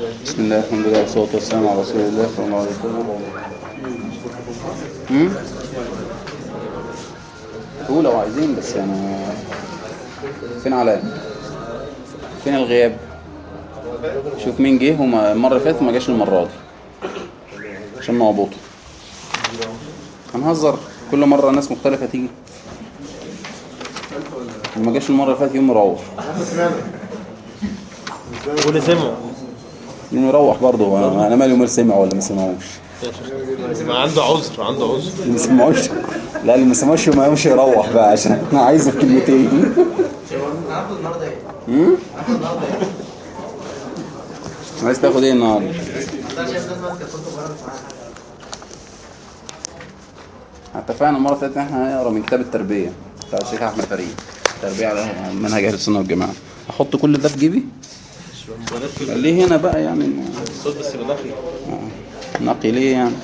بسم الله الحمد لله والصلاة والسلام على رسول الله صلى الله عليه وسلم؟ هو لو عايزين بس يعني فين علاء فين الغياب؟ شوف مين جه وما المرة فاتت ما جاش المرة دي عشان نعبطه هنهزر. كل مرة ناس مختلفة تيجي. ما جاش المرة اللي فاتت يوم مروح يوم يروح برضه. أنا مالي ومال سمع ولا ما سمعوش؟ عنده عذر عنده عذر. اللي ما سمعوش؟ لا اللي ما سمعوش ما يمشي يروح بقى عشان أنا عايزه في كلمتين هم؟ عايز تاخد إيه النهارده؟ اتفقنا المرة اللي فاتت إن إحنا هنقرأ من كتاب التربية بتاع الشيخ أحمد فريد. التربيه على منهج أهل السنة والجماعة. أحط كل ده في جيبي؟ ليه هنا بقى يعني. الصوت بس بنقي نقي ليه يعني؟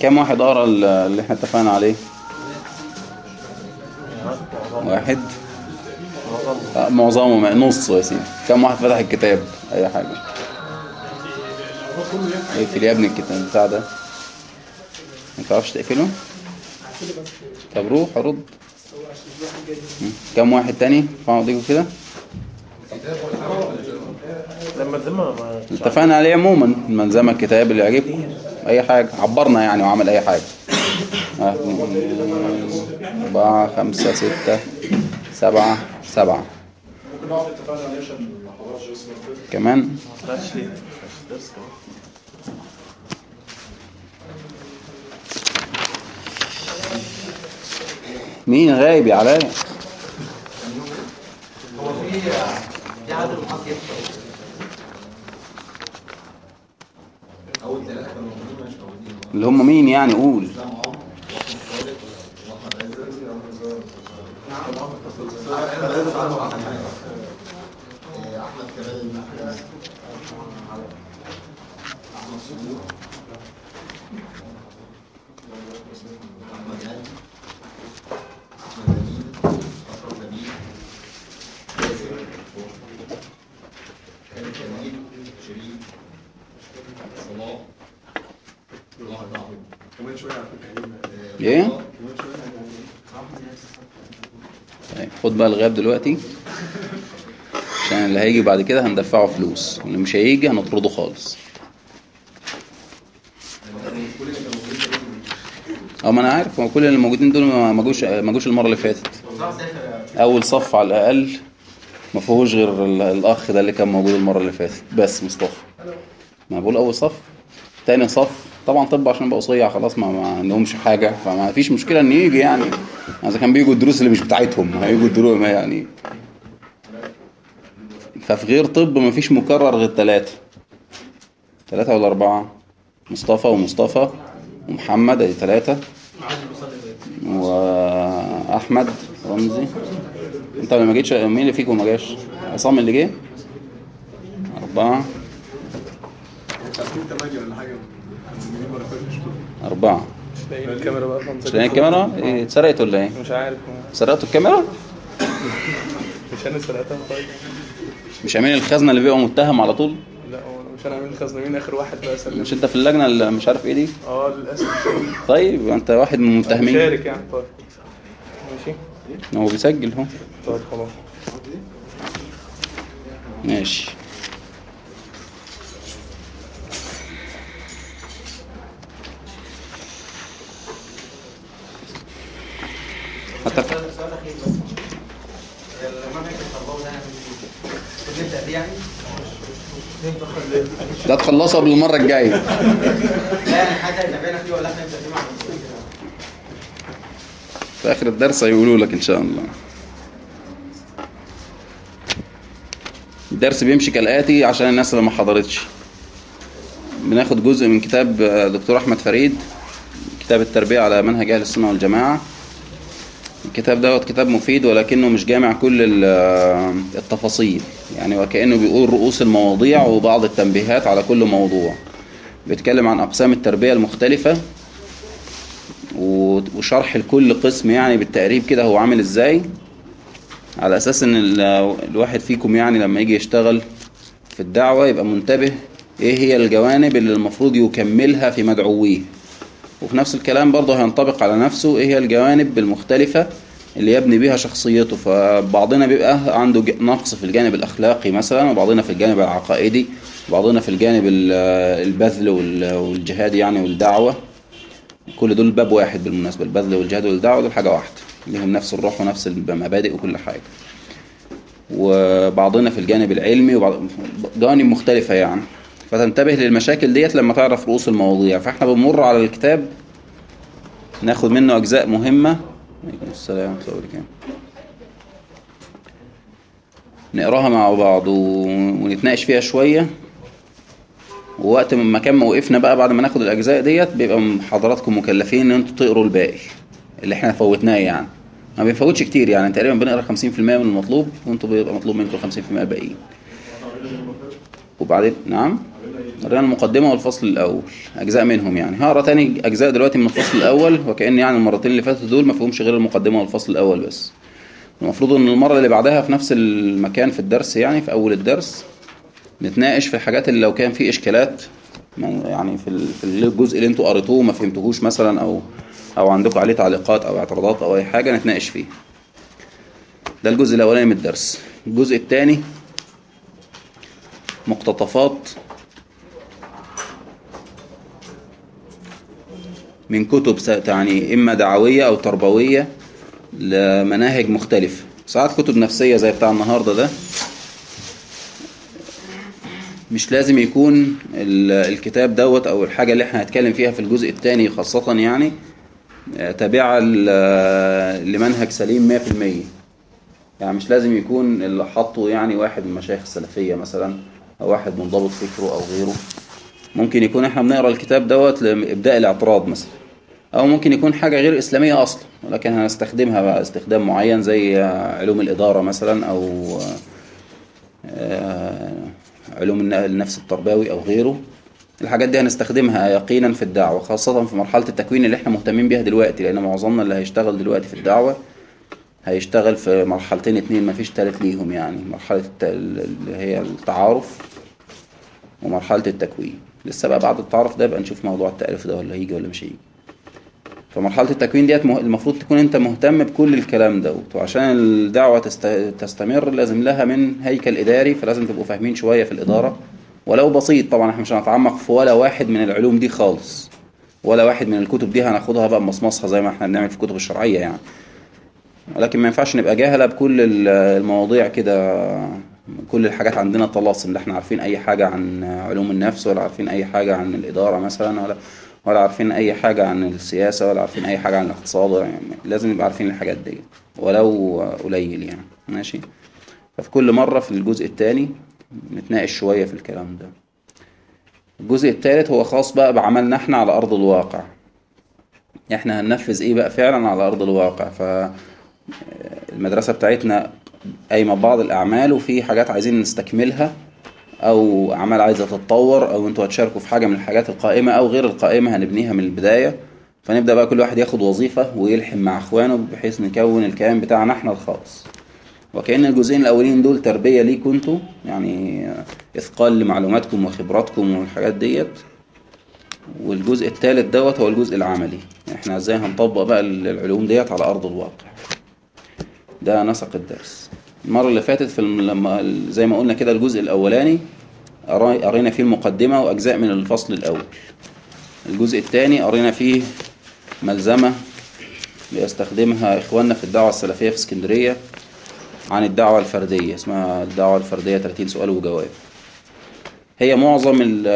كم واحد قرا ال- اللي إحنا اتفقنا عليه؟ واحد؟ آه، معظمه نص يا سيدي. كم واحد فتح الكتاب؟ أي حاجة. اقفل يا ابني الكتاب بتاع ده. ما تعرفش تقفله؟ طب روح رد. كم واحد تاني؟ ايديكم كده؟ اتفقنا عليه عموما. الملزمة الكتاب اللي يعجبكم. أي حاجة. عبرنا يعني وعمل أي حاجة. اثنين، أربعة خمسة ستة سبعة سبعة. كمان؟ مين غايب يا علاء؟ هو في عدد محاط أول ثلاثة كانوا موجودين مش موجودين. اللي هم مين يعني؟ قول. احمد كمال أحمد صدوق أحمد امين اشرف نبيل ياسر خالد كمال شريف صلاح صلاح محمود كمان على فكرة إيه؟ كمان شوية طيب خد بقى الغياب دلوقتي. عشان اللي هيجي بعد كده هندفعه فلوس واللي مش هيجي هنطرده خالص. آه ما أنا عارف هو كل اللي موجودين دول ما ما جوش ما جوش المرة اللي فاتت. أول صف على الأقل ما فيهوش غير ال- الأخ ده اللي كان موجود المرة اللي فاتت. بس مصطفى. ما بقول أول صف تاني صف طبعا طب عشان بقى صيع خلاص ما, عندهمش حاجة. فما فيش مشكلة إن يجي يعني. إذا كان بيجوا الدروس اللي مش بتاعتهم هيجوا الدروس يعني. ففي غير طب ما فيش مكرر غير ثلاثة ثلاثة ولا أربعة؟ مصطفى ومصطفى ومحمد ادي ثلاثة وأحمد رمزي. أنت اللي ما جيتش مين اللي فيكم ما جاش؟ عصام اللي جه؟ أربعة. عارفين تمانية ولا حاجة؟ فاتت مش لاقيين الكاميرا؟ بقى مش لاقيين الكاميرا إيه اتسرقت ولا إيه؟ مش عارف. سرقتوا الكاميرا؟ مش أنا سرقتها طيب. مش أمين الخزنة اللي بيبقى متهم على طول؟ لا هو مش أنا عامل الخزنة مين آخر واحد بقى سلم مش أنت في اللجنة اللي مش عارف إيه دي؟ آه للأسف. طيب أنت واحد من المتهمين مشارك يعني طيب. ماشي. هو بيسجل اهو طيب خلاص. ماشي. سؤال أخير بس. المنهج التربوي ده نبدأ بيه يعني؟ ده تخلصه قبل المره الجاية. لا يعني حاجة نبينا فيه ولا إحنا بيه مع؟ في آخر الدرس هيقولوا لك إن شاء الله. الدرس بيمشي كالآتي عشان الناس اللي ما حضرتش. بناخد جزء من كتاب آه، دكتور أحمد فريد كتاب التربية على منهج أهل السنة والجماعة. الكتاب دوت كتاب مفيد ولكنه مش جامع كل ال- التفاصيل. يعني وكأنه بيقول رؤوس المواضيع وبعض التنبيهات على كل موضوع. بيتكلم عن أقسام التربية المختلفة وشرح لكل قسم يعني بالتقريب كده هو عامل إزاي. على أساس إن ال- الواحد فيكم يعني لما يجي يشتغل في الدعوة يبقى منتبه إيه هي الجوانب اللي المفروض يكملها في مدعويه. وفي نفس الكلام برضه هينطبق على نفسه إيه هي الجوانب المختلفة اللي يبني بيها شخصيته. فبعضنا بيبقى عنده نقص في الجانب الأخلاقي مثلا وبعضنا في الجانب العقائدي وبعضنا في الجانب ال- البذل وال- والجهاد يعني والدعوة. كل دول باب واحد بالمناسبة البذل والجهاد والدعوة دول حاجة واحدة. ليهم نفس الروح ونفس المبادئ وكل حاجة. وبعضنا في الجانب العلمي وبعض جوانب مختلفة يعني. فتنتبه للمشاكل ديت لما تعرف رؤوس المواضيع. فاحنا بنمر على الكتاب ناخد منه أجزاء مهمة. عليكم السلام ورحمة نقراها مع بعض ونتناقش فيها شوية. ووقت ما مكان ما وقفنا بقى بعد ما ناخد الأجزاء ديت بيبقى حضراتكم مكلفين إن أنتوا تقروا الباقي اللي إحنا فوتناه يعني. ما بنفوتش كتير يعني تقريبا بنقرا 50% من المطلوب وانتوا بيبقى مطلوب منكم 50% الباقيين. وبعدين نعم؟ قرينا المقدمة والفصل الأول أجزاء منهم يعني. هقرأ تاني أجزاء دلوقتي من الفصل الأول وكأن يعني المرتين اللي فاتوا دول ما فيهمش غير المقدمة والفصل الأول بس. المفروض إن المرة اللي بعدها في نفس المكان في الدرس يعني في أول الدرس نتناقش في الحاجات اللي لو كان في إشكالات يعني في الجزء اللي أنتوا قريتوه ما فهمتوهوش مثلا أو أو عندكم عليه تعليقات أو اعتراضات أو أي حاجة نتناقش فيه. ده الجزء الأولاني من الدرس. الجزء الثاني مقتطفات من كتب يعني إما دعوية أو تربوية لمناهج مختلفة. ساعات كتب نفسية زي بتاع النهاردة ده مش لازم يكون ال- الكتاب دوت أو الحاجة اللي إحنا هنتكلم فيها في الجزء الثاني خاصة يعني آه، تابعة لمنهج سليم 100% يعني مش لازم يكون اللي حطه يعني واحد من مشايخ السلفية مثلا أو واحد منضبط فكره أو غيره. ممكن يكون إحنا بنقرأ الكتاب دوت لإبداء الاعتراض مثلا. أو ممكن يكون حاجة غير إسلامية أصلا ولكن هنستخدمها بقى استخدام معين زي آه، علوم الإدارة مثلا أو آه، علوم الن- النفس التربوي أو غيره. الحاجات دي هنستخدمها يقينا في الدعوة خاصة في مرحلة التكوين اللي إحنا مهتمين بيها دلوقتي لأن معظمنا اللي هيشتغل دلوقتي في الدعوة هيشتغل في مرحلتين اتنين مفيش تالت ليهم يعني مرحلة الت- اللي هي التعارف ومرحلة التكوين. لسه بقى بعد التعارف ده يبقى نشوف موضوع التأليف ده ولا هيجي ولا مش هيجي. فمرحلة التكوين ديت المفروض تكون انت مهتم بكل الكلام دوت وعشان الدعوة تست... تستمر لازم لها من هيكل إداري فلازم تبقوا فاهمين شوية في الإدارة. ولو بسيط طبعا إحنا مش هنتعمق في ولا واحد من العلوم دي خالص. ولا واحد من الكتب دي هناخدها بقى مصمصها زي ما إحنا بنعمل في الكتب الشرعية يعني. ولكن ما ينفعش نبقى جاهلة بكل ال- المواضيع كده كل الحاجات عندنا طلاسم لا إحنا عارفين أي حاجة عن علوم النفس ولا عارفين أي حاجة عن الإدارة مثلا ولا ولا عارفين أي حاجة عن السياسة ولا عارفين أي حاجة عن الاقتصاد يعني لازم نبقى عارفين الحاجات دي ولو قليل يعني. ماشي؟ ففي كل مرة في الجزء الثاني نتناقش شوية في الكلام ده. الجزء الثالث هو خاص بقى بعملنا إحنا على أرض الواقع. إحنا هننفذ إيه بقى فعلا على أرض الواقع؟ فالمدرسة بتاعتنا قايمة ببعض الأعمال وفي حاجات عايزين نستكملها أو أعمال عايزة تتطور أو أنتوا هتشاركوا في حاجة من الحاجات القائمة أو غير القائمة هنبنيها من البداية. فنبدأ بقى كل واحد ياخد وظيفة ويلحم مع إخوانه بحيث نكون الكيان بتاعنا إحنا الخاص. وكأن الجزئين الأولين دول تربية ليكوا أنتوا يعني إثقال لمعلوماتكم وخبراتكم والحاجات ديت. والجزء الثالث دوت هو الجزء العملي. إحنا إزاي هنطبق بقى العلوم ديت على أرض الواقع. ده نسق الدرس. المرة اللي فاتت في لما زي ما قلنا كده الجزء الأولاني قرينا فيه المقدمة وأجزاء من الفصل الأول. الجزء الثاني قرينا فيه ملزمة بيستخدمها إخواننا في الدعوة السلفية في اسكندرية عن الدعوة الفردية اسمها الدعوة الفردية 30 سؤال وجواب. هي معظم ال-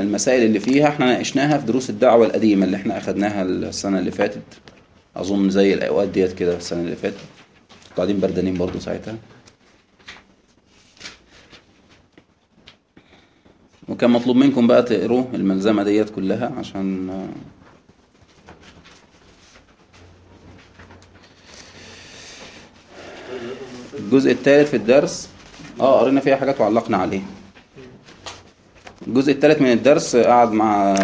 المسائل اللي فيها إحنا ناقشناها في دروس الدعوة القديمة اللي إحنا أخدناها السنة اللي فاتت. أظن زي الأوقات ديت كده السنة اللي فاتت. قاعدين بردانين برضو ساعتها. وكان مطلوب منكم بقى تقروا الملزمة ديت كلها عشان الجزء الثالث في الدرس آه قرينا فيها حاجات وعلقنا عليها الجزء الثالث من الدرس قعد مع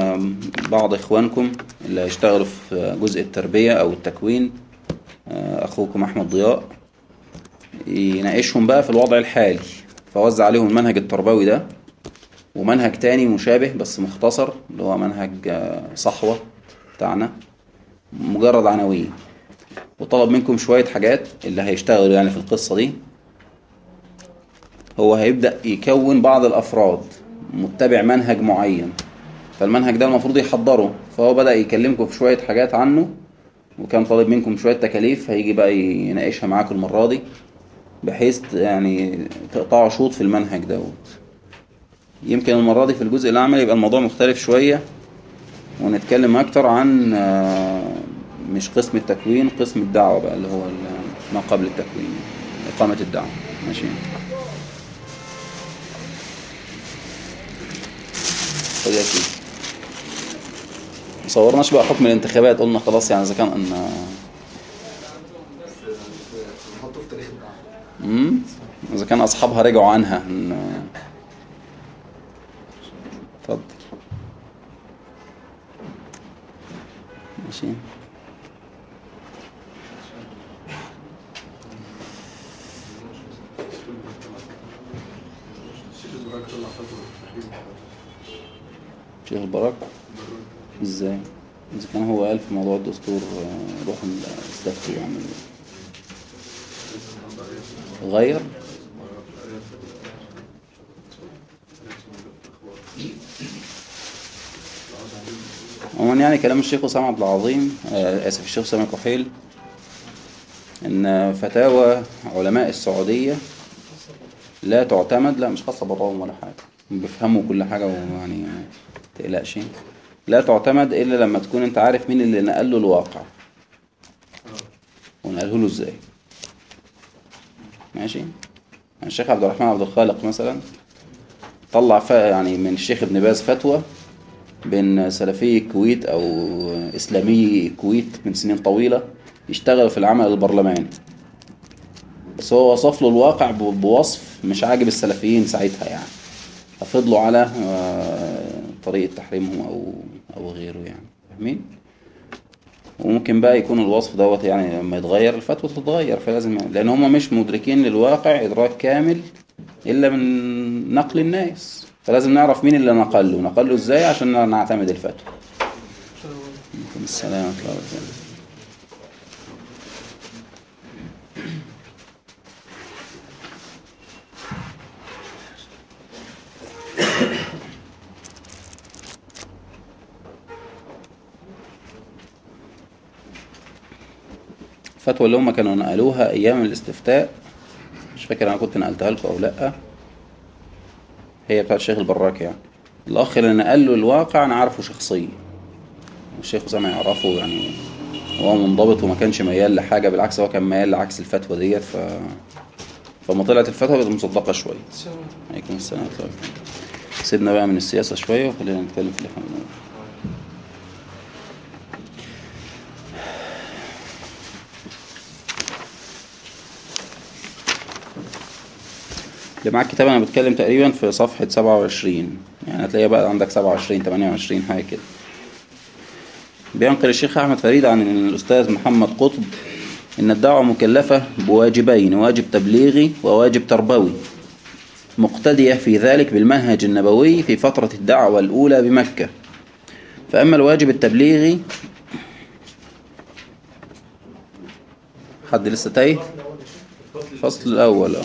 بعض إخوانكم اللي هيشتغلوا في جزء التربية أو التكوين آه، أخوكم أحمد ضياء. يناقشهم بقى في الوضع الحالي. فوزع عليهم المنهج التربوي ده ومنهج تاني مشابه بس مختصر اللي هو منهج آه، صحوة بتاعنا مجرد عناوين. وطلب منكم شوية حاجات اللي هيشتغلوا يعني في القصة دي. هو هيبدأ يكون بعض الأفراد متبع منهج معين. فالمنهج ده المفروض يحضره. فهو بدأ يكلمكم في شوية حاجات عنه وكان طالب منكم شوية تكاليف هيجي بقى يناقشها معاكم المرة دي. بحيث يعني تقطعوا شوط في المنهج دوت. يمكن المرة دي في الجزء الأعمل يبقى الموضوع مختلف شوية ونتكلم أكتر عن آه، مش قسم التكوين قسم الدعوة بقى اللي هو ما قبل التكوين إقامة الدعوة. ماشي؟ خد يا سيدي مصورناش بقى حكم الانتخابات قلنا خلاص يعني إذا كان أن إذا كان أصحابها رجعوا عنها. اتفضل. ماشي. شيخ البراك إزاي؟ إذا كان هو قال في موضوع الدستور آه، روح استفتي واعمل غير عموما يعني كلام الشيخ أسامة عبد العظيم آه، آسف الشيخ أسامة كحيل إن فتاوى علماء السعودية لا تعتمد لا مش خاصة باباهم ولا حاجة بيفهموا كل حاجة ويعني تقلقش لا تعتمد إلا لما تكون أنت عارف مين اللي نقل له الواقع. ونقله له إزاي؟ ماشي يعني الشيخ عبد الرحمن عبد الخالق مثلا طلع. يعني من الشيخ ابن باز فتوى بين سلفي الكويت أو إسلامي الكويت من سنين طويلة يشتغل في العمل البرلماني بس هو وصف له الواقع بوصف مش عاجب السلفيين ساعتها يعني ففضلوا على آه، طريقة تحريمهم أو أو غيره يعني فاهمين؟ وممكن بقى يكون الوصف دوت يعني لما يتغير الفتوى تتغير فلازم لأن هم مش مدركين للواقع إدراك كامل إلا من نقل الناس. فلازم نعرف مين اللي نقله نقله إزاي عشان نعتمد الفتوى. عليكم السلام ورحمة الفتوى اللي هم كانوا نقلوها أيام الاستفتاء. مش فاكر أنا كنت نقلتها لكم أو لأ. هي بتاعت الشيخ البراك يعني. الأخ اللي نقل له الواقع أنا عارفه شخصيا. الشيخ أسامة يعرفه يعني هو منضبط وما كانش ميال لحاجة بالعكس هو كان ميال لعكس الفتوى ديت. ف فلما طلعت الفتوى بقت مصدقة شوية. عليكم السلام ورحمة الله. سيبنا بقى من السياسة شوية وخلينا نتكلم في اللي إحنا اللي معاك كتاب أنا بتكلم تقريبا في صفحة 27 يعني هتلاقيها بقى عندك 27 28 حاجة كده. بينقل الشيخ أحمد فريد عن الأستاذ محمد قطب إن الدعوة مكلفة بواجبين واجب تبليغي وواجب تربوي مقتدية في ذلك بالمنهج النبوي في فترة الدعوة الأولى بمكة. فأما الواجب التبليغي حد لسه تايه؟ الفصل الأول. آه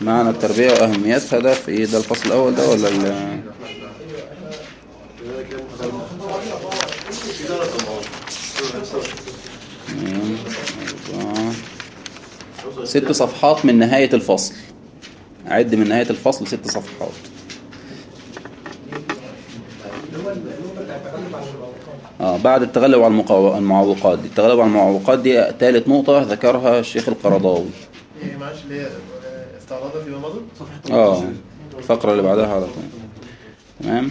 معنى التربية وأهميتها ده في إيه ده الفصل الأول ده ولا ال أربعة ست صفحات من نهاية الفصل. أعد من نهاية الفصل ست صفحات. آه بعد التغلب على المعوقات دي. التغلب على المعوقات دي ثالث نقطة ذكرها الشيخ القرضاوي. معلش اللي مضى آه الفقرة اللي بعدها على طول. تمام؟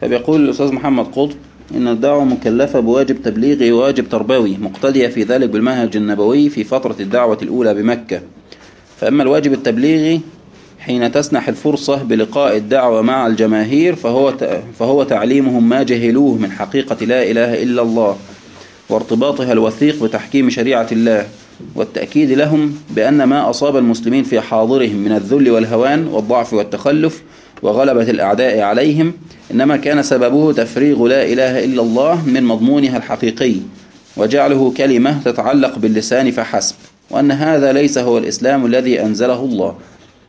فبيقول الأستاذ محمد قطب إن الدعوة مكلفة بواجب تبليغي وواجب تربوي مقتدية في ذلك بالمنهج النبوي في فترة الدعوة الأولى بمكة. فأما الواجب التبليغي حين تسنح الفرصة بلقاء الدعوة مع الجماهير فهو فهو تعليمهم ما جهلوه من حقيقة لا إله إلا الله وارتباطها الوثيق بتحكيم شريعة الله. والتأكيد لهم بأن ما أصاب المسلمين في حاضرهم من الذل والهوان والضعف والتخلف وغلبة الأعداء عليهم إنما كان سببه تفريغ لا إله إلا الله من مضمونها الحقيقي وجعله كلمة تتعلق باللسان فحسب وأن هذا ليس هو الإسلام الذي أنزله الله.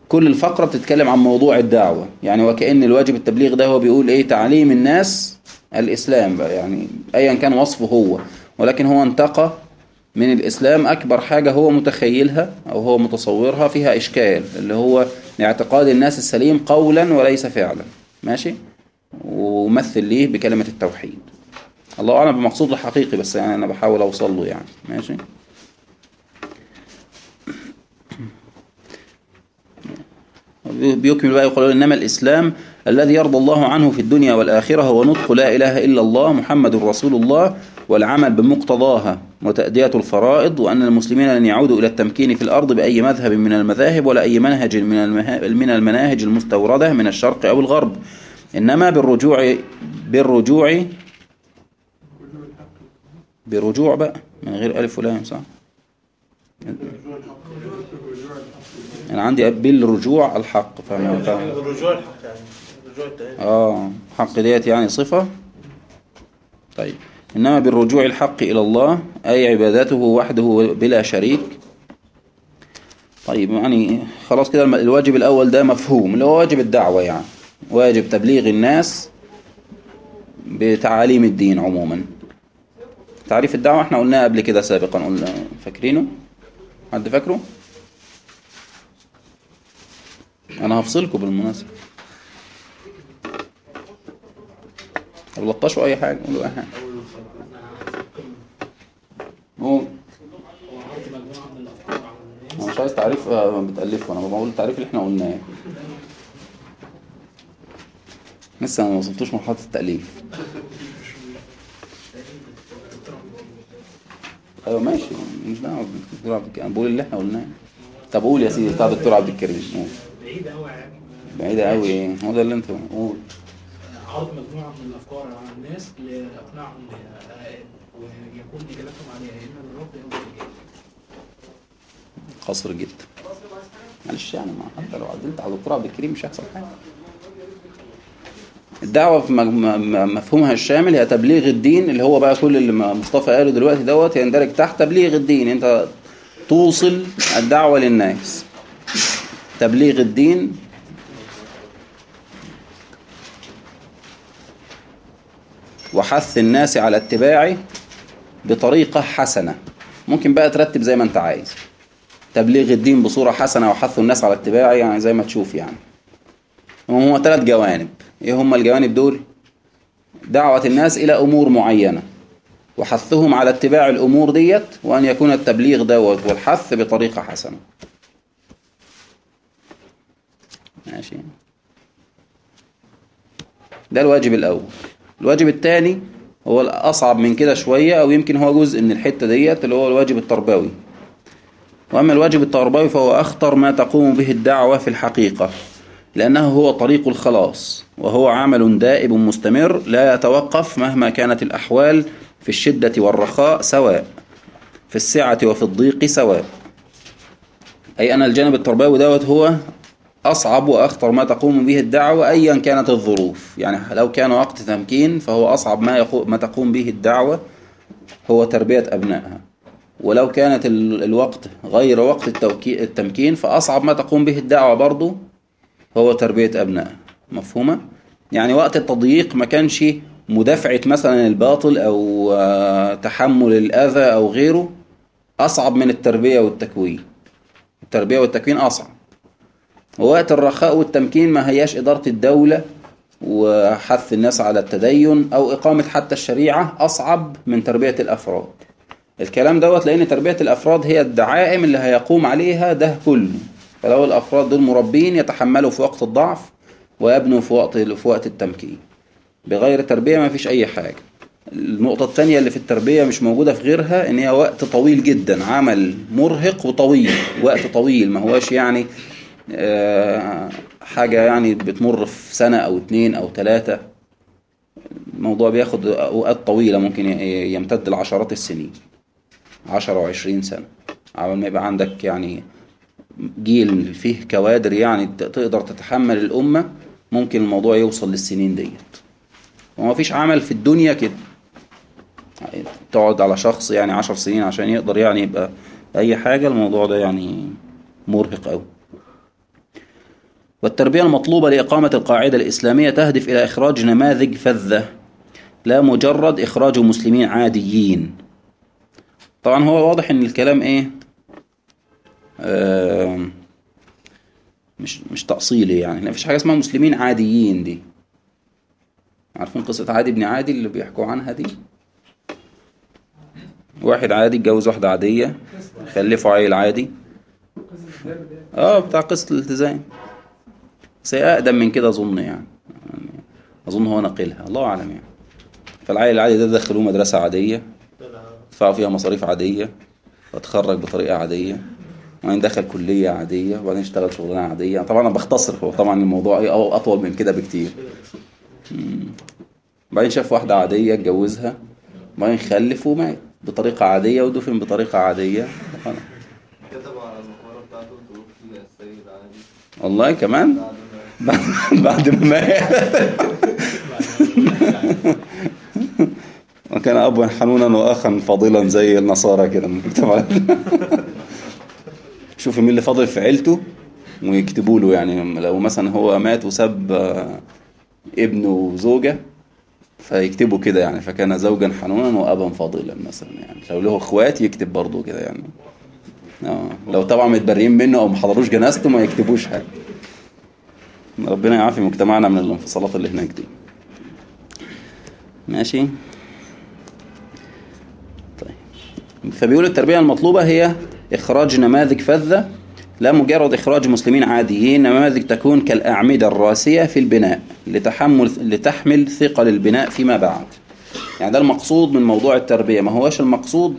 كل الفقرة بتتكلم عن موضوع الدعوة يعني وكأن الواجب التبليغ ده هو بيقول إيه تعليم الناس الإسلام بقى يعني أيا كان وصفه هو ولكن هو انتقى من الإسلام أكبر حاجة هو متخيلها أو هو متصورها فيها إشكال اللي هو اعتقاد الناس السليم قولا وليس فعلا. ماشي؟ ومثل ليه بكلمة التوحيد. الله أعلم بمقصود الحقيقي بس يعني أنا بحاول أوصل له يعني. ماشي؟ بيكمل بقى يقول إنما الإسلام الذي يرضى الله عنه في الدنيا والآخرة هو نطق لا إله إلا الله محمد رسول الله والعمل بمقتضاها وتأدية الفرائض وأن المسلمين لن يعودوا إلى التمكين في الأرض بأي مذهب من المذاهب ولا أي منهج من المناهج المستوردة من الشرق أو الغرب. إنما بالرجوع بالرجوع برجوع بقى من غير ألف ولام صح؟ أنا عندي بالرجوع الحق فاهم؟ فاهم الرجوع الحق يعني. آه حق ديت يعني صفة. طيب. إنما بالرجوع الحق إلى الله أي عبادته وحده بلا شريك. طيب يعني خلاص كده الواجب الأول ده مفهوم اللي هو واجب الدعوة يعني. واجب تبليغ الناس بتعاليم الدين عموما. تعريف الدعوة إحنا قلناه قبل كده سابقا قلنا فاكرينه؟ حد فاكره؟ أنا هفصلكم بالمناسبة. طب لطشوا أي حاجة قولوا قول أنا مش عايز تعريف آه، بتألفه أنا بقول التعريف اللي إحنا قلناه. لسه ما وصلتوش مرحلة التأليف. أيوه ماشي. مش دعوة بالدكتور عبد الكريم. بقول اللي إحنا قلناه. طب قول يا سيدي بتاع الدكتور عبد الكريم. بعيد قوي بعيدة قوي إيه هو ده اللي أنت قول عرض مجموعة من الأفكار على الناس لإقناعهم ويكون إجابتهم عليها اما بالرفض أو بالايجاب قصر جدا معلش يعني ما حتى لو عدلت على الدكتور عبد الكريم مش هيحصل حاجة. الدعوة في مفهومها الشامل هي تبليغ الدين اللي هو بقى كل اللي مصطفى قاله دلوقتي دوت يندرج تحت تبليغ الدين. أنت توصل الدعوة للناس. تبليغ الدين وحث الناس على اتباعه بطريقة حسنة. ممكن بقى ترتب زي ما انت عايز. تبليغ الدين بصورة حسنة وحث الناس على اتباعه يعني زي ما تشوف يعني. هم ثلاث جوانب. إيه هم الجوانب دول؟ دعوة الناس إلى أمور معينة. وحثهم على اتباع الأمور ديت وأن يكون التبليغ دوت والحث بطريقة حسنة. ماشي. ده الواجب الأول. الواجب الثاني هو الأصعب من كده شوية أو يمكن هو جزء من الحتة ديت اللي هو الواجب التربوي. وأما الواجب التربوي فهو أخطر ما تقوم به الدعوة في الحقيقة لأنه هو طريق الخلاص وهو عمل دائب مستمر لا يتوقف مهما كانت الأحوال في الشدة والرخاء سواء في السعة وفي الضيق سواء. أي أن الجانب التربوي دوت هو أصعب وأخطر ما تقوم به الدعوة أيا كانت الظروف. يعني لو كان وقت تمكين فهو أصعب ما, يقو ما تقوم به الدعوة هو تربية أبنائها. ولو كانت ال- الوقت غير وقت التمكين فأصعب ما تقوم به الدعوة برضو هو تربية أبنائها. مفهومة؟ يعني وقت التضييق ما كانش مدافعة مثلا الباطل أو آه، تحمل الأذى أو غيره أصعب من التربية والتكوين. التربية والتكوين أصعب. ووقت الرخاء والتمكين ما هياش إدارة الدولة وحث الناس على التدين أو إقامة حتى الشريعة أصعب من تربية الأفراد. الكلام دوت لأن تربية الأفراد هي الدعائم اللي هيقوم عليها ده كله. فلو الأفراد دول مربين يتحملوا في وقت الضعف ويبنوا في وقت في وقت التمكين. بغير تربية ما فيش أي حاجة. النقطة الثانية اللي في التربية مش موجودة في غيرها إن هي وقت طويل جدا عمل مرهق وطويل وقت طويل ما هواش يعني حاجة يعني بتمر في سنة أو اتنين أو تلاتة. الموضوع بياخد أوقات طويلة ممكن يمتد لعشرات السنين. عشرة وعشرين سنة. عمل ما يبقى عندك يعني جيل فيه كوادر يعني تقدر تتحمل الأمة ممكن الموضوع يوصل للسنين ديت. وما فيش عمل في الدنيا كده. تقعد على شخص يعني عشر سنين عشان يقدر يعني يبقى أي حاجة الموضوع ده يعني مرهق أوي. والتربية المطلوبة لإقامة القاعدة الإسلامية تهدف إلى إخراج نماذج فذة لا مجرد إخراج مسلمين عاديين. طبعا هو واضح إن الكلام إيه؟ آه مش مش تأصيلي يعني. مفيش حاجة اسمها مسلمين عاديين دي. عارفين قصة عادي بن عادي اللي بيحكوا عنها دي؟ واحد عادي اتجوز واحدة عادية خلفوا عيل عادي. آه بتاع قصة الالتزام. بس هي أقدم من كده أظن يعني. يعني أظن هو ناقلها الله أعلم يعني فالعيل العادي ده دخلوه مدرسة عادية دفعوا فيها مصاريف عادية واتخرج بطريقة عادية وبعدين دخل كلية عادية وبعدين اشتغل شغلانة عادية طبعا أنا بختصر هو طبعا الموضوع إيه أو أطول من كده بكتير. بعدين شاف واحدة عادية اتجوزها وبعدين خلف ومات بطريقة عادية ودفن بطريقة عادية خلاص. كتب على المقبرة بتاعته توفي السيد عادي والله كمان بعد ما مات. وكان أبا حنونا وأخا فاضلا زي النصارى كده. مكتوب على شوف مين اللي فاضل في عيلته ويكتبوا له يعني. لو مثلا هو مات وساب آه، ابنه وزوجة فيكتبوا كده يعني. فكان زوجا حنونا وأبا فاضلا مثلا يعني. لو له إخوات يكتب برضه كده يعني. آه لو طبعا متبرئين منه أو ما حضروش جنازته ما يكتبوش حاجة. ربنا يعافي مجتمعنا من الانفصالات اللي هناك دي. ماشي؟ طيب. فبيقول التربية المطلوبة هي إخراج نماذج فذة لا مجرد إخراج مسلمين عاديين نماذج تكون كالأعمدة الراسية في البناء لتحمل لتحمل ثقل البناء فيما بعد. يعني ده المقصود من موضوع التربية. ما هوش المقصود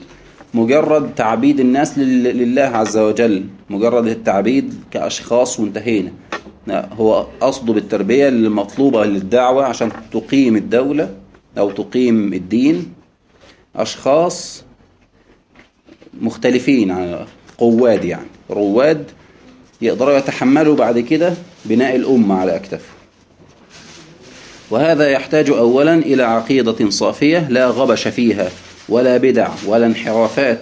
مجرد تعبيد الناس لل- لله عز وجل مجرد التعبيد كأشخاص وانتهينا. لا هو قصده بالتربية المطلوبة للدعوة عشان تقيم الدولة أو تقيم الدين. أشخاص مختلفين عن قواد يعني. رواد يقدروا يتحملوا بعد كده بناء الأمة على أكتافهم وهذا يحتاج أولا إلى عقيدة صافية لا غبش فيها ولا بدع ولا انحرافات.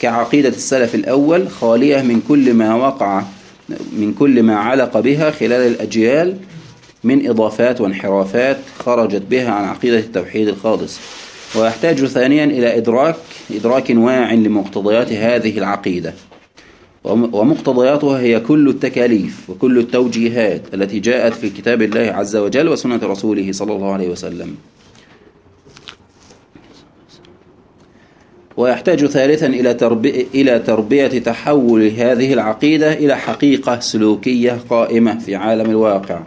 كعقيدة السلف الأول خالية من كل ما وقع من كل ما علق بها خلال الأجيال من إضافات وانحرافات خرجت بها عن عقيدة التوحيد الخالص. ويحتاج ثانيا إلى إدراك إدراك واع لمقتضيات هذه العقيدة. وم- ومقتضياتها هي كل التكاليف وكل التوجيهات التي جاءت في كتاب الله عز وجل وسنة رسوله صلى الله عليه وسلم. ويحتاج ثالثا إلى تربية, إلى تربية تحول هذه العقيدة إلى حقيقة سلوكية قائمة في عالم الواقع.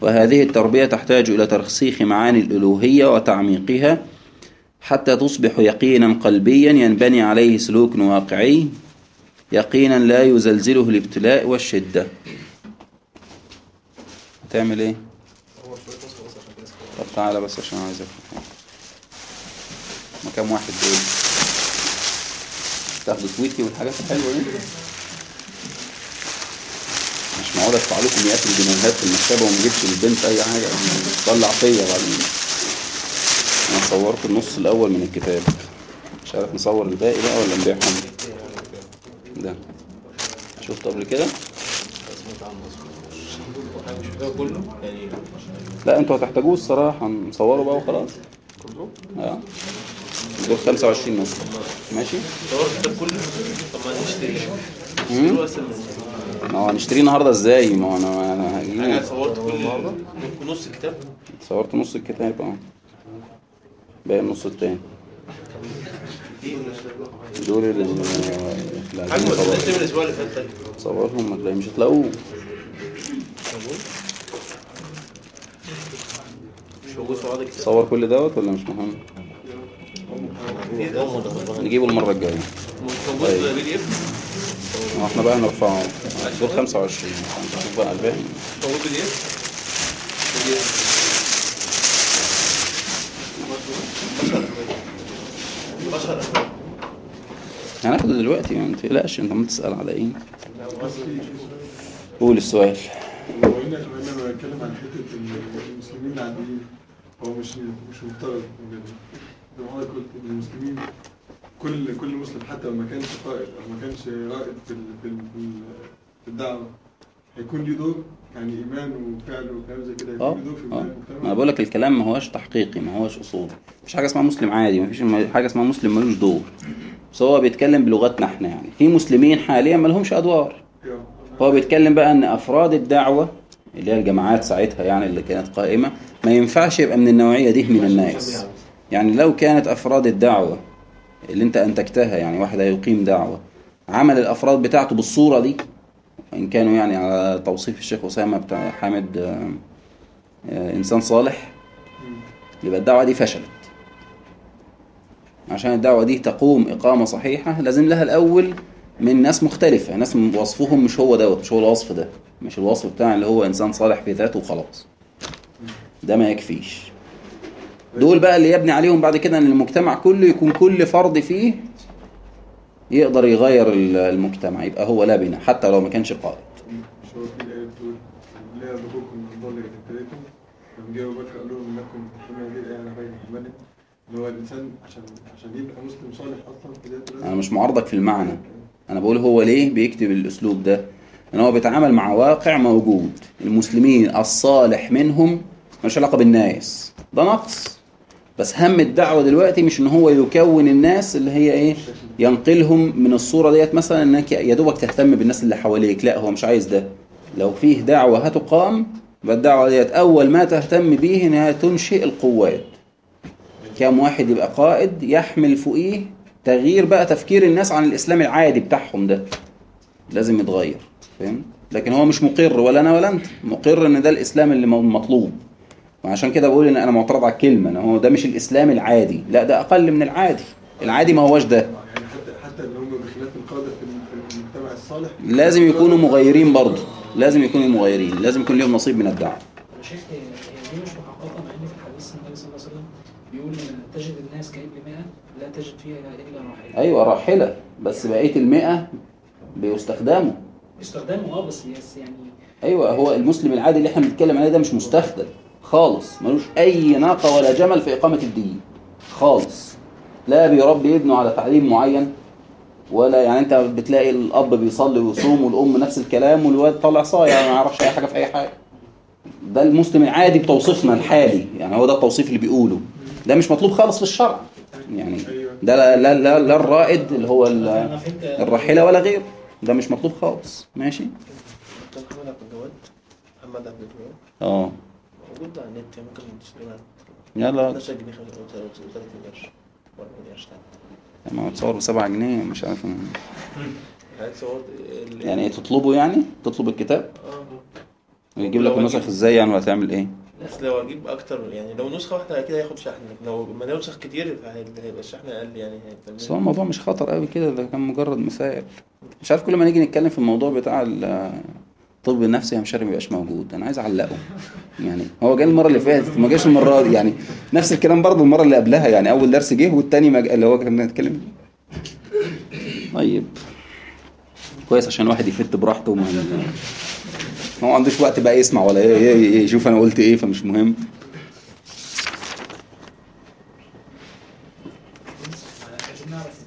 وهذه التربية تحتاج إلى ترسيخ معاني الألوهية وتعميقها حتى تصبح يقينا قلبيا ينبني عليه سلوك واقعي يقينا لا يزلزله الابتلاء والشدة. هتعمل إيه؟ طب تعالى بس عشان عايز أفهم. ما كام واحد دول؟ تاخدوا تويتي والحاجات الحلوة دي. مش معقول ادفع لكم مئات الجنيهات في المكتبة وما اجيبش للبنت أي حاجة. تطلع فيا بعدين أنا صورت النص الأول من الكتاب. مش عارف نصور الباقي بقى ولا نبيعهم ده. شفته قبل كده؟ كله لا أنتوا هتحتاجوه الصراحة. نصوره بقى وخلاص. آه. دول 25 مثلا. ماشي؟ كله طب ما نشتري. ما هو هنشتريه النهارده إزاي؟ ما هو أنا أنا أنا هجيبه صورت كل نص الكتاب. صورت نص الكتاب آه باقي النص التاني. دول اللي من الأسبوع اللي فات. صورهم ما تلاقي مش هتلاقوه تصور كل دوت ولا مش مهم؟ نجيبه المرة الجاية. مش موجود طيب. بي إحنا بقى نرفعه دول 25 نشوف بقى الباقي. هناخده دلوقتي ما تقلقش انت ما تسأل على إيه؟ قول السؤال. هو هنا هنا بتكلم عن حتة المسلمين العاديين هو مش مش بجد زي ما حضرتك قلت ان المسلمين كل كل مسلم حتى لو ما كانش قائد أو ما كانش رائد في في في ال- في الدعوه هيكون ليه دور يعني إيمان وفعل وكلام زي كده هيكون ليه دور في المجتمع أنا بقول لك الكلام ما هوش تحقيقي ما هوش اصول مفيش حاجة اسمها مسلم عادي مفيش حاجة اسمها مسلم ملوش دور. بس هو بيتكلم بلغتنا إحنا يعني. في مسلمين حاليا ما لهمش أدوار. هو بيتكلم بقى إن أفراد الدعوة اللي هي الجماعات ساعتها يعني اللي كانت قائمة ما ينفعش يبقى من النوعية دي من الناس. يعني لو كانت أفراد الدعوة اللي انت أنتجتها يعني واحد هيقيم دعوة عمل الأفراد بتاعته بالصورة دي وان كانوا يعني على توصيف الشيخ أسامة بتاع حامد آه، إنسان صالح يبقى الدعوة دي فشلت. عشان الدعوة دي تقوم إقامة صحيحة لازم لها الأول من ناس مختلفة ناس وصفهم مش هو دوت مش هو الوصف ده مش الوصف بتاع اللي هو إنسان صالح في ذاته وخلاص. ده ما يكفيش. دول بقى اللي يبني عليهم بعد كده إن المجتمع كله يكون كل فرد فيه يقدر يغير ال- المجتمع يبقى هو لبنة حتى لو ما كانش قائد. لا اللي هو الانسان عشان عشان يبقى مسلم صالح أصلا أنا مش معارضك في المعنى. أنا بقول هو ليه بيكتب الأسلوب ده؟ ان هو بيتعامل مع واقع موجود. المسلمين الصالح منهم مش علاقة بالناس. ده نقص. بس هم الدعوة دلوقتي مش إن هو يكون الناس اللي هي إيه ينقلهم من الصورة ديت مثلا إنك يا دوبك تهتم بالناس اللي حواليك. لا هو مش عايز ده. لو فيه دعوة هتقام يبقى الدعوه ديت أول ما تهتم بيه إنها تنشئ القوات. كام واحد يبقى قائد يحمل فوقيه تغيير بقى تفكير الناس عن الإسلام العادي بتاعهم ده. لازم يتغير فاهم؟ لكن هو مش مقر ولا أنا ولا أنت. مقر إن ده الإسلام اللي مطلوب. وعشان كده بقول إن أنا معترض على الكلمة إن هو ده مش الإسلام العادي لا ده أقل من العادي. العادي ما هوش ده. يعني حتى حتى اللي هم بخلاف القادة في المجتمع الصالح؟ لازم يكونوا مغيرين برضه. لازم يكونوا مغيرين. لازم يكون لهم نصيب من أنا شايف هي هي دي مش محققة؟ مع إن في الحديث النبي صلى الله عليه وسلم بيقول تجد الناس كابن 100 لا تجد فيها إلا راحلة. أيوة راحلة. بس بقية المئة بيستخدموا. استخدامه آه بس بس يعني أيوه هو المسلم العادي اللي إحنا بنتكلم عليه ده مش مستخدم. خالص ملوش أي ناقة ولا جمل في إقامة الدين. خالص. لا بيربي ابنه على تعليم معين ولا يعني أنت بتلاقي الأب بيصلي ويصوم والأم نفس الكلام والواد طالع صايع ما يعرفش أي حاجة في أي حاجة. ده المسلم العادي بتوصيفنا الحالي يعني هو ده التوصيف اللي بيقوله. ده مش مطلوب خالص في الشرع. يعني ده لا لا لا, لا الرائد اللي هو الراحله ولا غيره. ده مش مطلوب خالص. ماشي؟ آه. موجود على النت ممكن تشتري يلا. 12 جنيه 35 قرش ولا قرش تاني ما تصور بسبعة جنيه مش عارف. يعني إيه تطلبه يعني؟ تطلب الكتاب؟ آه ويجيب لك النسخ إزاي يعني؟ ولا تعمل إيه؟ بس لو أجيب أكتر يعني لو نسخة واحدة أكيد هياخد شحن. لو ما نسخ كتير هيبقى الشحن أقل يعني بس هو الموضوع مش خطر قوي كده ده كان مجرد مثال مش عارف كل ما نيجي نتكلم في الموضوع بتاع الطب النفسي يا مشاري ما يبقاش موجود. أنا عايز أعلقه. يعني هو جه المرة اللي فاتت ما جاش المرة دي. يعني نفس الكلام برضه المرة اللي قبلها. يعني أول درس جه والتاني ما جا- اللي هو كنا بنتكلم. طيب. كويس عشان الواحد يفت براحته وما هو ما عندوش وقت بقى يسمع ولا يشوف أنا قلت إيه فمش مهم عايزين نعرف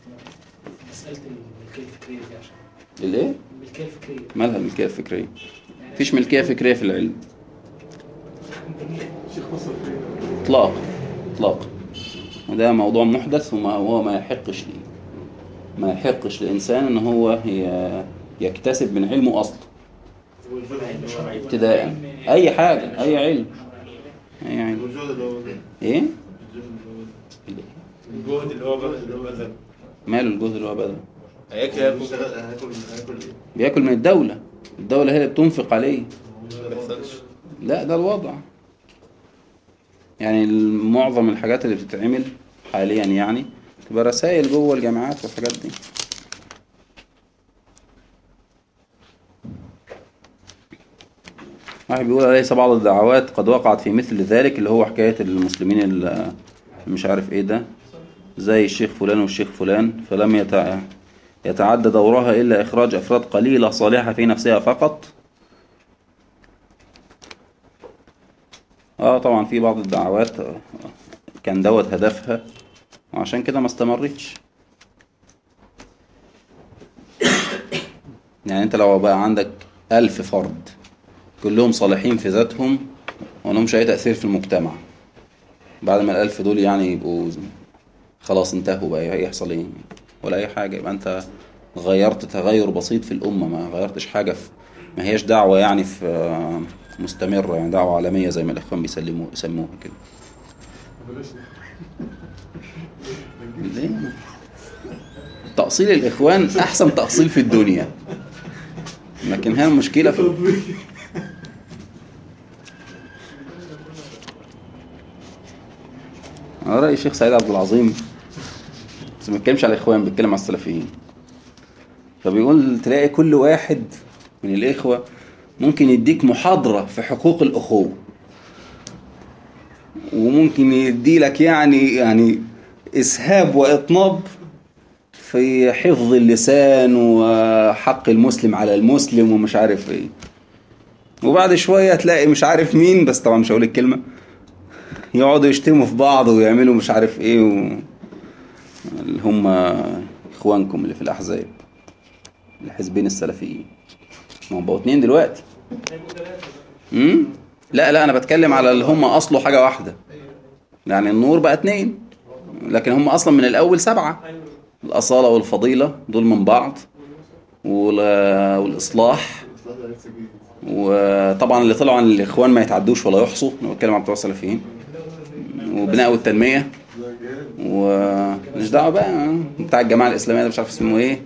مساله الملكيه الفكريه دي عشان الايه الملكيه الفكريه مالها الملكيه الفكريه مفيش ملكية فكرية في العلم؟ إطلاق إطلاق. وده موضوع محدث وما هو ما يحقش ليه ما يحقش لإنسان إن هو يكتسب من علمه ولا ابتداء. أي حاجة أي علم. أي علم. إيه؟ الجهد اللي هو بذل ماله الجهد اللي هو بذل هياكل هياكل بيشتغل هاكل هاكل إيه؟ بياكل من الدولة. الدولة هي اللي بتنفق عليه. ما بيحصلش. لا ده الوضع. يعني معظم الحاجات اللي بتتعمل حاليا يعني تبقى رسائل جوه الجامعات والحاجات دي. واحد بيقول أليس بعض الدعوات قد وقعت في مثل ذلك اللي هو حكاية المسلمين اللي مش عارف إيه ده؟ زي الشيخ فلان والشيخ فلان فلم يتع... يتعدى دورها إلا إخراج أفراد قليلة صالحة في نفسها فقط. آه طبعا في بعض الدعوات آه، كان دوت هدفها. وعشان كده ما استمرتش. يعني أنت لو بقى عندك ألف فرد كلهم صالحين في ذاتهم ولهمش أي تأثير في المجتمع. بعد ما الألف دول يعني يبقوا خلاص انتهوا بقى يحصل إيه؟ ولا أي حاجة يبقى أنت غيرت تغير بسيط في الأمة ما غيرتش حاجة في ما هيش دعوة يعني في آه، مستمرة يعني دعوة عالمية زي ما الإخوان بيسلموا يسموها كده؟ تأصيل الإخوان أحسن تأصيل في الدنيا لكن هنا المشكلة في رأيي الشيخ سعيد عبد العظيم بس ما بيتكلمش على الإخوان بيتكلم على السلفيين. فبيقول تلاقي كل واحد من الإخوة ممكن يديك محاضرة في حقوق الأخوة. وممكن يدي لك يعني يعني إسهاب وإطناب في حفظ اللسان وحق المسلم على المسلم ومش عارف إيه. وبعد شوية تلاقي مش عارف مين بس طبعا مش هقول الكلمة يقعدوا يشتموا في بعض ويعملوا مش عارف إيه و... اللي هم إخوانكم اللي في الأحزاب الحزبين السلفيين. ما هم بقوا اتنين دلوقتي. امم لا لا أنا بتكلم على اللي هم أصله حاجة واحدة. يعني النور بقى اتنين لكن هم أصلا من الأول سبعة. الأصالة والفضيلة دول من بعض. وال- والإصلاح. وطبعا اللي طلعوا عن الإخوان ما يتعدوش ولا يحصوا. أنا بتكلم عن بتوع السلفيين. وبناء والتنمية. ومش دعوة بقى بتاع الجماعة الإسلامية ده مش عارف اسمه إيه.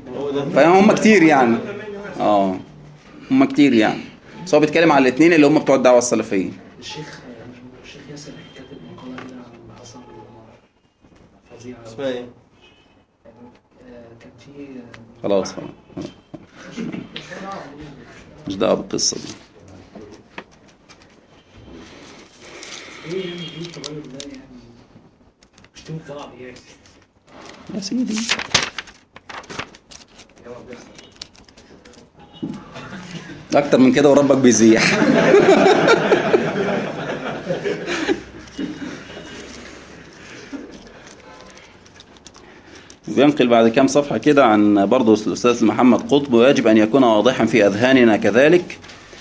فهم كتير يعني. آه. هم كتير يعني. بس هو بيتكلم على الاثنين اللي هم بتوع الدعوة السلفية. الشيخ الشيخ ياسر كاتب مقالة كده عن فظيعة أوي. اسمها إيه؟ آه، كان في خلاص خلاص. مش دعوة بالقصة دي. إيه يعني؟ إيه التغير ده يعني بيشتموا في بعض يعني يا سيدي. أكتر من كده وربك بيزيح. بينقل بعد كام صفحة كده عن برضه الأستاذ محمد قطب ويجب أن يكون واضحا في أذهاننا كذلك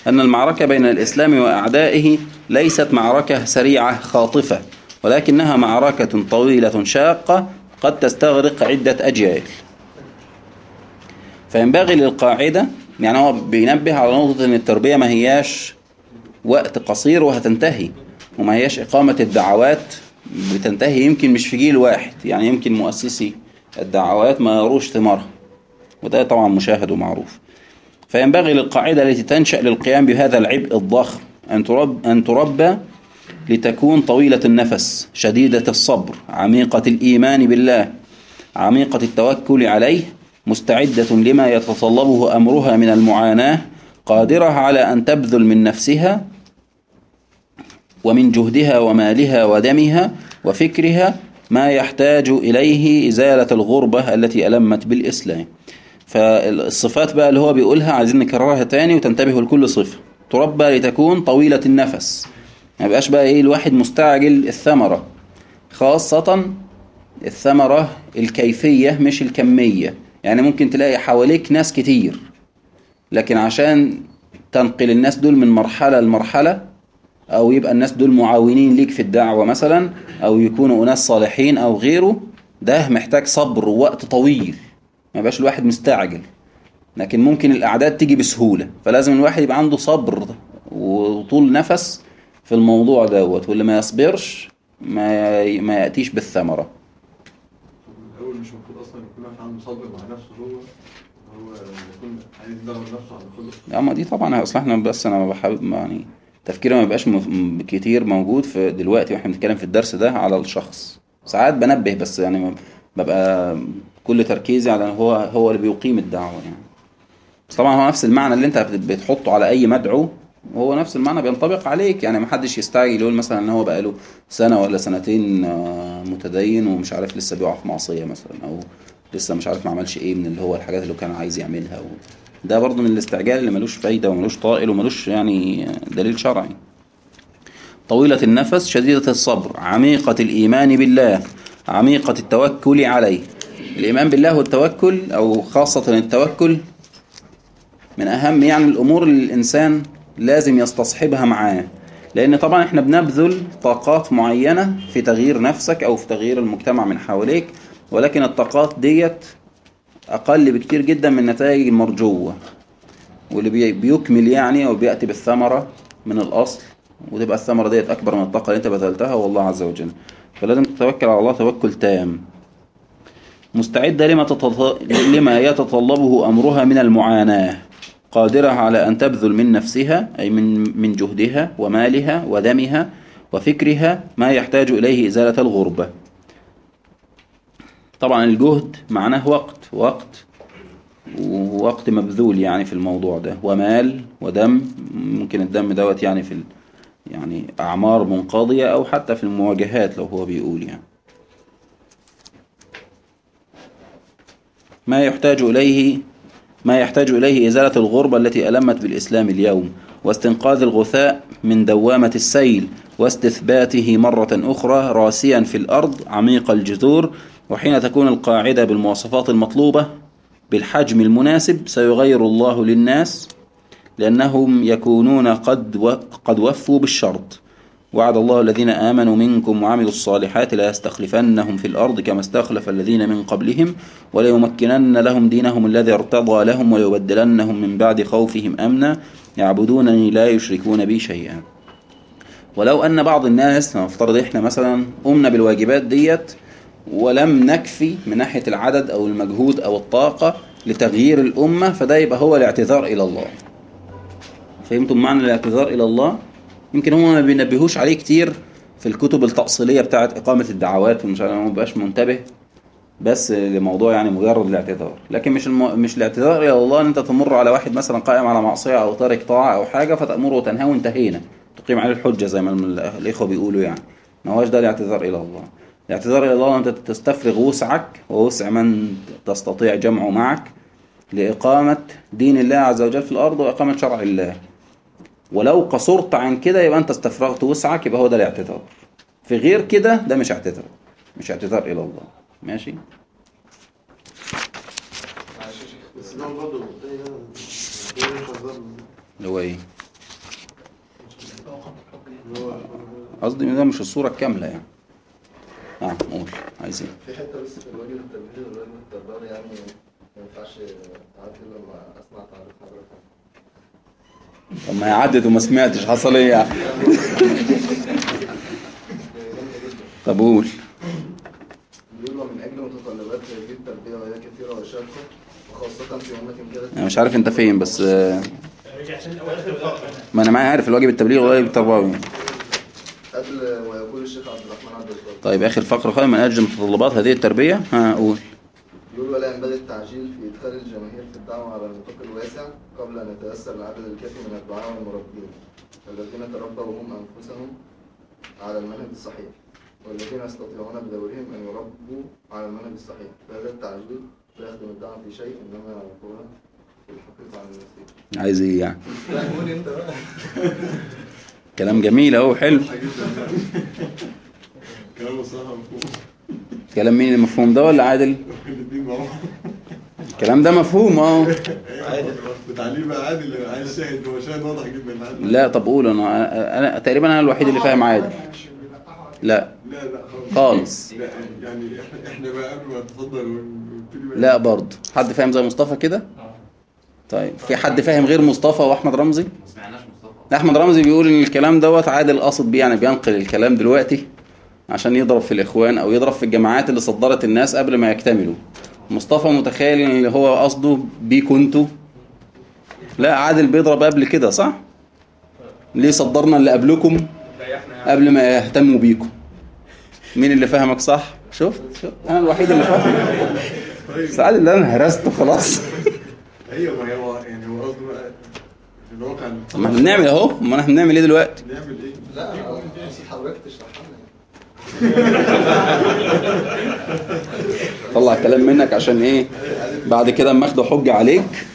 أن المعركة بين الإسلام وأعدائه ليست معركة سريعة خاطفة. ولكنها معركة طويلة شاقة قد تستغرق عدة أجيال. فينبغي للقاعدة يعني هو بينبه على نقطة أن التربية ما هياش وقت قصير وهتنتهي وما هياش إقامة الدعوات بتنتهي يمكن مش في جيل واحد يعني يمكن مؤسسي الدعوات ما يروش ثمارها. وده طبعا مشاهد ومعروف. فينبغي للقاعدة التي تنشأ للقيام بهذا العبء الضخم أن ترب أن تربى لتكون طويلة النفس شديدة الصبر عميقة الإيمان بالله عميقة التوكل عليه مستعدة لما يتطلبه أمرها من المعاناة قادرة على أن تبذل من نفسها ومن جهدها ومالها ودمها وفكرها ما يحتاج إليه إزالة الغربة التي ألمت بالإسلام. فالصفات بقى اللي هو بيقولها عايزين نكررها تاني وتنتبهوا لكل صفة. تربى لتكون طويلة النفس. ما يبقاش بقى إيه الواحد مستعجل الثمرة. خاصة الثمرة الكيفية مش الكمية. يعني ممكن تلاقي حواليك ناس كتير لكن عشان تنقل الناس دول من مرحلة لمرحلة أو يبقى الناس دول معاونين ليك في الدعوة مثلا أو يكونوا أناس صالحين أو غيره ده محتاج صبر ووقت طويل. ما يبقاش الواحد مستعجل. لكن ممكن الأعداد تيجي بسهولة. فلازم الواحد يبقى عنده صبر وطول نفس في الموضوع دوت واللي ما يصبرش ما ي- ما يأتيش بالثمرة. الأول مش المفروض أصلا يكون واحد عنده صبر مع نفسه هو هو يكون عايز يدور نفسه على كله اما دي طبعا أصل إحنا بس أنا ما بحب يعني تفكيري ما بيبقاش م- كتير موجود في دلوقتي وإحنا بنتكلم في الدرس ده على الشخص. ساعات بنبه بس يعني ببقى كل تركيزي على هو هو اللي بيقيم الدعوة يعني. بس طبعا هو نفس المعنى اللي أنت بت- بتحطه على أي مدعو هو نفس المعنى بينطبق عليك. يعني ما حدش يستعجل يقول مثلا إن هو بقاله سنة ولا سنتين آه، متدين ومش عارف لسه بيقع في معصية مثلا أو لسه مش عارف ما عملش إيه من اللي هو الحاجات اللي كان عايز يعملها. و... ده برضه من الاستعجال اللي ملوش فايدة وملوش طائل وملوش يعني دليل شرعي. طويلة النفس شديدة الصبر عميقة الإيمان بالله عميقة التوكل عليه. الإيمان بالله والتوكل أو خاصة التوكل من أهم يعني الأمور اللي الإنسان لازم يستصحبها معاه. لأن طبعا إحنا بنبذل طاقات معينة في تغيير نفسك أو في تغيير المجتمع من حواليك ولكن الطاقات ديت أقل بكتير جدا من النتائج المرجوة. واللي بي- بيكمل يعني أو بيأتي بالثمرة من الأصل وتبقى الثمرة ديت أكبر من الطاقة اللي أنت بذلتها والله عز وجل. فلازم تتوكل على الله توكل تام. مستعدة لما, تتط... لما يتطلبه أمرها من المعاناة. قادرة على أن تبذل من نفسها أي من من جهدها ومالها ودمها وفكرها ما يحتاج إليه إزالة الغربة طبعا الجهد معناه وقت وقت ووقت مبذول يعني في الموضوع ده ومال ودم ممكن الدم دوت يعني في. يعني أعمار منقضية أو حتى في المواجهات لو هو بيقول يعني ما يحتاج إليه ما يحتاج إليه إزالة الغربة التي ألمت بالإسلام اليوم واستنقاذ الغثاء من دوامة السيل واستثباته مرة أخرى راسيا في الأرض عميق الجذور وحين تكون القاعدة بالمواصفات المطلوبة بالحجم المناسب سيغير الله للناس لأنهم يكونون قد. قد وفوا بالشرط وعد الله الذين آمنوا منكم وعملوا الصالحات لا يستخلفنهم في الأرض كما استخلف الذين من قبلهم وليمكنن لهم دينهم الذي ارتضى لهم وليبدلنهم من بعد خوفهم أمنا يعبدونني لا يشركون بي شيئا. ولو أن بعض الناس نفترض إحنا مثلا قمنا بالواجبات ديت ولم نكفي من ناحية العدد أو المجهود أو الطاقة لتغيير الأمة فده يبقى هو الاعتذار إلى الله. فهمتم معنى الاعتذار إلى الله؟ يمكن هم ما بينبهوش عليه كتير في الكتب التأصيلية بتاعت إقامة الدعوات ومش عارف ما بقاش منتبه بس لموضوع يعني مجرد الاعتذار. لكن مش الم... مش الاعتذار إلى الله إن أنت تمر على واحد مثلا قائم على معصية أو تارك طاعة أو حاجة فتأمره وتنهاه وانتهينا. تقيم عليه الحجة زي ما الإخوة بيقولوا يعني. ما هوش ده الاعتذار إلى الله. الاعتذار إلى الله أنت تستفرغ وسعك ووسع من تستطيع جمعه معك لإقامة دين الله عز وجل في الأرض وإقامة شرع الله. ولو قصرت عن كده يبقى أنت استفرغت وسعك يبقى هو ده الاعتذار. في غير كده ده مش اعتذار. مش اعتذار إلى الله. ماشي؟ اللي هو هو قصدي ده مش الصورة الكاملة يعني. آه قول. عايزين. في حتة بس في الواجب التمهيدي والواجب التربوي يعني ما ينفعش تعدي لما أسمع تعليق حضرتك. طب ما هي عدت وما سمعتش حصل إيه يعني طب قول. التربيه أنا مش عارف أنت فين بس آه، ما أنا معايا عارف الواجب التبليغ والواجب التربوي. قبل ويقول الشيخ عبد الرحمن عبد الوهاب. طيب آخر فقرة خالص من أجل متطلبات هذه التربية؟ ها قول. يقول ولا ينبغي التعجيل في إدخال الجماهير في الدعوة على النطاق الواسع قبل أن يتيسر العدد الكافي من الدعاة والمربين الذين تربوا هم أنفسهم على المنهج الصحيح والذين يستطيعون بدورهم أن يربوا على المنهج الصحيح. فهذا التعجيل لا يخدم الدعوة في شيء إنما هو في الحقيقة عن النسيج عايز إيه يعني؟ كلام جميل أهو حلو. كلام مفهوم كلام مين المفهوم ده ولا عادل؟ الكلام ده مفهوم آه. وتعليم بقى عادل عايز شاهد هو شاهد واضح جدا عادل لا طب قول أنا أنا تقريبا أنا الوحيد اللي فاهم عادل. لا. لا لا خالص. لا يعني إحنا إحنا بقى قبل ما تفضل لا برضه. حد فاهم زي مصطفى كده؟ طيب في حد فاهم غير مصطفى وأحمد رمزي؟ ما سمعناش مصطفى. أحمد رمزي بيقول إن الكلام دوت عادل قاصد بيه يعني بينقل الكلام دلوقتي. عشان يضرب في الإخوان أو يضرب في الجماعات اللي صدرت الناس قبل ما يكتملوا. مصطفى متخيل إن اللي هو قصده بيه كنتوا لا عادل بيضرب قبل كده صح؟ ليه صدرنا اللي قبلكم قبل ما يهتموا بيكم؟ مين اللي فهمك صح؟ شفت شفت أنا الوحيد اللي فاهم. سعد اللي أنا هرسته خلاص. أيوه ما هو يعني هو قصده ما إحنا بنعمل أهو. ما إحنا بنعمل إيه دلوقتي؟ نعمل إيه؟ لا أنا قصدي حضرتك لنا طلع كلام منك عشان إيه؟ بعد كده أما أخده حجة عليك.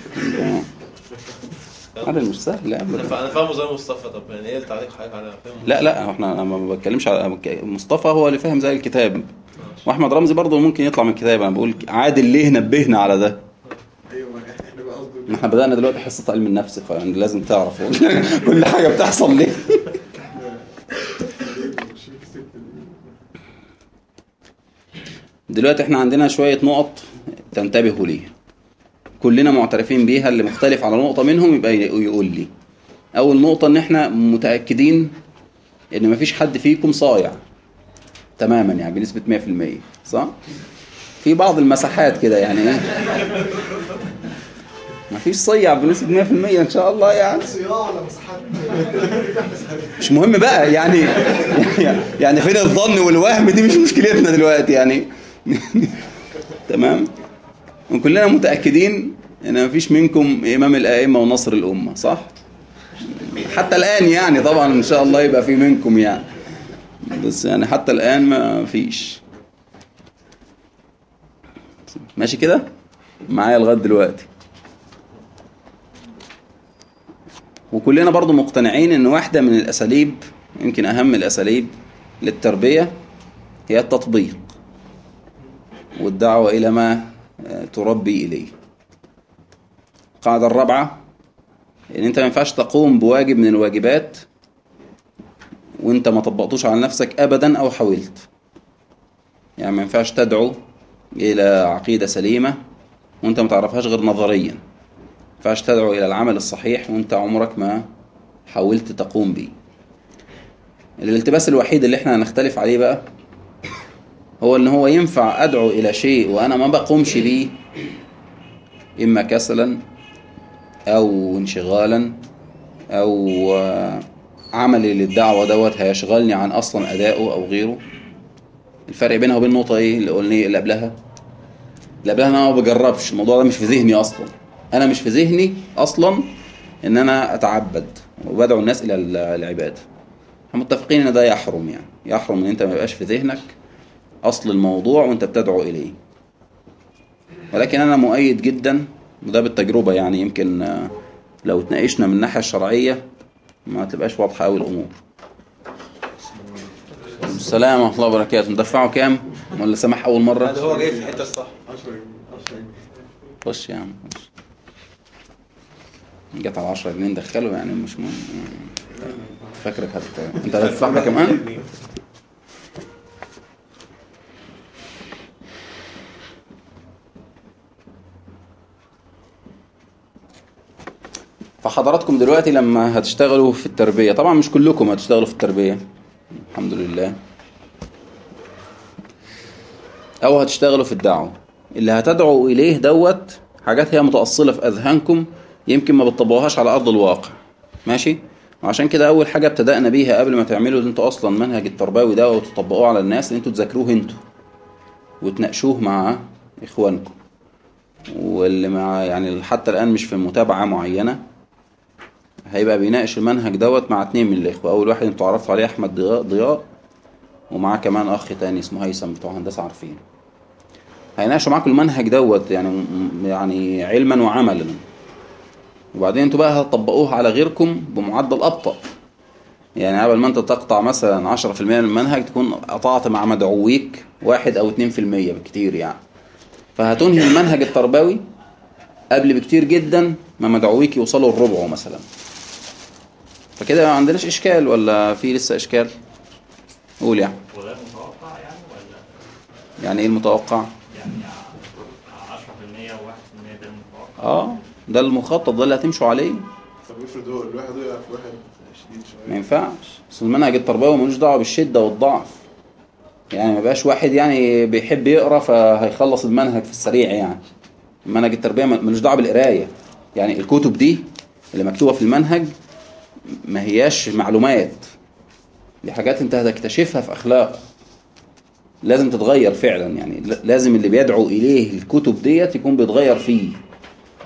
هذا مش سهل يا أنا فاهمه زي مصطفى. طب يعني إيه التعليق حضرتك على فاهم لا لا إحنا أنا ما بتكلمش على مصطفى هو اللي فاهم زي الكتاب. وأحمد رمزي برضه ممكن يطلع من الكتاب. أنا بقول عادل ليه نبهنا على ده؟ أيوه ما إحنا بدأنا دلوقتي حصة علم النفس فيعني لازم تعرف كل حاجة بتحصل ليه ماشيين في السكه دي دلوقتي إحنا عندنا شوية نقط تنتبهوا ليها. كلنا معترفين بيها اللي مختلف على نقطة منهم يبقى يقول لي. أول نقطة إن إحنا متأكدين إن مفيش حد فيكم صايع. تماما يعني بنسبة 100% صح؟ في بعض المساحات كده يعني إيه؟ مفيش صيع بنسبة 100% إن شاء الله يعني. مش مهم بقى يعني يعني فين الظن والوهم دي مش مشكلتنا دلوقتي يعني. تمام؟ وكلنا متأكدين إن مفيش منكم إمام الأئمة ونصر الأمة صح؟ حتى الآن يعني طبعا إن شاء الله يبقى في منكم يعني. بس يعني حتى الآن ما فيش. ماشي كده؟ معايا لغاية دلوقتي. وكلنا برضو مقتنعين إن واحدة من الأساليب يمكن أهم الأساليب للتربية هي التطبيق. والدعوة إلى ما تربي إليه. القاعدة الرابعة إن أنت ما ينفعش تقوم بواجب من الواجبات وأنت ما طبقتوش على نفسك ابدا أو حاولت. يعني ما ينفعش تدعو إلى عقيدة سليمة وأنت ما تعرفهاش غير نظريا. ما ينفعش تدعو إلى العمل الصحيح وأنت عمرك ما حاولت تقوم به الالتباس الوحيد اللي إحنا هنختلف عليه بقى هو إن هو ينفع أدعو إلى شيء وأنا ما بقومش بيه إما كسلا أو انشغالا أو عملي للدعوة دوت هيشغلني عن أصلا أدائه أو غيره. الفرق بينها وبين النقطة إيه اللي قلنا اللي قبلها؟ اللي قبلها أنا ما بجربش الموضوع ده مش في ذهني أصلا. أنا مش في ذهني أصلا إن أنا أتعبد وبدعو الناس إلى العبادة. إحنا متفقين إن ده يحرم يعني. يحرم إن أنت ما يبقاش في ذهنك أصل الموضوع وأنت بتدعو إليه. ولكن أنا مؤيد جدا وده بالتجربة يعني يمكن لو اتناقشنا من الناحية الشرعية ما تبقاش واضحة قوي الأمور. السلام ورحمة الله وبركاته. ندفعه كام؟ ولا سمح أول مرة؟ هذا هو جاي في الحتة الصح. 10 جنيه 10 جنيه خش يا عم خش. جت على 10 جنيه ندخله يعني مش مهم. فاكرك هت انت هتدفعها كمان؟ فحضراتكم دلوقتي لما هتشتغلوا في التربية طبعا مش كلكم هتشتغلوا في التربية الحمد لله. أو هتشتغلوا في الدعوة. اللي هتدعوا إليه دوت حاجات هي متأصلة في أذهانكم يمكن ما بتطبقوهاش على أرض الواقع. ماشي؟ وعشان كده أول حاجة ابتدأنا بيها قبل ما تعملوا أنتوا أصلا منهج التربوي ده وتطبقوه على الناس إن أنتوا تذاكروه أنتوا وتناقشوه مع إخوانكم. واللي مع يعني حتى الآن مش في متابعة معينة. هيبقى بيناقش المنهج دوت مع اتنين من الإخوة. أول واحد أنتوا عرفتوا عليه أحمد ضياء ومعاه كمان أخ تاني اسمه هيثم بتوع هندسة عارفين. هيناقشوا معاكم المنهج دوت يعني يعني علما وعملا. وبعدين أنتوا بقى هتطبقوه على غيركم بمعدل أبطأ. يعني قبل ما أنت تقطع مثلا 10% من المنهج تكون قطعت مع مدعويك واحد أو 2% بكتير يعني. فهتنهي المنهج التربوي قبل بكتير جدا ما مدعويك يوصلوا الربع مثلا. فكده ما عندناش إشكال ولا في لسه إشكال؟ قول يعني. وغير متوقع يعني ولا؟ يعني إيه المتوقع؟ يعني 10% و1% ده المتوقع؟ آه ده المخطط ده اللي هتمشوا عليه. طب افرض هو الواحد وقع في واحد شديد ما ينفعش. أصل المنهج التربوي ملوش دعوة بالشدة والضعف. يعني ما بقاش واحد يعني بيحب يقرأ فهيخلص المنهج في السريع يعني. المنهج التربيه ملوش دعوة بالقراية. يعني الكتب دي اللي مكتوبة في المنهج ما هياش معلومات. دي حاجات انت هتكتشفها في أخلاق. لازم تتغير فعلا يعني. لازم اللي بيدعو إليه الكتب ديت يكون بيتغير فيه.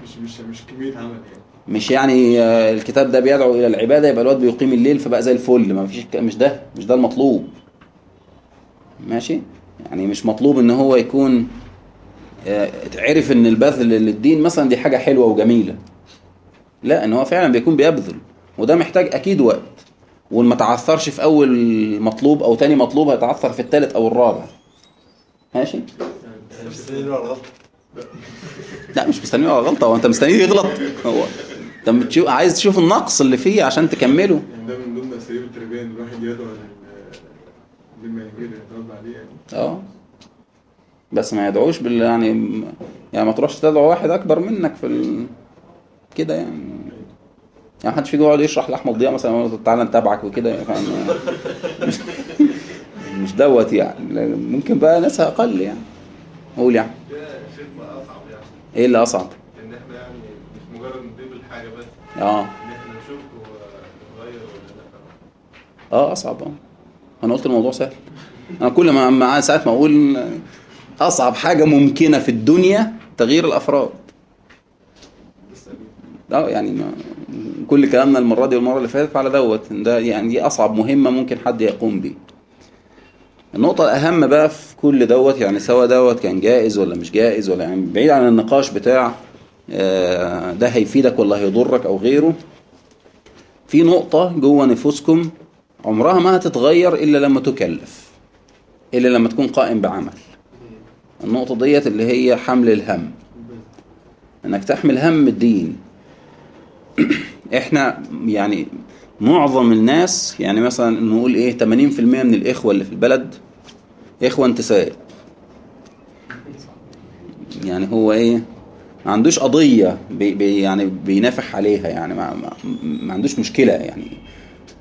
مش مش مش كميه عمل يعني. مش يعني آه، الكتاب ده بيدعو إلى العبادة يبقى الواد بيقيم الليل فبقى زي الفل. ما فيش مش ده مش ده المطلوب. ماشي؟ يعني مش مطلوب إن هو يكون آه، عرف إن البذل للدين مثلا دي حاجة حلوة وجميلة. لا إن هو فعلا بيكون بيبذل. وده محتاج أكيد وقت. وما تعثرش في أول مطلوب أو تاني مطلوب هيتعثر في الثالث أو الرابع. ماشي؟ لا مش مستنيه على غلطة. هو أنت مستنيه يغلط؟ هو. أنت عايز تشوف النقص اللي فيه عشان تكمله؟ ده من ضمن اساليب التربيه ان الواحد يدعو لما يميل يتربى عليه يعني آه. بس ما يدعوش بال يعني يعني ما تروحش تدعو واحد أكبر منك في ال... كده يعني. يعني محدش فيكم يقعد يشرح لأحمد ضياء مثلا تعالى نتابعك وكده يعني؟ مش مش دوت يعني ممكن بقى ناس أقل يعني. قول يعني. يعني. إيه اللي أصعب؟ إن إحنا يعني مش مجرد نضيف الحاجة بس آه. إن إحنا نشوف ولا لأ. آه أصعب. آه أنا قلت الموضوع سهل. أنا كل ما مع ساعات ما أقول أصعب حاجة ممكنة في الدنيا تغيير الأفراد. آه يعني ما كل كلامنا المرة دي والمرة اللي فاتت على دوت. ده يعني دي أصعب مهمة ممكن حد يقوم بيه. النقطة الأهم بقى في كل دوت يعني سواء دوت كان جائز ولا مش جائز ولا يعني بعيد عن النقاش بتاع آه، ده هيفيدك ولا هيضرك أو غيره. في نقطة جوه نفوسكم عمرها ما هتتغير إلا لما تكلف إلا لما تكون قائم بعمل. النقطة ديت اللي هي حمل الهم. إنك تحمل هم الدين. إحنا يعني معظم الناس يعني مثلا نقول إيه 80% من الإخوة اللي في البلد إخوة انتساب. يعني هو إيه ما عندوش قضية بي بي يعني بينافح عليها يعني ما, ما, ما عندوش مشكلة يعني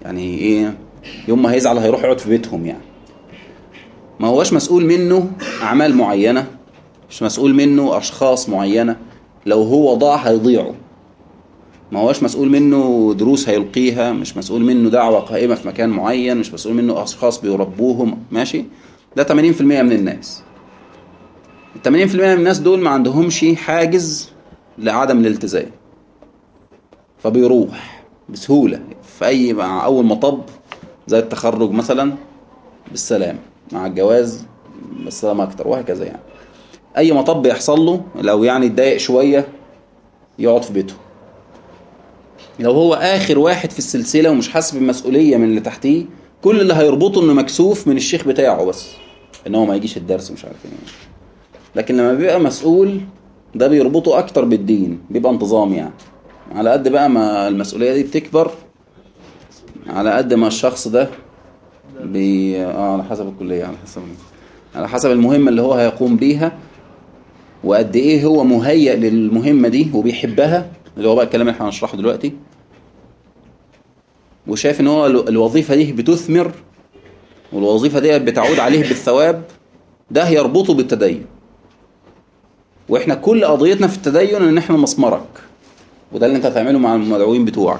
يعني إيه يوم ما هيزعل هيروح يقعد في بيتهم يعني. ما هوش مسؤول منه أعمال معينة مش مسؤول منه أشخاص معينة لو هو ضاع هيضيعوا ما هوش مسؤول منه دروس هيلقيها مش مسؤول منه دعوة قائمة في مكان معين مش مسؤول منه أشخاص بيربوهم ماشي؟ ده 80% من الناس. ال 80% من الناس دول ما عندهمش حاجز لعدم الالتزام. فبيروح بسهولة في أي مع أول مطب زي التخرج مثلا بالسلام مع الجواز بالسلام أكتر وهكذا يعني. أي مطب يحصل له لو يعني اتضايق شوية يقعد في بيته. لو هو آخر واحد في السلسلة ومش حاسس بالمسؤولية من اللي تحتيه كل اللي هيربطه إنه مكسوف من الشيخ بتاعه بس إن هو ما يجيش الدرس مش عارف إيه. لكن لما بيبقى مسؤول ده بيربطه أكتر بالدين بيبقى انتظام يعني. على قد بقى ما المسؤولية دي بتكبر على قد ما الشخص ده بي... آه على حسب الكلية على حسب على حسب المهمة اللي هو هيقوم بيها وقد إيه هو مهيأ للمهمة دي وبيحبها اللي هو بقى الكلام اللي إحنا هنشرحه دلوقتي. وشايف إن هو ال- الوظيفة دي بتثمر والوظيفة دي بتعود عليه بالثواب ده يربطه بالتدين. وإحنا كل قضيتنا في التدين إن إحنا مسمرك. وده اللي أنت هتعمله مع المدعوين بتوعك.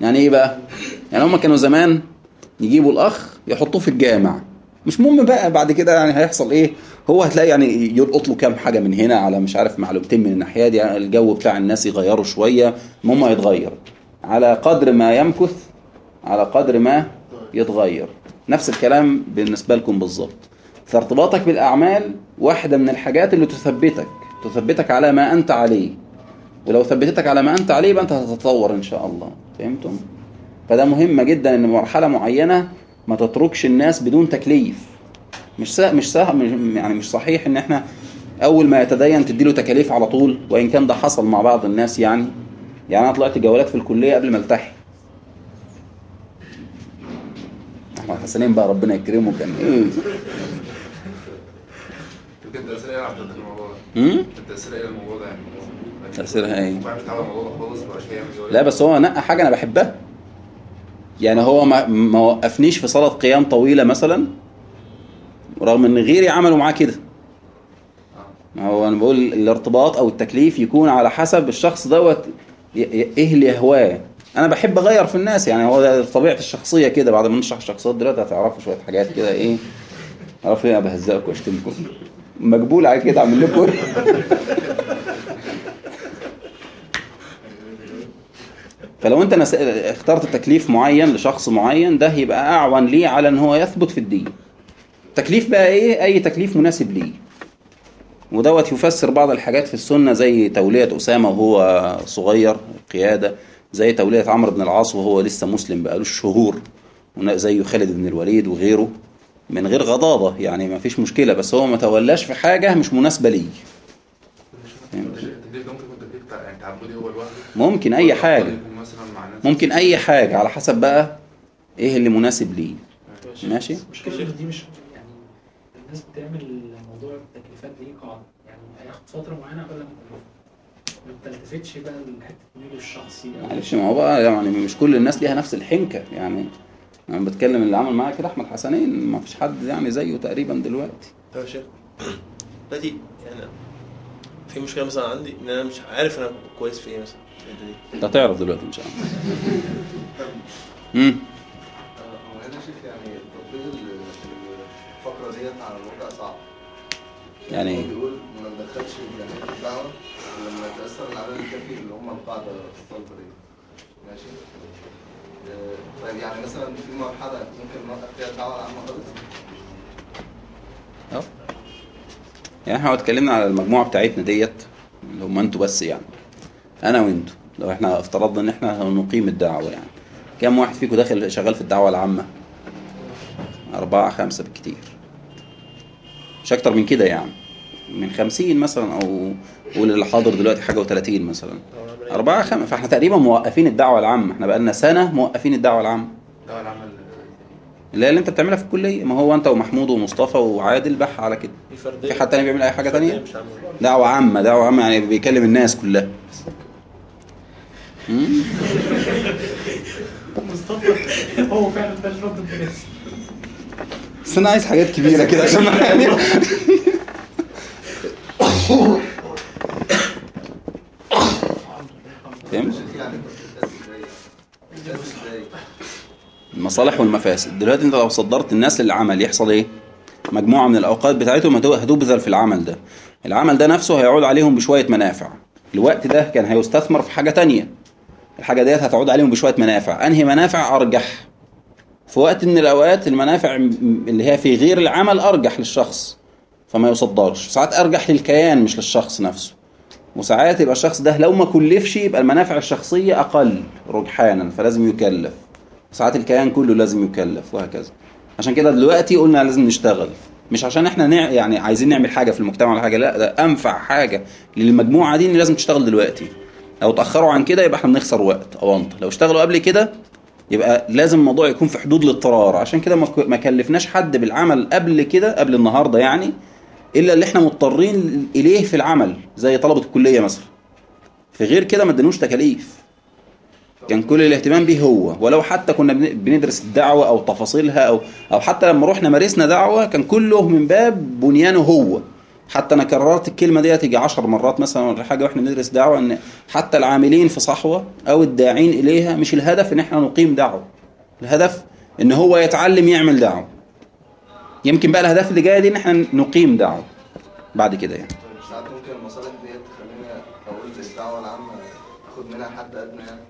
يعني إيه بقى؟ يعني هما كانوا زمان يجيبوا الأخ يحطوه في الجامع. مش مهم بقى بعد كده يعني هيحصل إيه. هو هتلاقي يعني يلقط له كام حاجة من هنا على مش عارف معلومتين من الناحية دي. يعني الجو بتاع الناس يغيره شوية المهم هيتغير. على قدر ما يمكث على قدر ما يتغير. نفس الكلام بالنسبة لكم بالظبط فارتباطك بالأعمال واحدة من الحاجات اللي تثبتك. تثبتك على ما أنت عليه. ولو ثبتتك على ما أنت عليه يبقى أنت هتتطور إن شاء الله. فهمتم؟ فده مهم جدا إن مرحلة معينة ما تتركش الناس بدون تكليف. مش سا... مش سا... مش يعني مش صحيح إن إحنا أول ما يتدين تديله تكاليف على طول وإن كان ده حصل مع بعض الناس يعني. يعني أنا طلعت جولات في الكلية قبل ما التحي احمد حسنين بقى ربنا يكرمه كان إيه؟ كنت إيه على الموضوع ده؟ كنت على الموضوع ده يعني؟ تأثيرها إيه؟ لا بس هو نقى حاجة أنا بحبها. يعني هو ما, ما وقفنيش في صلاة قيام طويلة مثلا رغم إن غيري عملوا معاه كده. ما هو أنا بقول الارتباط أو التكليف يكون على حسب الشخص دوت إيه اللي يهواه أنا بحب أغير في الناس يعني هو طبيعة الشخصية كده بعد ما نشرح الشخصيات دلوقتي هتعرفوا شوية حاجات كده إيه؟ عرفوا إيه؟ بهزقكم واشتمكم مقبول على كده أعمل لكم. فلو انت. اخترت تكليف معين لشخص معين ده يبقى أعون ليه على إن هو يثبت في الدين. تكليف بقى إيه؟ أي تكليف مناسب ليه. ودوت يفسر بعض الحاجات في السنة زي تولية أسامة وهو صغير قيادة زي تولية عمرو بن العاص وهو لسه مسلم بقالوش شهور زي خالد بن الوليد وغيره من غير غضاضة. يعني ما فيش مشكلة بس هو ما تولاش في حاجة مش مناسبة ليه. ممكن أي ولا حاجة. ممكن أي حاجة على حسب بقى إيه اللي مناسب ليه. ماشي. المشكلة إن دي مش يعني الناس بتعمل موضوع التكليفات دي قاعدة. يعني هياخد فترة معينة قبل ما ما بتلتفتش بقى لحتة ميله الشخصي معلش ما هو بقى يعني مش كل الناس ليها نفس الحنكة. يعني أنا بتكلم اللي عمل معايا كده أحمد حسنين ما فيش حد يعني زيه تقريبا دلوقتي. طب يا شيخ. دلوقتي يعني في مشكلة مثلا عندي إن أنا مش عارف أنا كويس في إيه مثلا في أنت هتعرف دلوقتي إن شاء الله. امم هو هنا شيخ يعني تطبيق ال- الفقرة ديت على الواقع صعب. يعني إيه بيقول ما ندخلش جمعية الدعوة لما يتأثر العدد الكافي اللي هم القاعدة الصلبة دي. ماشي؟ آه، طيب يعني مثلا في مرحلة ممكن نوقف فيها الدعوة العامة خالص؟ أه. يعني إحنا لو اتكلمنا على المجموعة بتاعتنا ديت اللي هم أنتوا بس يعني أنا وانتوا لو إحنا افترضنا ان إحنا نقيم الدعوة يعني. كم واحد فيكم داخل شغال في الدعوة العامة؟ أربعة خمسة بالكتير. مش أكتر من كده يعني. من خمسين مثلا أو قول اللي حاضر دلوقتي حاجة وثلاثين مثلا. أربعة خمسة فاحنا تقريبا موقفين الدعوة العامة. إحنا بقالنا سنة موقفين الدعوة العامة. ده العمل اللي هي اللي انت بتعملها في الكلية. ما هو انت ومحمود ومصطفى وعادل بح على كده. في فرديه في حد تاني بيعمل أي حاجة تانية؟ مش عامل؟ دعوة عامة دعوة عامة يعني بيكلم الناس كلها؟ مصطفى هو فعلا ده اللي رد الناس. بس أنا عايز حاجات كبيرة كده عشان يعني فهمت؟ شيخ يعني انت بتتأسس إزاي يعني؟ بتتأسس إزاي؟ المصالح والمفاسد. دلوقتي انت لو صدرت الناس للعمل يحصل إيه؟ مجموعة من الأوقات بتاعتهم هتبذل في العمل ده. العمل ده نفسه هيعود عليهم بشوية منافع. الوقت ده كان هيستثمر في حاجة تانية. الحاجة ديت هتعود عليهم بشوية منافع. أنهي منافع؟ أرجح. في وقت من الأوقات المنافع اللي هي في غير العمل أرجح للشخص فما يصدرش. ساعات أرجح للكيان مش للشخص نفسه. وساعات يبقى الشخص ده لو ما كلفش يبقى المنافع الشخصية أقل رجحانا فلازم يكلف. ساعات الكيان كله لازم يكلف وهكذا. عشان كده دلوقتي قلنا لازم نشتغل. مش عشان إحنا نع... يعني عايزين نعمل حاجة في المجتمع ولا حاجة لا ده أنفع حاجة للمجموعة دي إن لازم تشتغل دلوقتي. لو اتأخروا عن كده يبقى إحنا بنخسر وقت أو انت لو اشتغلوا قبل كده يبقى لازم الموضوع يكون في حدود الاضطرار عشان كده ما كلفناش حد بالعمل قبل كده قبل النهارده يعني إلا اللي إحنا مضطرين إليه في العمل زي طلبة الكلية مثلا. في غير كده ما ادينوش تكاليف. كان كل الاهتمام به هو. ولو حتى كنا بن- بندرس الدعوة أو تفاصيلها أو أو حتى لما رحنا مارسنا دعوة كان كله من باب بنيانه هو. حتى أنا كررت الكلمة دي تيجي عشر مرات مثلا ولا حاجة وإحنا بندرس دعوة إن حتى العاملين في صحوة أو الداعين إليها مش الهدف إن إحنا نقيم دعوة. الهدف إن هو يتعلم يعمل دعوة. يمكن بقى الأهداف اللي جاية دي إن إحنا نقيم دعوة. بعد كده يعني. ساعات ممكن المصالح ديت تخليني أقول الدعوة العامة اخد منها حد أدنى يعني.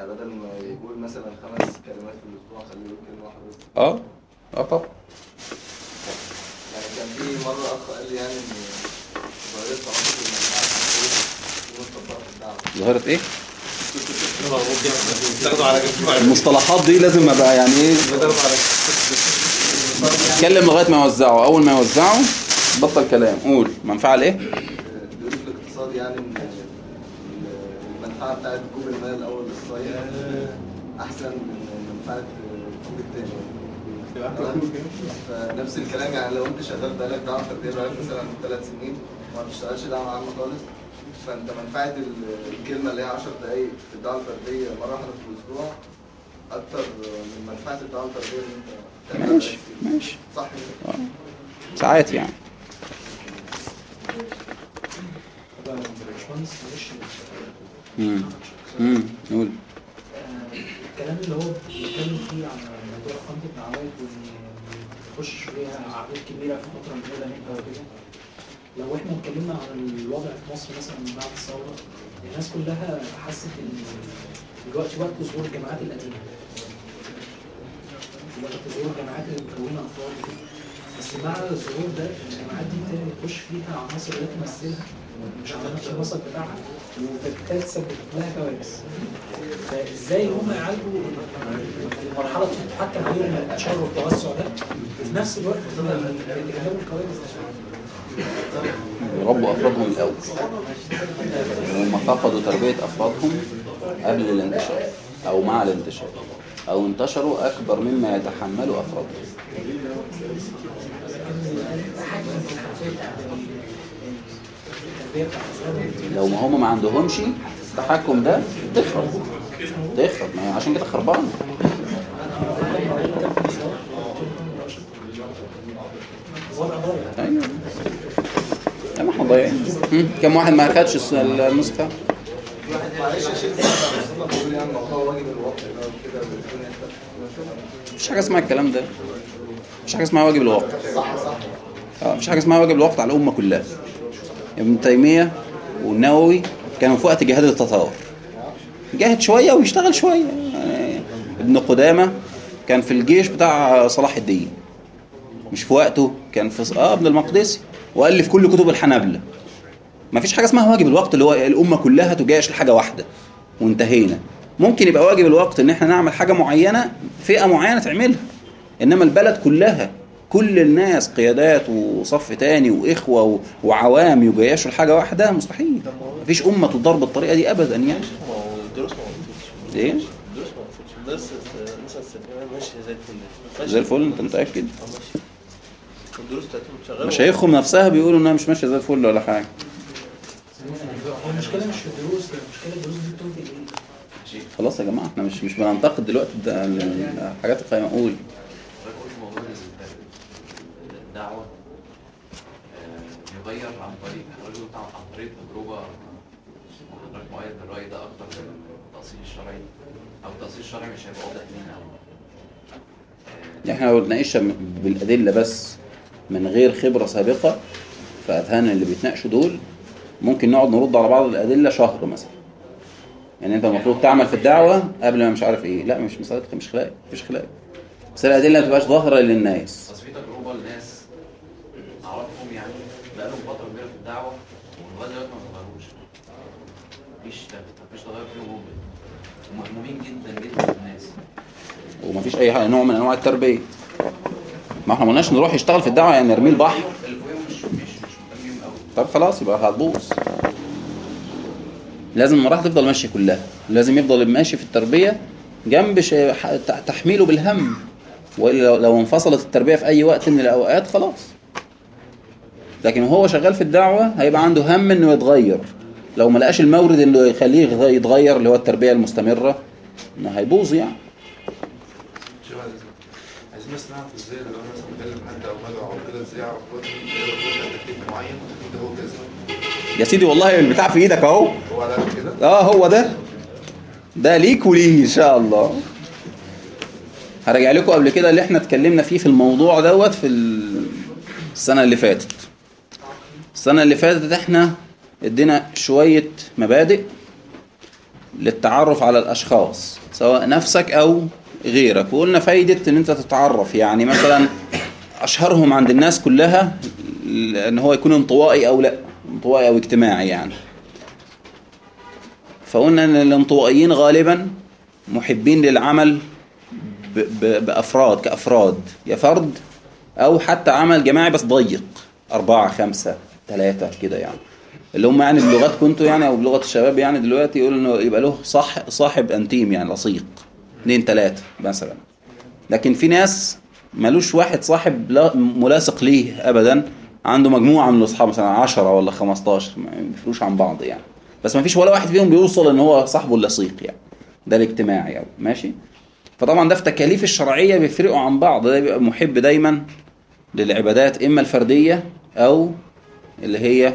يعني بدل ما يقول مثلا خمس كلمات في الأسبوع خليه يقول كلمة واحدة بس. أه أه طبعا يعني كان في مرة أخ قال لي يعني إن ظاهرة تعاطف مطبقة في؟ تاخده على جنب. المصطلحات دي لازم أبقى يعني إيه؟ أتكلم لغاية ما يوزعه أول ما يوزعه بطل كلام. قول. منفعة لإيه؟ بيقول في الاقتصاد يعني إن ال- المنفعة بتاعت جوجل مال أو الصيف أحسن من منفعة الفوق التاني. تمام؟ فنفس الكلام يعني لو أنت شغال بقالك دعوة فردية بقالك مثلا ثلاث سنين وما بتشتغلش دعوة عامة خالص فأنت منفعة ال- الكلمة اللي هي 10 دقايق في الدعوة الفردية مرة واحدة في الأسبوع أكتر من منفعة الدعوة الفردية اللي أنت ماشي. ماشي. صح؟ كده؟ ساعات يعني. امم آه، الكلام اللي هو بيتكلم فيه عن موضوع خمسة العوائد وإن بيخش فيها اعداد كبيرة في فترة من الامريكا وكده. لو إحنا اتكلمنا عن الوضع في مصر مثلا من بعد الثورة الناس كلها حست إن دلوقتي وقت ظهور الجامعات القديمة. وقت ظهور الجامعات اللي مكونه وكده. بس مع الظهور ده الجامعات دي تخش فيها عناصر لا تمثلها. مش على النسق بتاعها. تسبب لها كوارث فازاي هم يعالجوا المرحلة اللي بتحكم عليهم الانتشار والتوسع ده وفي نفس الوقت يتجنبوا الكوارث يربوا أفرادهم الأول. هم فقدوا تربية أفرادهم قبل الانتشار أو مع الانتشار. أو انتشروا أكبر مما يتحملوا أفرادهم. لو ما هم ما عندهمش التحكم ده تخرب. تخرب. ما عشان كده خربانه أيوه. كم إحنا ضايعين؟ كم واحد ما الس- النسخه مفيش حاجة اسمها الكلام ده. مفيش حاجة اسمها واجب الوقت. صح صح آه مفيش حاجة اسمها واجب الوقت على الأمة كلها. ابن تيمية والنووي كانوا في وقت جهاد التطور. جاهد شوية ويشتغل شوية. يعني ابن قدامة كان في الجيش بتاع صلاح الدين. مش في وقته كان في آه ابن المقدسي. وألف كل كتب الحنابلة. مفيش حاجة اسمها واجب الوقت اللي هو الأمة كلها تجاش لحاجة واحدة وانتهينا. ممكن يبقى واجب الوقت إن إحنا نعمل حاجة معينة فئة معينة تعملها. إنما البلد كلها كل الناس قيادات وصف تاني وإخوة و- وعوام يجيشوا لحاجه واحدة مستحيل. مفيش أمة تضرب بالطريقة دي ابدا يعني. ماشية زي الفل أنت شغالة مشايخهم نفسها بيقولوا إنها مش ماشية زي الفل ولا حاجة. المشكلة مش في الدروس المشكلة الدروس دي إيه؟ خلاص يا جماعة إحنا مش مش بننتقد دلوقتي الحاجات القيمة. أقول قلت موضوع ال- الدعوة آه، يغير عن طريق. حضرتك عن طريق تجربة حضرتك مؤيد بالرأي ده أكتر من التأصيل الشرعي؟ أو التأصيل الشرعي مش هيبقى واضح لينا. يعني إحنا لو اتناقشنا بالأدلة بس من غير خبرة سابقة فاذهان اللي بيتناقشوا دول. ممكن نقعد نرد على بعض الأدلة شهر مثلا. يعني أنت المفروض تعمل في الدعوة قبل ما مش عارف إيه. لا مش مساله مش خلاف مفيش خلاف. بس الأدلة ما تبقاش ظاهرة للناس. بس في تجربة لناس أعرفهم يعني بقالهم فترة كبيرة في الدعوة ولغاية دلوقتي ما اتغيروش مفيش ومهمومين جدا جدا بالناس ومفيش أي نوع من أنواع التربية. ما إحنا ما قلناش نروح يشتغل في الدعوة يعني نرميه البحر. طب خلاص يبقى هتبوظ. لازم المراحل تفضل ماشية كلها. لازم يفضل ماشي في التربية جنب تحميله بالهم. وإلا لو انفصلت التربية في أي وقت من الأوقات خلاص. لكن وهو شغال في الدعوة هيبقى عنده هم إنه يتغير. لو ما لقاش المورد اللي يخليه يتغير اللي هو التربية المستمرة إنه هيبوظ يعني. عايزين بس نعرف إزاي لو أنا مثلا بكلم حد أو كده إزاي اعرف تكليف معين؟ ده هو كذا. يا سيدي والله البتاع في إيدك أهو. هو كده؟ آه هو ده. ده ليك وليه إن شاء الله. هرجع لكم قبل كده اللي إحنا اتكلمنا فيه في الموضوع دوت في ال- السنة اللي فاتت. السنة اللي فاتت إحنا ادينا شوية مبادئ للتعرف على الأشخاص سواء نفسك أو غيرك. وقلنا فايدة إن أنت تتعرف يعني مثلا أشهرهم عند الناس كلها إن هو يكون انطوائي أو لا انطوائي أو اجتماعي يعني. فقلنا إن الانطوائيين غالبا محبين للعمل ب- ب- بأفراد كأفراد يا فرد أو حتى عمل جماعي بس ضيق أربعة خمسة ثلاثة كده يعني. اللي هم يعني بلغات كنتوا يعني أو بلغة الشباب يعني دلوقتي يقول إنه يبقى له صح صاحب انتيم يعني لصيق. اثنين ثلاثة مثلا. لكن في ناس ملوش واحد صاحب لا- ملاصق ليه ابدا. عنده مجموعة من الأصحاب مثلا 10 ولا 15 ما بيفرقوش عن بعض يعني. بس ما فيش ولا واحد فيهم بيوصل إن هو صاحبه اللصيق يعني. ده الاجتماعي يعني. ماشي؟ فطبعا ده في التكاليف الشرعية بيفرقوا عن بعض. ده بيبقى محب دايما للعبادات إما الفردية أو اللي هي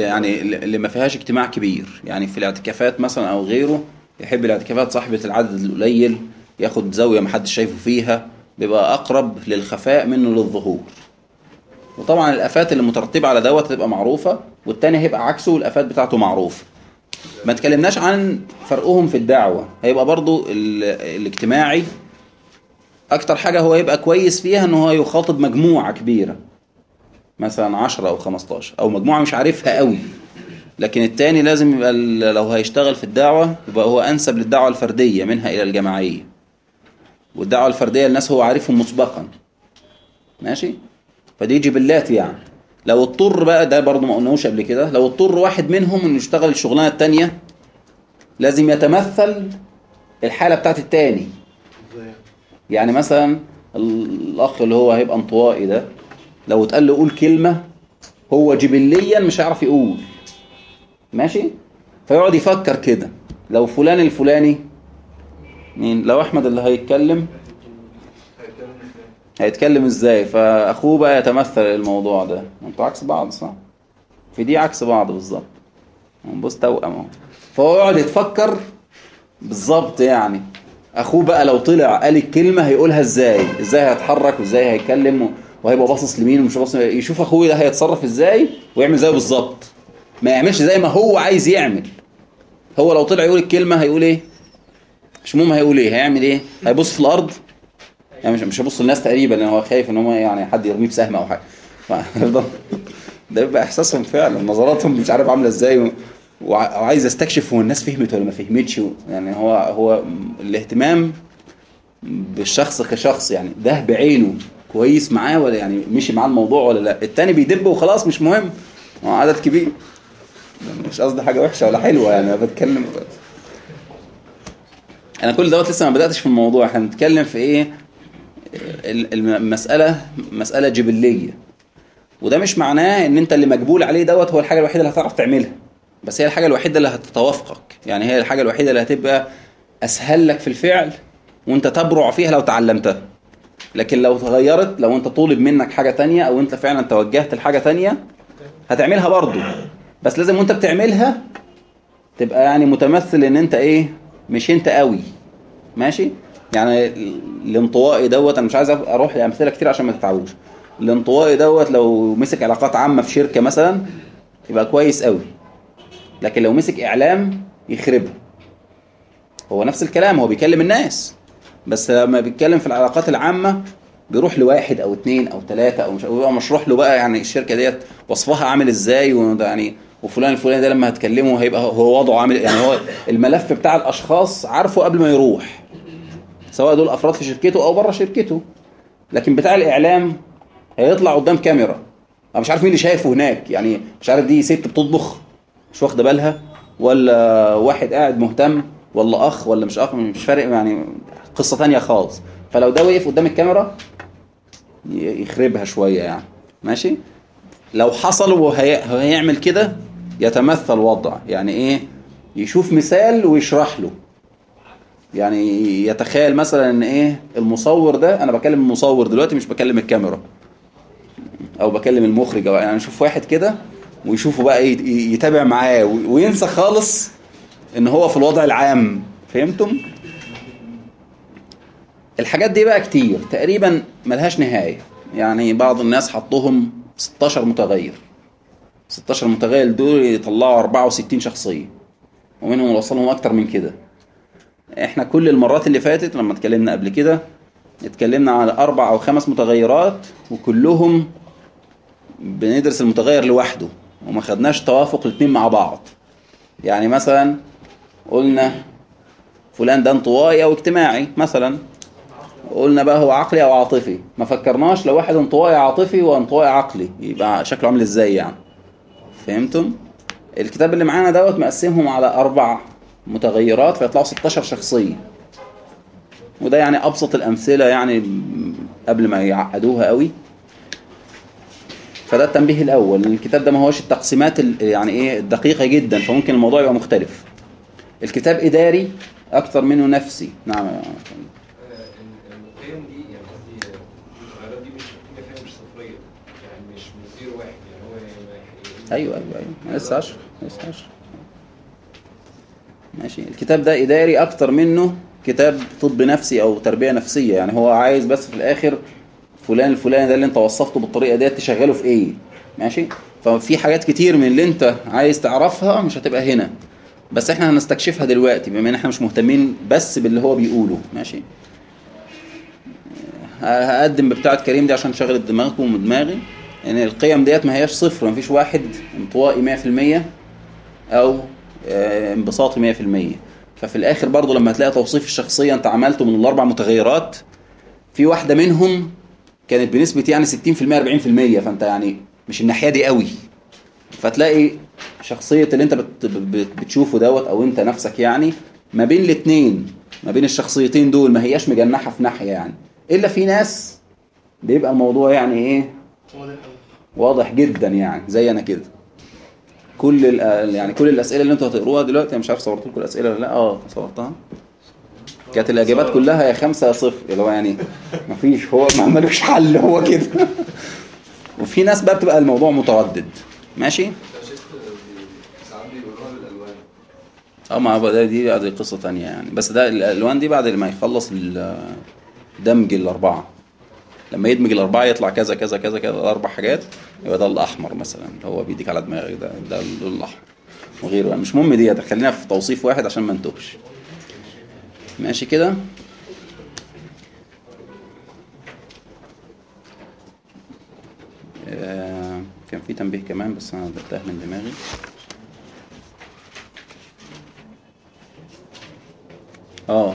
يعني اللي ما فيهاش اجتماع كبير. يعني في الاعتكافات مثلا أو غيره يحب الاعتكافات صاحبة العدد القليل ياخد زاوية محدش شايفه فيها بيبقى أقرب للخفاء منه للظهور. وطبعا الآفات اللي مترتبة على دوت هتبقى معروفة والتاني هيبقى عكسه والآفات بتاعته معروفة. ما تكلمناش عن فرقهم في الدعوة. هيبقى برضو ال- الاجتماعي أكتر حاجة هو يبقى كويس فيها إن هو يخاطب مجموعة كبيرة. مثلا 10 أو 15 أو مجموعة مش عارفها قوي. لكن التاني لازم يبقى لو هيشتغل في الدعوة يبقى هو أنسب للدعوة الفردية منها إلى الجماعية. والدعوة الفردية الناس هو عارفهم مسبقا. ماشي؟ فدي جبلات يعني. لو اضطر بقى ده برضه ما قلناهوش قبل كده لو اضطر واحد منهم إنه يشتغل الشغلانة التانية لازم يتمثل الحالة بتاعت التاني. يعني مثلا الأخ اللي هو هيبقى انطوائي ده لو اتقال له قول كلمة هو جبليا مش هيعرف يقول. ماشي؟ فيقعد يفكر كده. لو فلان الفلاني مين؟ لو أحمد اللي هيتكلم. هيتكلم إزاي؟ فأخوه بقى يتمثل الموضوع ده. أنتوا عكس بعض صح؟ في دي عكس بعض بالظبط. بص توأم أهو. فهو يقعد يتفكر بالظبط يعني. أخوه بقى لو طلع قال الكلمة هيقولها إزاي؟ إزاي هيتحرك؟ وازاي هيتكلم وهيبقى باصص لمين ومش باصص يشوف أخوه ده هيتصرف إزاي ويعمل زيه بالظبط. ما يعملش زي ما هو عايز يعمل. هو لو طلع يقول الكلمة هيقول إيه؟ مش مهم هيقول إيه؟ هيعمل إيه؟ هيبص في الأرض؟ يعني مش مش هيبص للناس تقريبا لأن هو خايف إن هم يعني حد يرميه بسهم أو حاجة. ده بيبقى إحساسهم فعلا نظراتهم مش عارف عاملة إزاي وعايز أستكشف هو الناس فهمت ولا ما فهمتش. يعني هو هو الاهتمام بالشخص كشخص يعني ده بعينه. كويس معاه ولا يعني مشي معاه الموضوع ولا لا؟ التاني بيدب وخلاص مش مهم. هو عدد كبير. مش قصدي حاجة وحشة ولا حلوة يعني أنا بتكلم أنا كل دوت لسه ما بدأتش في الموضوع. إحنا بنتكلم في إيه؟ ال- الم- المساله مسألة جبليه وده مش معناه إن أنت اللي مجبول عليه دوت هو الحاجة الوحيدة اللي هتعرف تعملها. بس هي الحاجة الوحيدة اللي هتتوافقك. يعني هي الحاجة الوحيدة اللي هتبقى أسهل لك في الفعل وأنت تبرع فيها لو تعلمتها. لكن لو تغيرت لو انت طولب منك حاجة تانية أو انت فعلا توجهت لحاجة تانية هتعملها برضو بس لازم وانت بتعملها تبقى يعني متمثل إن انت إيه مش انت قوي. ماشي؟ يعني الانطوائي دوت أنا مش عايز أروح لأمثلة كتير عشان ما تتعبوش. الانطوائي دوت لو مسك علاقات عامة في شركة مثلا يبقى كويس قوي. لكن لو مسك إعلام يخربها هو نفس الكلام هو بيكلم الناس. بس لما بيتكلم في العلاقات العامة بيروح لواحد أو اتنين أو تلاتة أو مش بيبقى مشروح له بقى يعني الشركة ديت وصفها عامل إزاي وده يعني وفلان الفلاني ده لما هتكلمه هيبقى هو وضعه عامل يعني هو الملف بتاع الأشخاص عارفه قبل ما يروح. سواء دول أفراد في شركته أو بره شركته. لكن بتاع الإعلام هيطلع قدام كاميرا. أنا مش عارف مين اللي شايفه هناك. يعني مش عارف دي ست بتطبخ مش واخدة بالها ولا واحد قاعد مهتم ولا أخ ولا مش أخ مش فارق يعني. قصة تانية خالص. فلو ده وقف قدام الكاميرا يخربها شوية يعني. ماشي؟ لو حصل وهيعمل كده يتمثل وضع. يعني إيه؟ يشوف مثال ويشرح له. يعني يتخيل مثلا إن إيه؟ المصور ده أنا بكلم المصور دلوقتي مش بكلم الكاميرا. أو بكلم المخرج. أو يعني أشوف واحد كده ويشوفه بقى يتابع معاه. وي- وينسى خالص إن هو في الوضع العام. فهمتم؟ الحاجات دي بقى كتير تقريبا ملهاش نهاية. يعني بعض الناس حطوهم 16 متغير. 16 متغير دول يطلعوا 64 شخصية. ومنهم وصلهم أكتر من كده. إحنا كل المرات اللي فاتت لما اتكلمنا قبل كده اتكلمنا على أربع أو خمس متغيرات وكلهم بندرس المتغير لوحده وما خدناش توافق الاثنين مع بعض. يعني مثلا قلنا فلان ده انطوائي أو اجتماعي مثلا. قلنا بقى هو عقلي أو عاطفي. ما فكرناش لو واحد انطوائي عاطفي وانطوائي عقلي. يبقى شكله عامل إزاي يعني؟ فهمتم؟ الكتاب اللي معانا دوت مقسمهم على أربع متغيرات فيطلعوا 16 شخصية. وده يعني أبسط الأمثلة يعني قبل ما يعقدوها قوي. فده التنبيه الأول الكتاب ده ما هوش التقسيمات ال- يعني إيه الدقيقة جدا فممكن الموضوع يبقى مختلف. الكتاب إداري أكتر منه نفسي. نعم يا فندم. القيم دي يعني قصدي المتغيرات دي مش النتيجه فيها مش صفريه يعني مش من زيرو واحد يعني هو ما- أيوه أيوه أيوه. لسه هشرح لسه هشرح ماشي. الكتاب ده إداري أكتر منه كتاب طب نفسي أو تربية نفسية. يعني هو عايز بس في الآخر فلان الفلاني ده اللي أنت وصفته بالطريقة ديت تشغله في إيه؟ ماشي؟ ففي حاجات كتير من اللي أنت عايز تعرفها مش هتبقى هنا. بس إحنا هنستكشفها دلوقتي بما إن إحنا مش مهتمين بس باللي هو بيقوله. ماشي؟ هقدم ببتاعة كريم دي عشان شغلت دماغكم ودماغي. ان يعني القيم ديت ما هياش صفر ما فيش واحد انطوائي 100% أو آه، انبساطي 100% ففي الآخر برضو لما تلاقي توصيف الشخصية أنت عملته من الأربع متغيرات في واحدة منهم كانت بنسبة يعني 60% 40% فأنت يعني مش الناحية دي قوي. فتلاقي شخصية اللي أنت بت بت بتشوفه دوت أو أنت نفسك يعني ما بين الاتنين ما بين الشخصيتين دول ما هياش مجنحة في ناحية يعني. إلا في ناس بيبقى الموضوع يعني إيه؟ واضح جدا يعني زي أنا كده. كل يعني كل الأسئلة اللي أنتوا هتقروها دلوقتي مش عارف صورت لكم الأسئلة ولا لأ؟ آه صورتها. كانت الإجابات كلها يا خمسة يا صفر اللي هو يعني مفيش هو ما ملوش حل هو كده. وفي ناس بقى بتبقى الموضوع متردد. ماشي؟ آه ما هو ده دي دي قصة تانية يعني. بس ده الألوان دي بعد ما يخلص دمج الأربعة. لما يدمج الأربعة يطلع كذا كذا كذا كذا أربع حاجات يبقى ده الأحمر مثلا اللي هو بيديك على دماغك ده ده اللون الاحمر وغيره يعني مش مهم ديت خلينا في توصيف واحد عشان ما نتوهش. ماشي كده؟ آه، كان في تنبيه كمان بس أنا ده من دماغي. آه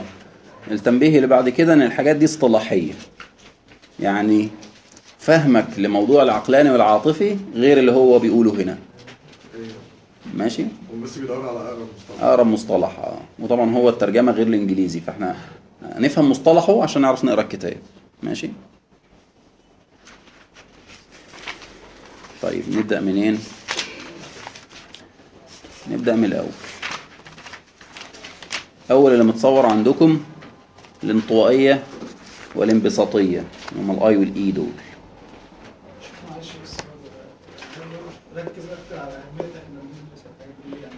التنبيه اللي بعد كده إن الحاجات دي اصطلاحية. يعني فهمك لموضوع العقلاني والعاطفي غير اللي هو بيقوله هنا. ماشي؟ بس بيدوروا على أقرب مصطلح. أقرب مصطلح آه. وطبعا هو الترجمة غير الإنجليزي فإحنا نفهم مصطلحه عشان نعرف نقرأ الكتاب. ماشي؟ طيب نبدأ منين؟ نبدأ من الأول. أول اللي متصور عندكم الانطوائية والانبساطية هم الآي والإي دول. ركز أكتر على اهميه إحنا الحاجات دي يعني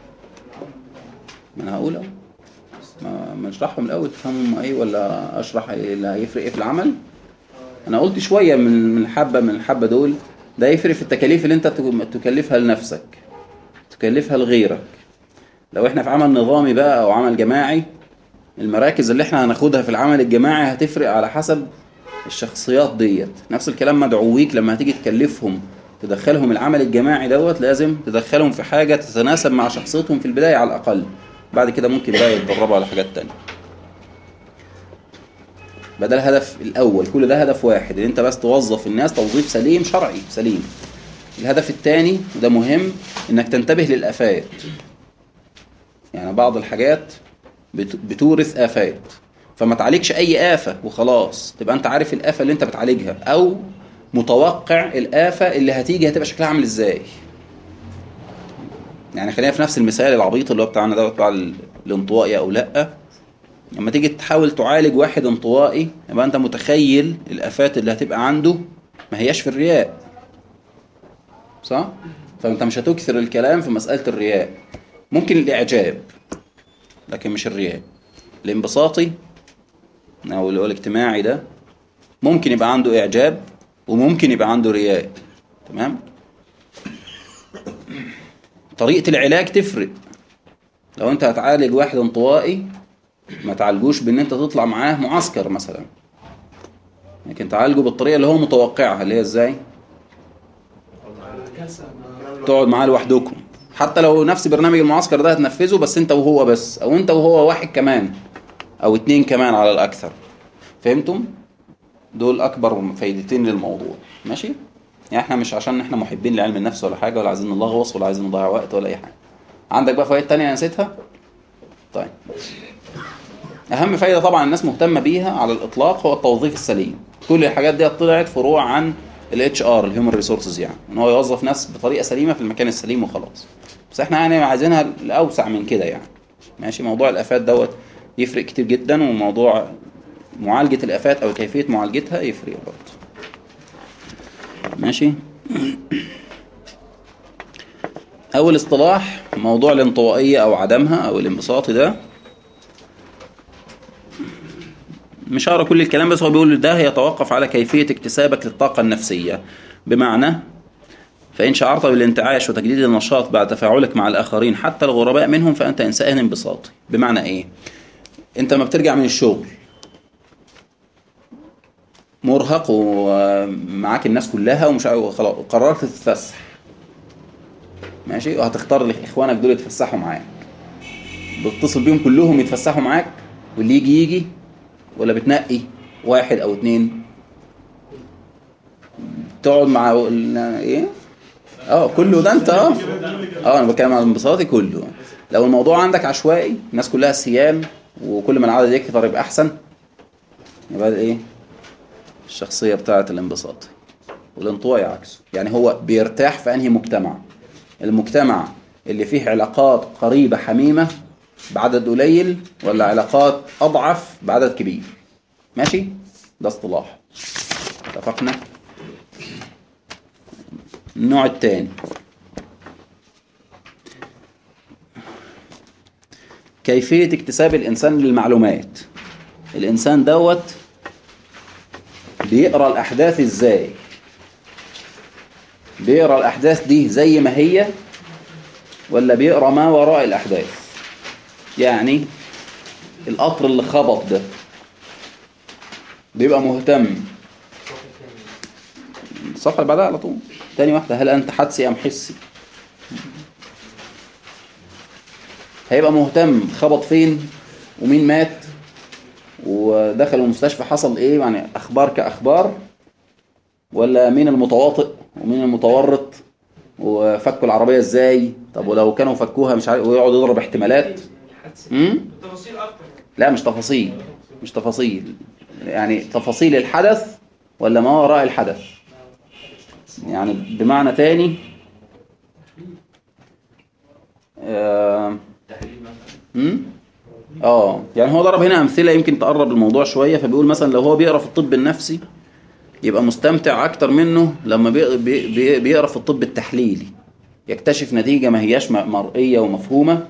ما أنا هقول أهو. ما نشرحهم الأول تفهمهم إيه ولا إيه اللي هيفرق إيه في العمل؟ أنا قلت شوية من من الحبة من الحبة دول. ده يفرق في التكاليف اللي تك- تكلفها لنفسك تكلفها لغيرك. لو إحنا في عمل نظامي بقى أو عمل جماعي المراكز اللي إحنا هناخدها في العمل الجماعي هتفرق على حسب الشخصيات ديت. نفس الكلام مدعويك لما هتيجي تكلفهم تدخلهم العمل الجماعي دوت لازم تدخلهم في حاجة تتناسب مع شخصيتهم في البداية على الأقل. بعد كده ممكن بقى يتدربوا على حاجات تانية. ده الهدف الأول كل ده هدف واحد إن أنت بس توظف الناس توظيف سليم شرعي سليم. الهدف الثاني وده مهم إنك تنتبه للآفات. يعني بعض الحاجات بتورث آفات. فما تعالجش أي آفة وخلاص. تبقى أنت عارف الآفة اللي أنت بتعالجها. أو متوقع الآفة اللي هتيجي هتبقى شكلها عامل إزاي. يعني خلينا في نفس المثال العبيط اللي هو بتاعنا ده بتاع ال- الانطوائي أو لأ. لما تيجي تحاول تعالج واحد انطوائي يبقى أنت متخيل الآفات اللي هتبقى عنده ما هياش في الرياء. صح؟ فأنت مش هتكثر الكلام في مسألة الرياء. ممكن الإعجاب. لكن مش الرياء. الانبساطي أو اللي هو الاجتماعي ده ممكن يبقى عنده إعجاب وممكن يبقى عنده رياء. تمام؟ طريقة العلاج تفرق. لو أنت هتعالج واحد انطوائي ما تعالجوش بإن أنت تطلع معاه معسكر مثلا. لكن تعالجه بالطريقة اللي هو متوقعها اللي هي إزاي؟ جلسه تقعد معاه لوحدكم. حتى لو نفس برنامج المعسكر ده هتنفذه بس انت وهو بس أو انت وهو واحد كمان أو اتنين كمان على الأكثر. فهمتم؟ دول أكبر فايدتين للموضوع. ماشي؟ يعني إحنا مش عشان إحنا محبين لعلم النفس ولا حاجة ولا عايزين نلغوص ولا عايزين نضيع وقت ولا أي حاجة. عندك بقى فوائد تانية نسيتها؟ طيب. أهم فايدة طبعا الناس مهتمة بيها على الإطلاق هو التوظيف السليم. كل الحاجات دي طلعت فروع عن ال HR ال human resources يعني. إن هو يوظف ناس بطريقة سليمة في المكان السليم وخلاص. بس إحنا يعني عايزينها لاوسع من كده يعني. ماشي؟ موضوع الآفات دوت يفرق كتير جدا وموضوع معالجة الآفات أو كيفية معالجتها يفرق برضه. ماشي؟ أول اصطلاح موضوع الانطوائية أو عدمها أو الانبساط ده مش هقرا كل الكلام بس هو بيقول ده يتوقف على كيفية اكتسابك للطاقة النفسية. بمعنى فإن شعرت بالانتعاش وتجديد النشاط بعد تفاعلك مع الآخرين حتى الغرباء منهم فأنت إنسان انبساطي بمعنى إيه؟ أنت لما بترجع من الشغل مرهق ومعاك الناس كلها ومش خلاص قررت تتفسح. ماشي؟ وهتختار اخوانك دول يتفسحوا معاك. بتتصل بيهم كلهم يتفسحوا معاك واللي يجي يجي. ولا بتنقي واحد أو اتنين؟ تقعد مع إيه؟ آه كله ده أنت آه. آه أنا بتكلم عن انبساطي كله. لو الموضوع عندك عشوائي الناس كلها سيام وكل ما العدد يكتر يبقى أحسن يبقى إيه؟ الشخصية بتاعه الانبساط. والانطوائي عكسه. يعني هو بيرتاح في أنهي مجتمع؟ المجتمع اللي فيه علاقات قريبة حميمة بعدد قليل ولا علاقات أضعف بعدد كبير. ماشي؟ ده اصطلاح. اتفقنا؟ النوع الثاني. كيفية اكتساب الإنسان للمعلومات. الإنسان دوت بيقرأ الأحداث إزاي؟ بيقرأ الأحداث دي زي ما هي ولا بيقرأ ما وراء الأحداث؟ يعني القطر اللي خبط ده بيبقى مهتم. الصفحة اللي بعدها على طول. تاني واحدة هل أنت حدسي أم حسي؟ هيبقى مهتم خبط فين ومين مات ودخل المستشفى حصل إيه؟ يعني أخبار كأخبار ولا مين المتواطئ ومين المتورط وفكوا العربية إزاي؟ طب ولو كانوا فكوها مش عارف ويقعد يضرب احتمالات. تفاصيل أكتر. لا مش تفاصيل. مش تفاصيل. يعني تفاصيل الحدث ولا ما وراء الحدث؟ يعني بمعنى تاني؟ امم آه. يعني هو ضرب هنا أمثلة يمكن تقرب الموضوع شوية فبيقول مثلا لو هو بيقرأ في الطب النفسي يبقى مستمتع أكتر منه لما بي- بي- بي- بيقرأ في الطب التحليلي يكتشف نتيجة ما هياش مرئية ومفهومة.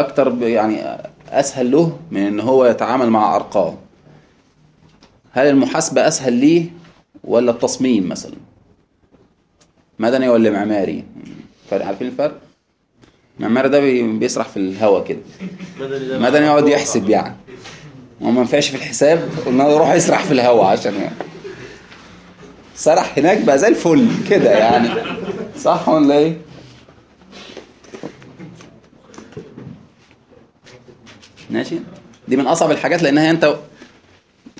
أكتر يعني أسهل له من إن هو يتعامل مع أرقام. هل المحاسبة أسهل ليه ولا التصميم مثلا؟ مدني ولا معماري؟ فرق عارفين الفرق؟ معماري ده بي- بيسرح في الهوا كده. ده مدني يقعد يحسب يعني. هو ما ينفعش في الحساب قلنا له روح يسرح في الهوا عشان يعني. سرح هناك بقى زي الفل كده يعني. صح ولا إيه؟ ماشي؟ دي من أصعب الحاجات لأنها أنت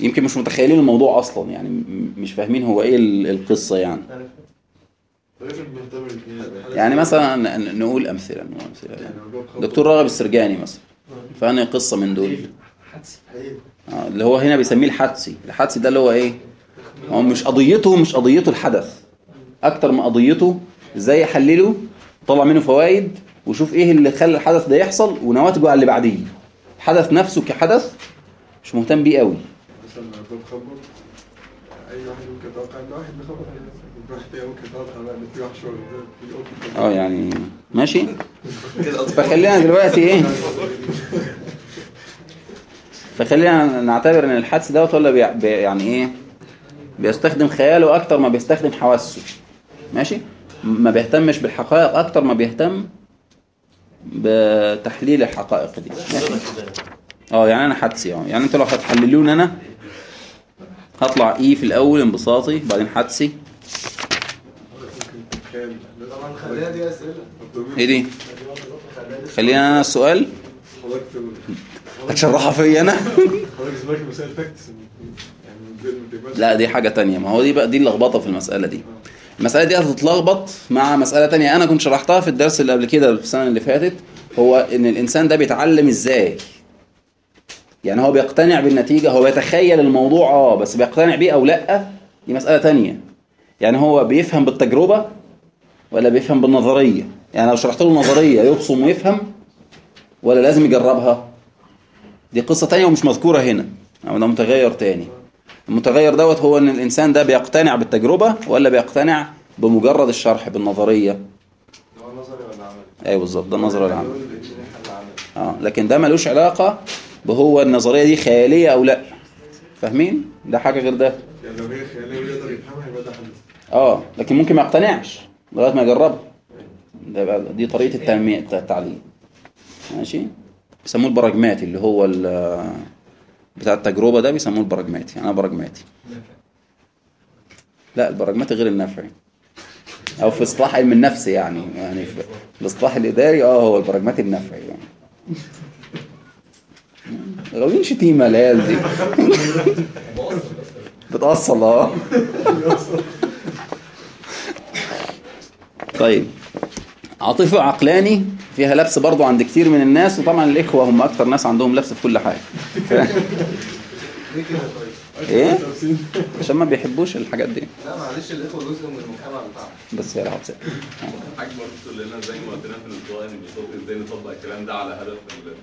يمكن مش متخيلين الموضوع أصلا يعني مش فاهمين هو إيه ال- القصة يعني. يعني مثلا نقول أمثلة نقول أمثلة دكتور راغب السرجاني مثلا فأنا قصة من دول. آه، اللي هو هنا بيسميه الحدسي الحدسي ده اللي هو إيه؟ هو مش قضيته مش قضيته الحدث. أكتر من قضيته إزاي يحلله طلع منه فوائد وشوف إيه اللي خلى الحدث ده يحصل ونواتجه على اللي بعديه. الحدث نفسه كحدث مش مهتم بيه قوي. آه يعني ماشي. فخلينا دلوقتي إيه؟ فخلينا نعتبر إن الحدس دوت ولا بي- يعني إيه؟ بيستخدم خياله أكتر ما بيستخدم حواسه. ماشي؟ ما بيهتمش بالحقائق أكتر ما بيهتم بتحليل الحقائق دي. آه يعني أنا حدسي آه. يعني أنتوا لو هتحللوني أنا هطلع إيه في الأول انبساطي بعدين حدسي. إيه دي؟ خلينا أنا السؤال. هتشرحها فيا أنا؟ لا دي حاجة تانية. ما هو دي بقى دي اللخبطة في المسألة دي. المسألة دي هتتلخبط مع مسألة تانية أنا كنت شرحتها في الدرس اللي قبل كده السنة اللي فاتت هو إن الإنسان ده بيتعلم إزاي؟ يعني هو بيقتنع بالنتيجة هو بيتخيل الموضوع آه بس بيقتنع بيه أو لأ؟ دي مسألة تانية. يعني هو بيفهم بالتجربة ولا بيفهم بالنظرية؟ يعني لو شرحت له النظرية يبصم ويفهم ولا لازم يجربها؟ دي قصة تانية ومش مذكورة هنا أو ده متغير تاني. المتغير دوت هو إن الإنسان ده بيقتنع بالتجربة ولا بيقتنع بمجرد الشرح بالنظرية؟ هو ولا عملي؟ أيوه بالظبط ده النظر والعمل. دول الاثنين حل عملي آه لكن ده ملوش علاقة بهو النظرية دي خيالية أو لأ. فاهمين؟ ده حاجة غير ده. يعني لو هي خيالية ويقدر يفهمها يبقى ده آه لكن ممكن ما يقتنعش لغاية ما يجربها. ده بقى دي طريقة التنمية التعليم. ماشي؟ بيسموه البراجماتي اللي هو بتاع التجربة ده بيسموه البراجماتي. أنا براجماتي. لا البراجماتي غير النفعي. أو في اصطلاح علم النفس يعني. يعني في الاصطلاح الإداري آه هو البراجماتي النفعي يعني. غاويين شتيمه العيال دي. بتأصل آه. طيب. عاطفي وعقلاني فيها لبس برضو عند كتير من الناس وطبعا الإخوة هم أكتر ناس عندهم لبس في كل حاجة إيه؟ عشان ما بيحبوش الحاجات دي لا معلش الإخوة جزء من المجتمع بتاعنا بس يا رب. حاجة برضه تقول لنا زي ما قلنا في الأسبوع ان بيطبق إزاي نطبق الكلام ده على هدف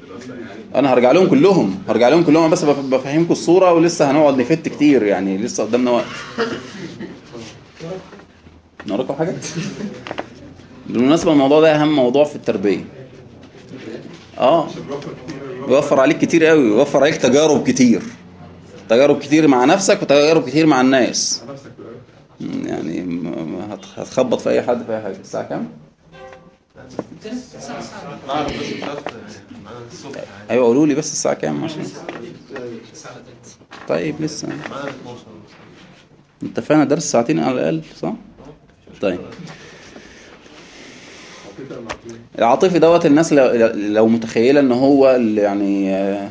الدراسة يعني أنا هرجع لهم كلهم هرجع لهم كلهم بس بف- بفهمكم الصورة ولسه هنقعد نفت كتير يعني لسه قدامنا وقت نوريكم حاجة؟ بالمناسبة الموضوع ده أهم موضوع في التربية. آه. بيوفر عليك كتير قوي بيوفر عليك تجارب كتير. تجارب كتير مع نفسك وتجارب كتير مع الناس. يعني هتخبط في أي حد في أي حاجة. الساعة كام؟ أيوه قولوا لي بس الساعة كام عشان. طيب لسه. معانا 12 اتفقنا درس ساعتين على الأقل صح؟ طيب. العاطفي دوت الناس لو, لو متخيلة إن هو يعني آه،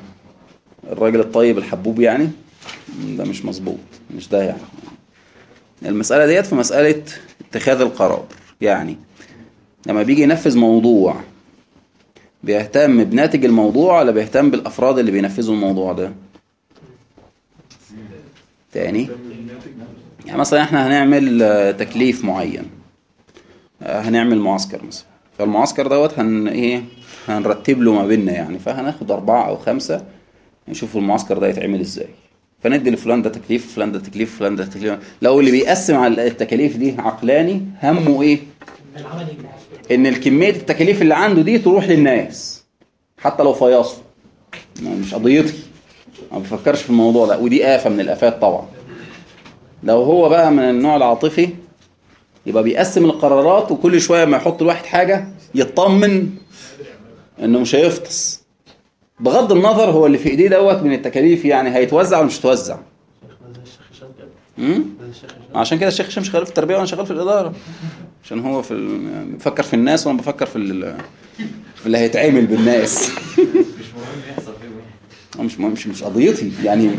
الراجل الطيب الحبوب يعني ده مش مظبوط مش ده يعني. المسألة ديت في مسألة اتخاذ القرار يعني لما بيجي ينفذ موضوع بيهتم بناتج الموضوع ولا بيهتم بالأفراد اللي بينفذوا الموضوع ده؟ تاني؟ يعني مثلا إحنا هنعمل آه، تكليف معين آه، هنعمل معسكر مثلا. فالمعسكر دوت هن إيه؟ هنرتب له ما بيننا يعني. فهناخد أربعة أو خمسة نشوف المعسكر ده يتعمل إزاي. فندي لفلان ده تكليف فلان ده تكليف فلان ده تكليف. لو اللي بيقسم على التكاليف دي عقلاني همه إيه؟ إن الكمية التكاليف اللي عنده دي تروح للناس حتى لو فيصل. مش قضيتي. ما بفكرش في الموضوع ده. ودي آفة من الآفات طبعا. لو هو بقى من النوع العاطفي يبقى بيقسم القرارات وكل شوية ما يحط الواحد حاجة يطمن إنه مش هيفطس. بغض النظر هو اللي في إيديه دوت من التكاليف يعني هيتوزع ولا مش هيتوزع. عشان كده الشيخ هشام شغال في التربية وأنا شغال في الإدارة. عشان هو في بيفكر في الناس وأنا بفكر في ال... في اللي هيتعامل بالناس. مش مهم يحصل فيه مش مهم مش قضيتي. يعني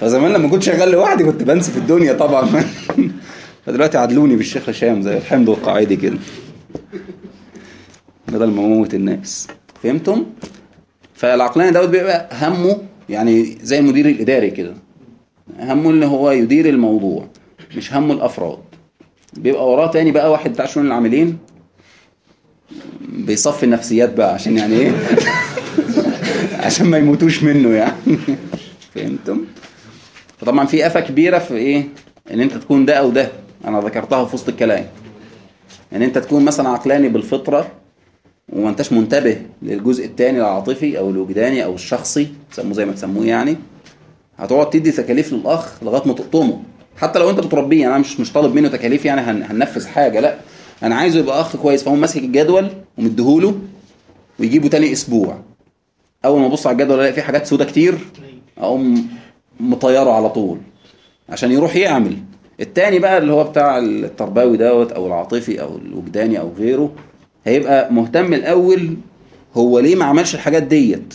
فزمان لما كنت شغال لوحدي كنت بنسى في الدنيا طبعا. فدلوقتي عدلوني بالشيخ هشام زي الحمد القاعدي كده. بدل ما أموت الناس. فهمتم؟ فالعقلاني دوت بيبقى همه يعني زي المدير الاداري كده. همه ان هو يدير الموضوع مش همه الأفراد. بيبقى وراه تاني بقى واحد بتاع شؤون العاملين. بيصفي النفسيات بقى عشان يعني إيه؟ عشان ما يموتوش منه يعني. فهمتم؟ فطبعا في آفة كبيرة في إيه؟ إن أنت تكون ده أو ده. أنا ذكرتها في وسط الكلام. ان أنت تكون مثلا عقلاني بالفطرة وما أنتش منتبه للجزء الثاني العاطفي أو الوجداني أو الشخصي تسموه زي ما تسموه يعني هتقعد تدي تكاليف للأخ لغاية ما تقطمه. حتى لو أنت بتربيه يعني أنا مش مش طالب منه تكاليف يعني هن هننفذ حاجة لأ. أنا عايزه يبقى أخ كويس فهو ماسك الجدول ومديهوله ويجيبه تاني أسبوع. أول ما أبص على الجدول ألاقي فيه حاجات سودة كتير أقوم مطيره على طول عشان يروح يعمل. التاني بقى اللي هو بتاع التربوي دوت أو العاطفي أو الوجداني أو غيره هيبقى مهتم الأول هو ليه ما عملش الحاجات ديت؟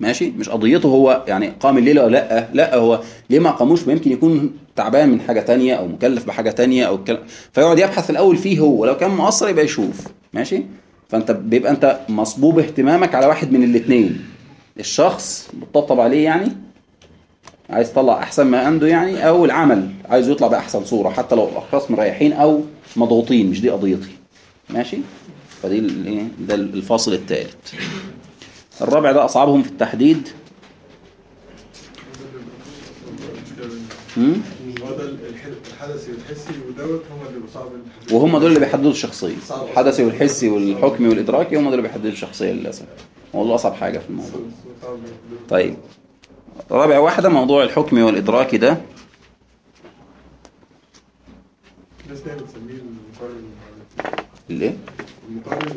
ماشي؟ مش قضيته هو يعني قام الليلة ولا لأ لأ هو ليه ما قاموش يمكن يكون تعبان من حاجة تانية أو مكلف بحاجة تانية أو الكلام؟ فيقعد يبحث الأول فيه هو لو كان مقصر يبقى يشوف. ماشي؟ فأنت بيبقى أنت مصبوب اهتمامك على واحد من الاثنين الشخص بتطبطب عليه يعني عايز تطلع أحسن ما عنده يعني أو العمل عايز يطلع بأحسن صورة حتى لو الاشخاص مريحين أو مضغوطين مش دي قضيتي. ماشي؟ فدي إيه؟ ده الفاصل الثالث الرابع ده أصعبهم في التحديد. وهم دول اللي بيحددوا الشخصية. الحدثي والحسي والحكمي والإدراكي هم دول اللي بيحددوا الشخصية للأسف. والله أصعب حاجة في الموضوع. طيب. رابع واحدة موضوع الحكمي والإدراكي ده. الناس دايما بتسميه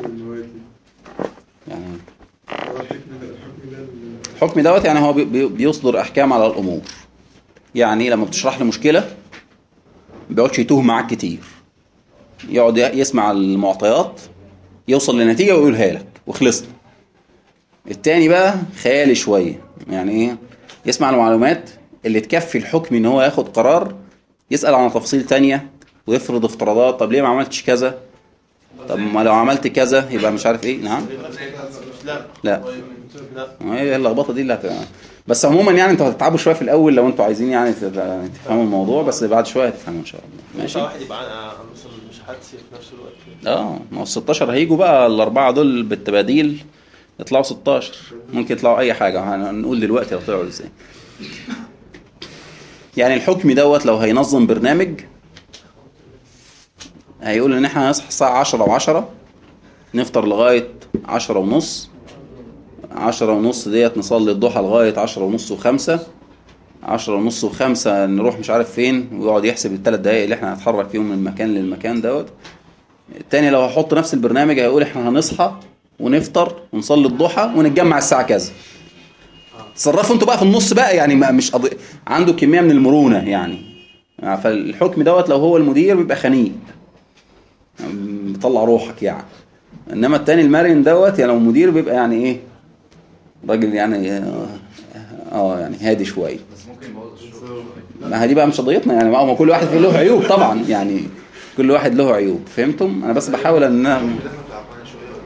والنواتي يعني الحكم الحكم الحكم دوت يعني هو بي- بي- بيصدر أحكام على الأمور. يعني لما بتشرح له مشكلة ما بيقعدش يتوه معاك كتير. يقعد يسمع المعطيات يوصل لنتيجة ويقولها لك وخلصنا. التاني بقى خيالي شوية. يعني إيه؟ يسمع المعلومات اللي تكفي الحكم إن هو ياخد قرار يسأل عن تفاصيل تانية ويفرض افتراضات. طب ليه ما عملتش كذا؟ طب ما لو عملت كذا يبقى مش عارف إيه. نعم. لا. لا هي اللخبطة دي اللي هت... بس عموما يعني أنتوا هتتعبوا شوية في الأول لو أنتوا عايزين يعني تفهموا الموضوع بس بعد شوية هتفهموا إن شاء الله. ماشي؟ واحد يبقى مش حدسي في نفس الوقت. آه. ما هو ال 16 هيجوا بقى الأربعة دول بالتباديل. يطلعوا 16 ممكن يطلعوا أي حاجة. هنقول دلوقتي هيطلعوا إزاي. يعني الحكم دوت لو هينظم برنامج هيقول إن إحنا هنصحى الساعة 10 و10 نفطر لغاية 10 ونص. 10 ونص ديت نصلي الضحى لغاية 10 ونص وخمسة. 10 ونص وخمسة نروح مش عارف فين ويقعد يحسب الثلاث دقايق اللي إحنا هنتحرك فيهم من مكان للمكان دوت. التاني لو هحط نفس البرنامج هيقول إحنا هنصحى ونفطر ونصلي الضحى ونتجمع الساعة كذا. تصرفوا أنتوا بقى في النص بقى يعني ما مش قضي... عنده كمية من المرونة يعني. فالحكم دوت لو هو المدير بيبقى خنيق. بيطلع روحك يعني. انما التاني المرن دوت يعني لو مدير بيبقى يعني إيه راجل يعني آه آه، يعني هادي شوية. ما هي بقى مش قضيتنا يعني. ما كل واحد له عيوب طبعا يعني. كل واحد له عيوب. فهمتم؟ أنا بس بحاول إن أنا- الحكم ده تعبان شوية ولا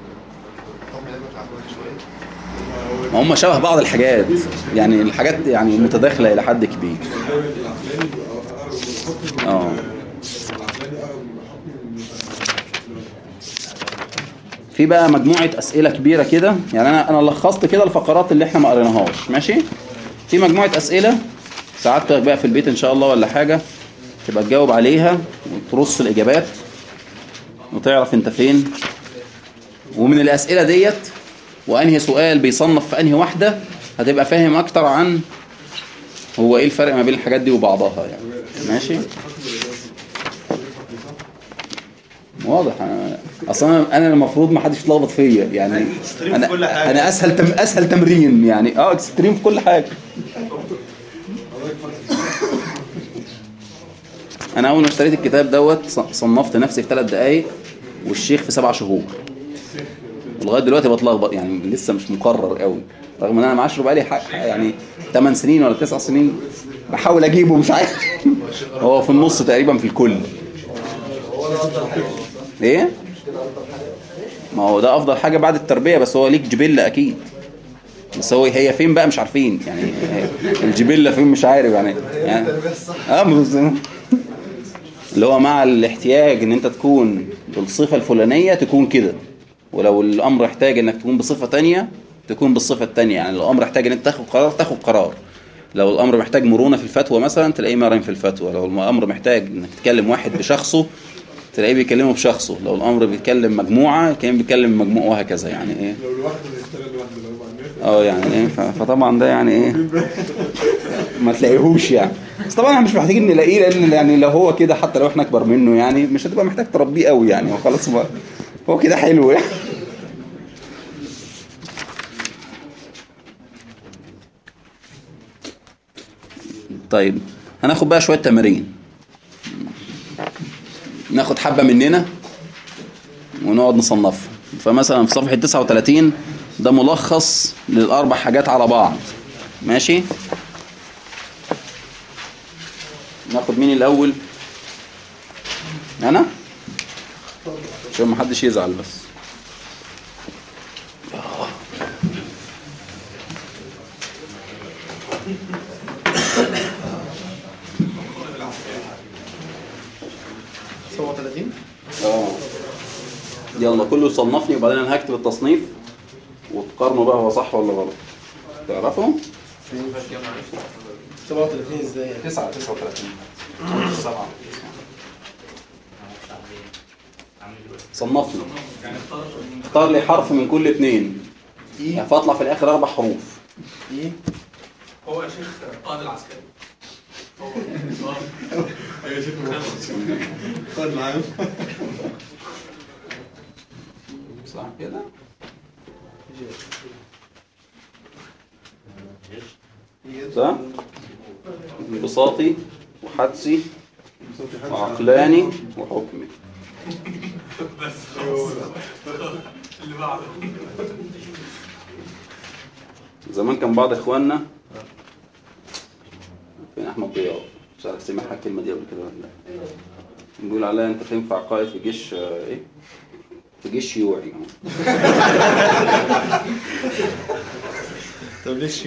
الحكم ده تعبان شوية ما هم شبه بعض الحاجات. يعني الحاجات يعني متداخلة إلى حد كبير. آه. في بقى مجموعة أسئلة كبيرة كده. يعني أنا أنا لخصت كده الفقرات اللي إحنا ما قريناهاش. ماشي؟ في مجموعة أسئلة. ساعات بقى في البيت إن شاء الله ولا حاجة. تبقى تجاوب عليها وترص الإجابات وتعرف أنت فين. ومن الأسئلة ديت وأنهي سؤال بيصنف في أنهي واحدة هتبقى فاهم أكتر عن هو إيه الفرق ما بين الحاجات دي وبعضها يعني. ماشي؟ واضح. أنا أصلا أنا المفروض ما حدش يتلخبط فيا يعني. أنا. أنا أسهل تم أسهل تمرين يعني. آه اكستريم في كل حاجة. أنا أول ما اشتريت الكتاب دوت صنفت نفسي في ثلاث دقائق والشيخ في سبع شهور. ولغايه دلوقتي بتلخبط يعني لسه مش مقرر قوي. رغم إن أنا معاشره بقالي يعني 8 سنين ولا 9 سنين بحاول أجيبه مش عارف. هو في النص تقريبا في الكل. إيه؟ ما هو ده أفضل حاجة بعد التربية بس هو ليك جبلة أكيد. بس هو هي فين بقى؟ مش عارفين. يعني الجبلة فين؟ مش عارف يعني, يعني آه اللي هو مع الاحتياج إن أنت تكون بالصفة الفلانية تكون كده. ولو الأمر احتاج إنك تكون بصفة تانية تكون بالصفة التانية. يعني لو الأمر احتاج إن أنت تاخد قرار تاخد قرار. لو الأمر محتاج مرونة في الفتوى مثلا تلاقيه مرن في الفتوى. لو الأمر محتاج إنك تكلم واحد بشخصه تلاقيه بيكلمه بشخصه. لو الأمر بيتكلم مجموعة كان بيكلم مجموعه وهكذا. يعني إيه؟ لو يشتغل لوحده لو آه يعني إيه؟ فطبعا ده يعني إيه؟ ما تلاقيهوش يعني. بس طبعا إحنا مش محتاجين نلاقيه لأن يعني لو هو كده حتى لو إحنا أكبر منه يعني مش هتبقى محتاج تربيه قوي يعني. هو خلاص هو كده حلو يعني طيب هناخد بقى شوية تمارين. ناخد حبة مننا ونقعد نصنفها فمثلا في صفحة 39 ده ملخص للأربع حاجات على بعض. ماشي؟ ناخد مين الأول؟ أنا؟ عشان ما حدش يزعل بس. آه. يلا كله يصنفني وبعدين أنا هكتب التصنيف. وتقارنوا بقى هو صح ولا غلط. تعرفوا 37 إزاي؟ 9 39 7 صنفني اختار لي حرف من كل اثنين يعني فاطلع في الآخر أربع حروف. إيه؟ هو يا شيخ قائد العسكري. هو أيوه شيخ العام صح كده صح؟ انبساطي وحدسي وعقلاني وحكمي. بس اللي بعده زمان كان بعض إخواننا فين احمد ضياء مش عارف سمعها الكلمة دي قبل كده ولا لا. بيقول عليها أنت تنفع قائد في جيش آه، إيه؟ في جيش شيوعي طب ليه بس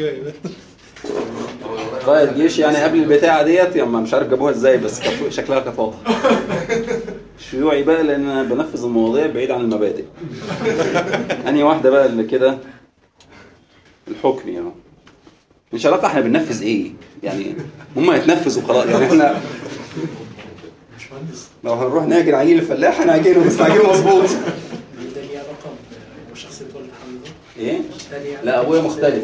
قائد جيش يعني قبل البتاعة ديت يعني مش عارف جابوها إزاي بس شكلها كانت واضحة. شيوعي بقى؟ لأن أنا بنفذ المواضيع بعيد عن المبادئ. انهي واحدة بقى اللي كده الحكم يعني. مش علاقه إحنا بننفذ إيه؟ يعني هم يتنفذوا خلاص. يعني إحنا لو هنروح ناكل عجين الفلاح هنعجنه بس نعجنه مظبوط؟ إيه؟ لا أبويا مختلف.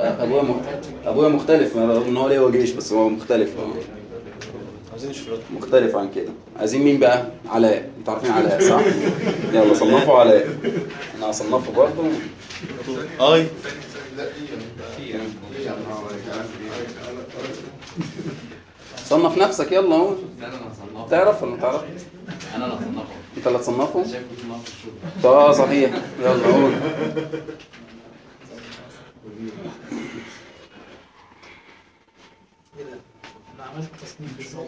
أبويا مختلف أبويا مختلف. رغم إن هو ليه جيش بس هو مختلف. عايزين نشوف مختلف عن كده. عايزين مين بقى؟ علاء. أنتوا عارفين علاء صح؟ يلا صنفوا علاء. أنا هصنفه برضه. آي. صنف نفسك يلا. اهو تعرف ولا ما تعرف أنا اللي هصنفه. انت اللي تصنفه شايف كنت نقف في الشغل آه صحيح. يلا قول إيه ده؟ أنا عملت تصنيف بالظبط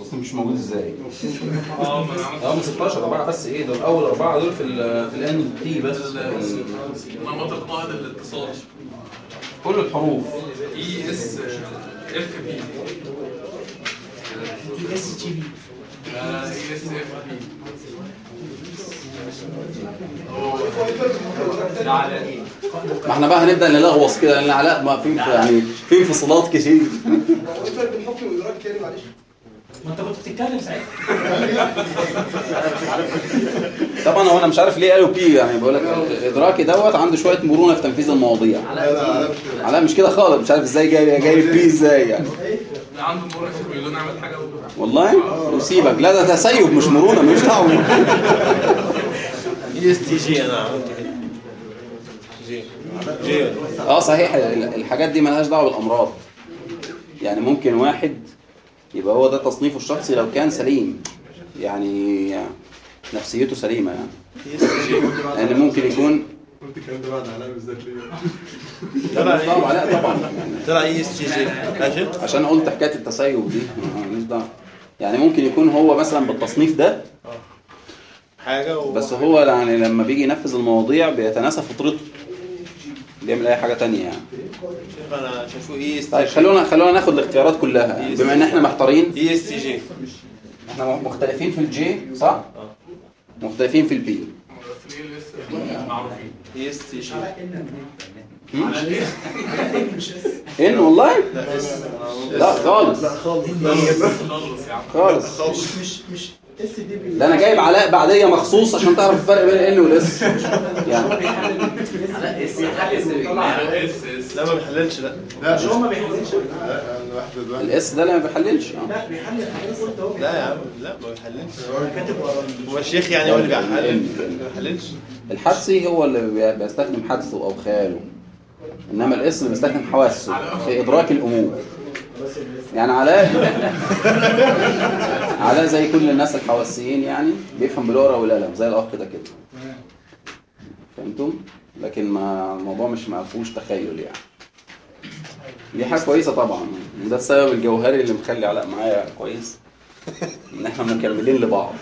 بص مش موجود إزاي. آه ما أنا عملت آه من 16 اربعه بس إيه دول أول أربعة دول في ال في الان تي بس. نمط القائد الاتصال. كل الحروف. اي اس اف بي اي اس جي بي اي اس اف بي؟ ما إحنا بقى هنبدأ نلغوص كده لأن علاء ما في يعني في انفصالات كتير. ما انت كنت بتتكلم ساعتها. طبعا هو أنا مش عارف ليه قالوا P يعني بقول لك إدراكي دوت عنده شوية مرونة في تنفيذ المواضيع. علاء مش كده. خالص مش عارف إزاي جاي جاي P إزاي يعني. ده عنده مرة بيقولوا نعمل حاجة والله؟ وسيبك لا ده تسيب مش مرونة مش دعوه ESTJ أنا عملت J. J. آه صحيح ال- الحاجات دي ملهاش دعوة بالأمراض. يعني ممكن واحد يبقى هو ده تصنيفه الشخصي لو كان سليم. يعني نفسيته سليمة يعني. J لأن ممكن يكون قلت الكلام ده بعد علاء بالذات ليه؟ طلع علاء طبعا. طلع ESTJ؟ ماشي. عشان قلت حكاية التسيب دي. ماليش دعوه يعني ممكن يكون هو مثلا بالتصنيف ده. حاجة و... بس هو يعني لما بيجي ينفذ المواضيع بيتناسى فطرته. بيعمل أي حاجة تانية يعني. شوف أنا شايفه ES طيب خلونا خلونا ناخد الاختيارات كلها يعني بما إن إحنا محتارين. ESTJ إحنا مختلفين في ال J صح؟ مختلفين في ال P معروفين ESTJ إن والله؟ لا خالص. لا خالص. خالص. خالص. مش مش ده أنا جايب علاء بعدية مخصوص عشان تعرف الفرق بين ال N وال S يعني لا S لا ما بيحللش لا. لا مش هو ما بيحللش. لا ال S ده اللي ما بيحللش. لا بيحلل حضرتك قلت اهو لا يا عم لا ما بيحللش. هو الشيخ يعني هو اللي بيحلل. ما بيحللش. الحدسي هو اللي بي- بيستخدم حدسه أو خياله. إنما ال S بيستخدم حواسه في إدراك الأمور. يعني علاء علاء زي كل الناس الحواسيين يعني بيفهم بالورقة والقلم زي الاخ ده كده. فهمتم؟ لكن ما الموضوع مش ما فيهوش تخيل يعني. دي حاجة كويسة طبعا. وده السبب الجوهري اللي مخلي علاء معايا كويس. إن إحنا مكملين لبعض.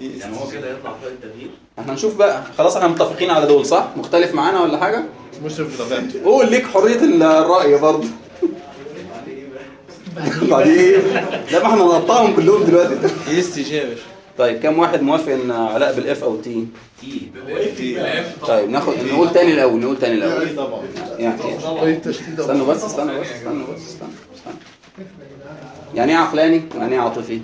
يعني هو كده يطلع فوق التغيير؟ إحنا نشوف بقى. خلاص إحنا متفقين على دول صح؟ مختلف معانا ولا حاجة؟ مشرف بطبيعته قول ليك حرية الرأي برضه. بعدين. لا ما إحنا نقطعهم كلهم دلوقتي. ESTJ يا باشا. طيب كم واحد موافق ان علاء بال F أو T T طيب ناخد نقول تاني الأول نقول تاني الأول. طبعا. يعني تشديد استنوا بس استنوا بس استنوا بس استنوا يعني إيه عقلاني؟ يعني إيه عاطفي؟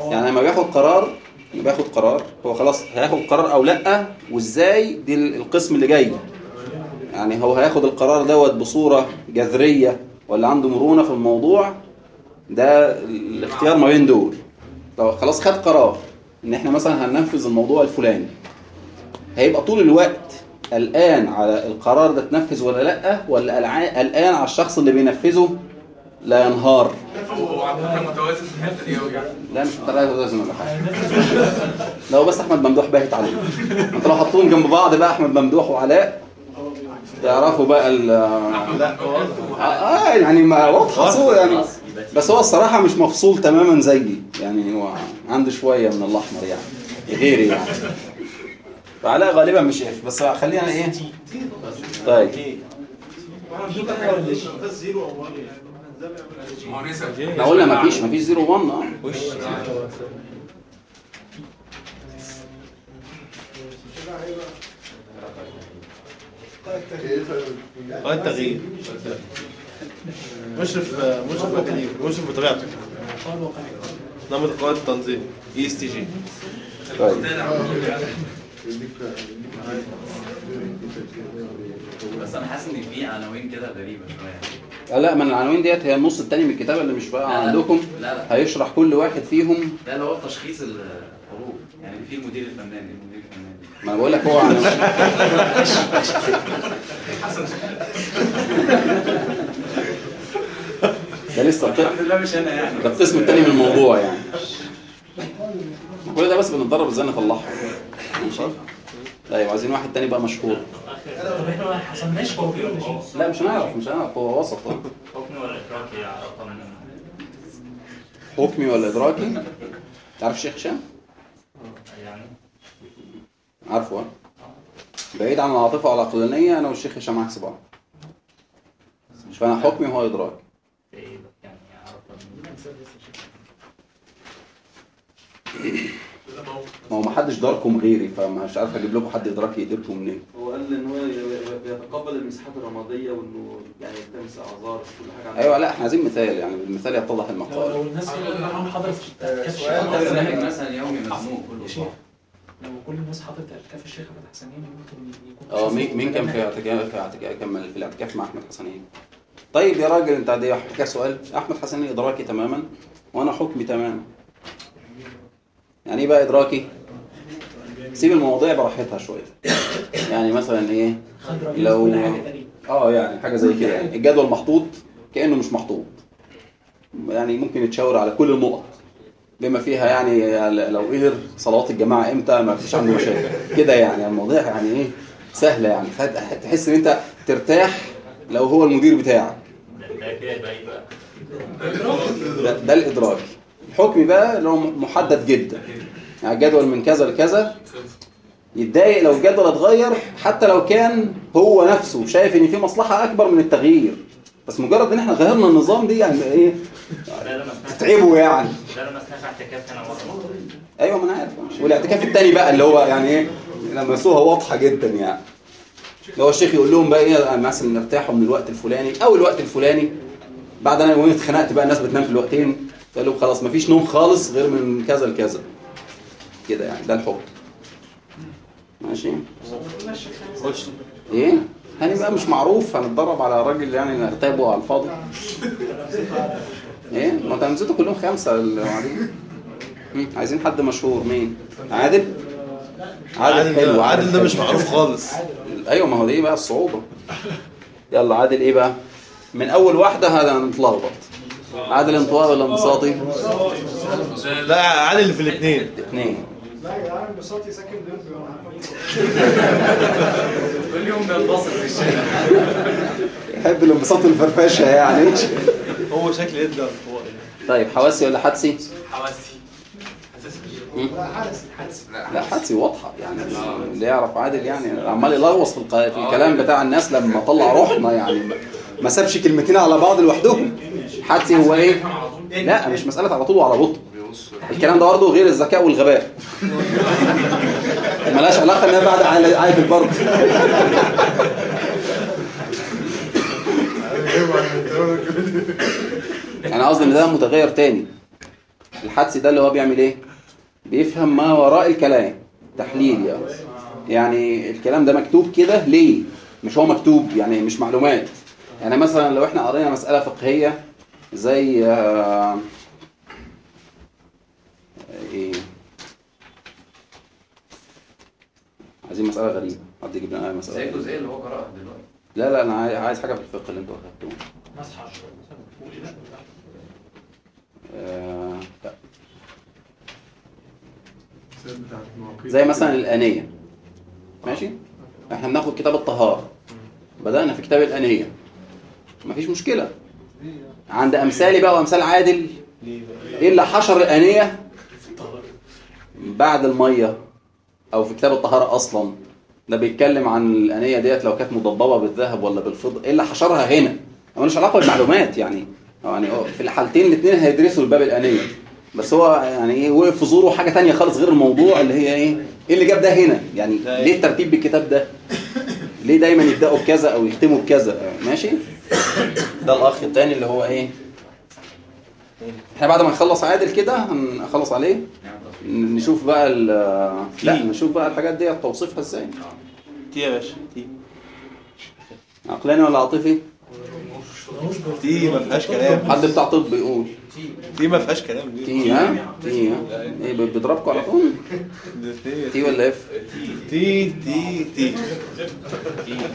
يعني لما بياخد قرار بياخد قرار هو خلاص هياخد قرار أو لأ وإزاي دي القسم اللي جاي؟ يعني هو هياخد القرار دوت بصورة جذرية ولا عنده مرونة في الموضوع ده الاختيار ما بين دول. لو خلاص خد قرار إن إحنا مثلا هننفذ الموضوع الفلاني. هيبقى طول الوقت قلقان على القرار ده اتنفذ ولا لأ؟ ولا قلقان على الشخص اللي بينفذه؟ لا ينهار. هو متوازن في قوي يعني لا مش لازم ولا حاجة. هو بس أحمد ممدوح باهت عليه. انت لو حطوهم جنب بعض بقى أحمد ممدوح وعلاء. تعرفوا بقى ال هو آه يعني ما واضحة صوره يعني بس هو الصراحة مش مفصول تماما زيي يعني هو عنده شوية من الأحمر يعني غيري يعني. فعلاء غالبا مش اف بس خلينا إيه؟ طيب. ما إحنا قلنا مفيش مفيش zero 1 آه. قائد التغيير. مشرف مشرف اكاديمي مشرف بطبيعته. نمط قائد التنظيم ESTJ طيب بس أنا حاسس إن في عناوين كده غريبة شوية. آه، لا من العناوين ديت هي النص التاني من الكتاب اللي مش بقى لا،. عندكم. لا، لا. هيشرح كل واحد فيهم. ده اللي هو تشخيص الحروف يعني في المدير الفناني ما أنا بقول لك هو عناوين ده لسه الحمد لله مش أنا يعني. ده القسم التاني من الموضوع يعني. كل ده بس بنتدرب إزاي نطلعها ماشي طيب عايزين واحد تاني بقى مشهور. طب إحنا ما ولا شيء لا مش هنعرف مش هنعرف. هو وسط. حكمي ولا إدراكي رقم حكمي ولا إدراكي؟ تعرف الشيخ هشام؟ يعني عارفه ها؟ بعيد عن العاطفة والعقلانيه أنا والشيخ هشام عكس بعض. فأنا حكمي هو رقم ما هو ما حدش داركم غيري فمش عارف أجيب لكم حد ادراكي يديركم منين. هو قال إن هو بيتقبل المساحات الرمادية وإنه يعني يلتمس أعذار كل حاجة أيوه لا إحنا عايزين مثال يعني بالمثال يتضح المقال. لو الناس اللي معاهم حضرت اعتكاف الشيخ سؤال مثلا يومي مزنوق كله لو كل الناس حضرت اعتكاف الشيخ أحمد حسنين ممكن يكون آه مين مين كان في اعتكاف في اعتكاف كان في الاعتكاف مع أحمد حسنين طيب يا راجل انت دي حكايه سؤال. أحمد حسنين إدراكي تماما وأنا حكمي تماما. يعني إيه بقى إدراكي؟ سيب المواضيع براحتها شوية. يعني مثلا إيه؟ لو آه يعني حاجة زي كده. يعني الجدول محطوط كأنه مش محطوط. يعني ممكن يتشاور على كل النقط. بما فيها يعني لو قدر صلوات الجماعة إمتى ما فيش عنده مشاكل. كده يعني المواضيع يعني إيه سهله يعني. تحس إن أنت ترتاح لو هو المدير بتاعك؟ ده, ده الإدراك. الحكم بقى اللي هو محدد جدا. يعني جدول من كذا لكذا. يتضايق لو الجدول اتغير حتى لو كان هو نفسه شايف إن في مصلحة أكبر من التغيير. بس مجرد إن إحنا غيرنا النظام دي يعني إيه؟ تتعبوا يعني. ده لما سمعت اعتكاف مره أيوه ما أنا عارف. والاعتكاف التاني بقى اللي هو يعني إيه؟ لمسوها واضحة جدا يعني. اللي هو الشيخ يقول لهم بقى إيه؟ مثلا نرتاحوا من الوقت الفلاني. أو الوقت الفلاني بعد أنا يومين اتخنقت بقى الناس بتنام في الوقتين. فقال لهم خلاص مفيش نوم خالص غير من كذا لكذا. كده يعني ده الحكم. ماشي؟ إيه؟ هاني بقى مش معروف هنتدرب على راجل يعني نغتابه على الفاضي. إيه؟ ما تنزلوا كلهم خمسة اللي قاعدين عايزين حد مشهور. مين؟ عادل. عادل حلو ده عادل ده مش. معروف خالص. أيوه ما هو دي بقى الصعوبة. يلا عادل إيه بقى؟ من أول واحدة هذا هنتلخبط عادل انطوائي ولا انبساطي؟ لا عادل اللي في الاثنين الاثنين لا يا جدعان انبساطي ساكن جنبي وأنا كل يوم بينبسط في الشارع. يحب الانبساط والفرفشه يعني. هو شكل يد هو طيب حواسي ولا حدسي؟ حواسي. لا حدث لا حدسي. واضحة يعني اللي يعرف عادل يعني عمال يلغوص في, في الكلام بتاع الناس لما طلع روحنا يعني. ما- ما سابش كلمتين على بعض لوحدهم. حدسي هو إيه؟ لا مش مسألة على طول وعلى بطء. الكلام ده برضه غير الذكاء والغباء. ملهاش علاقة انها بعد عاي- عايب البرد أنا قصدي إن ده متغير تاني. الحدسي ده اللي هو بيعمل إيه؟ بيفهم ما وراء الكلام. تحليل يعني. يعني الكلام ده مكتوب كده ليه؟ مش هو مكتوب يعني مش معلومات. يعني مثلا لو إحنا قرينا مسألة فقهية زي آه، إيه. عايزين مسألة غريبة. حد يجيب لنا مسألة زي غريبة. الجزئية اللي هو قرأها دلوقتي. لا لا أنا عاي- عايز حاجة في الفقه اللي أنتوا اخدتوه مسح عشرة آه، لا. زي مثلا الآنية. ماشي؟ إحنا بناخد كتاب الطهارة. بدأنا في كتاب الآنية. مفيش مشكلة. عند أمثالي بقى وأمثال عادل إيه اللي حشر الآنية؟ بعد المية أو في كتاب الطهارة أصلا ده بيتكلم عن الآنية ديت لو كانت مضببة بالذهب ولا بالفضة إيه اللي حشرها هنا؟ ملوش علاقة بالمعلومات يعني. يعني في الحالتين الاثنين هيدرسوا الباب الآنية. بس هو يعني إيه وقف في زوره حاجة تانية خالص غير الموضوع اللي هي إيه إيه اللي جاب ده هنا؟ يعني ليه الترتيب بالكتاب ده؟ ليه دايما يبدأوا بكذا أو يختموا بكذا؟ ماشي؟ ده الأخ التاني اللي هو إيه؟ إحنا بعد ما نخلص عادل كده هنخلص عليه. نشوف بقى ال لا نشوف بقى الحاجات دي توصيفها إزاي. T يا باشا T. عقلاني ولا عاطفي؟ T ما فيهاش كلام. حد بتاع طب يقول T ما فيهاش كلام. T ها؟ T ها؟ إيه بيضربكوا على طول؟ T ولا F؟ T T T.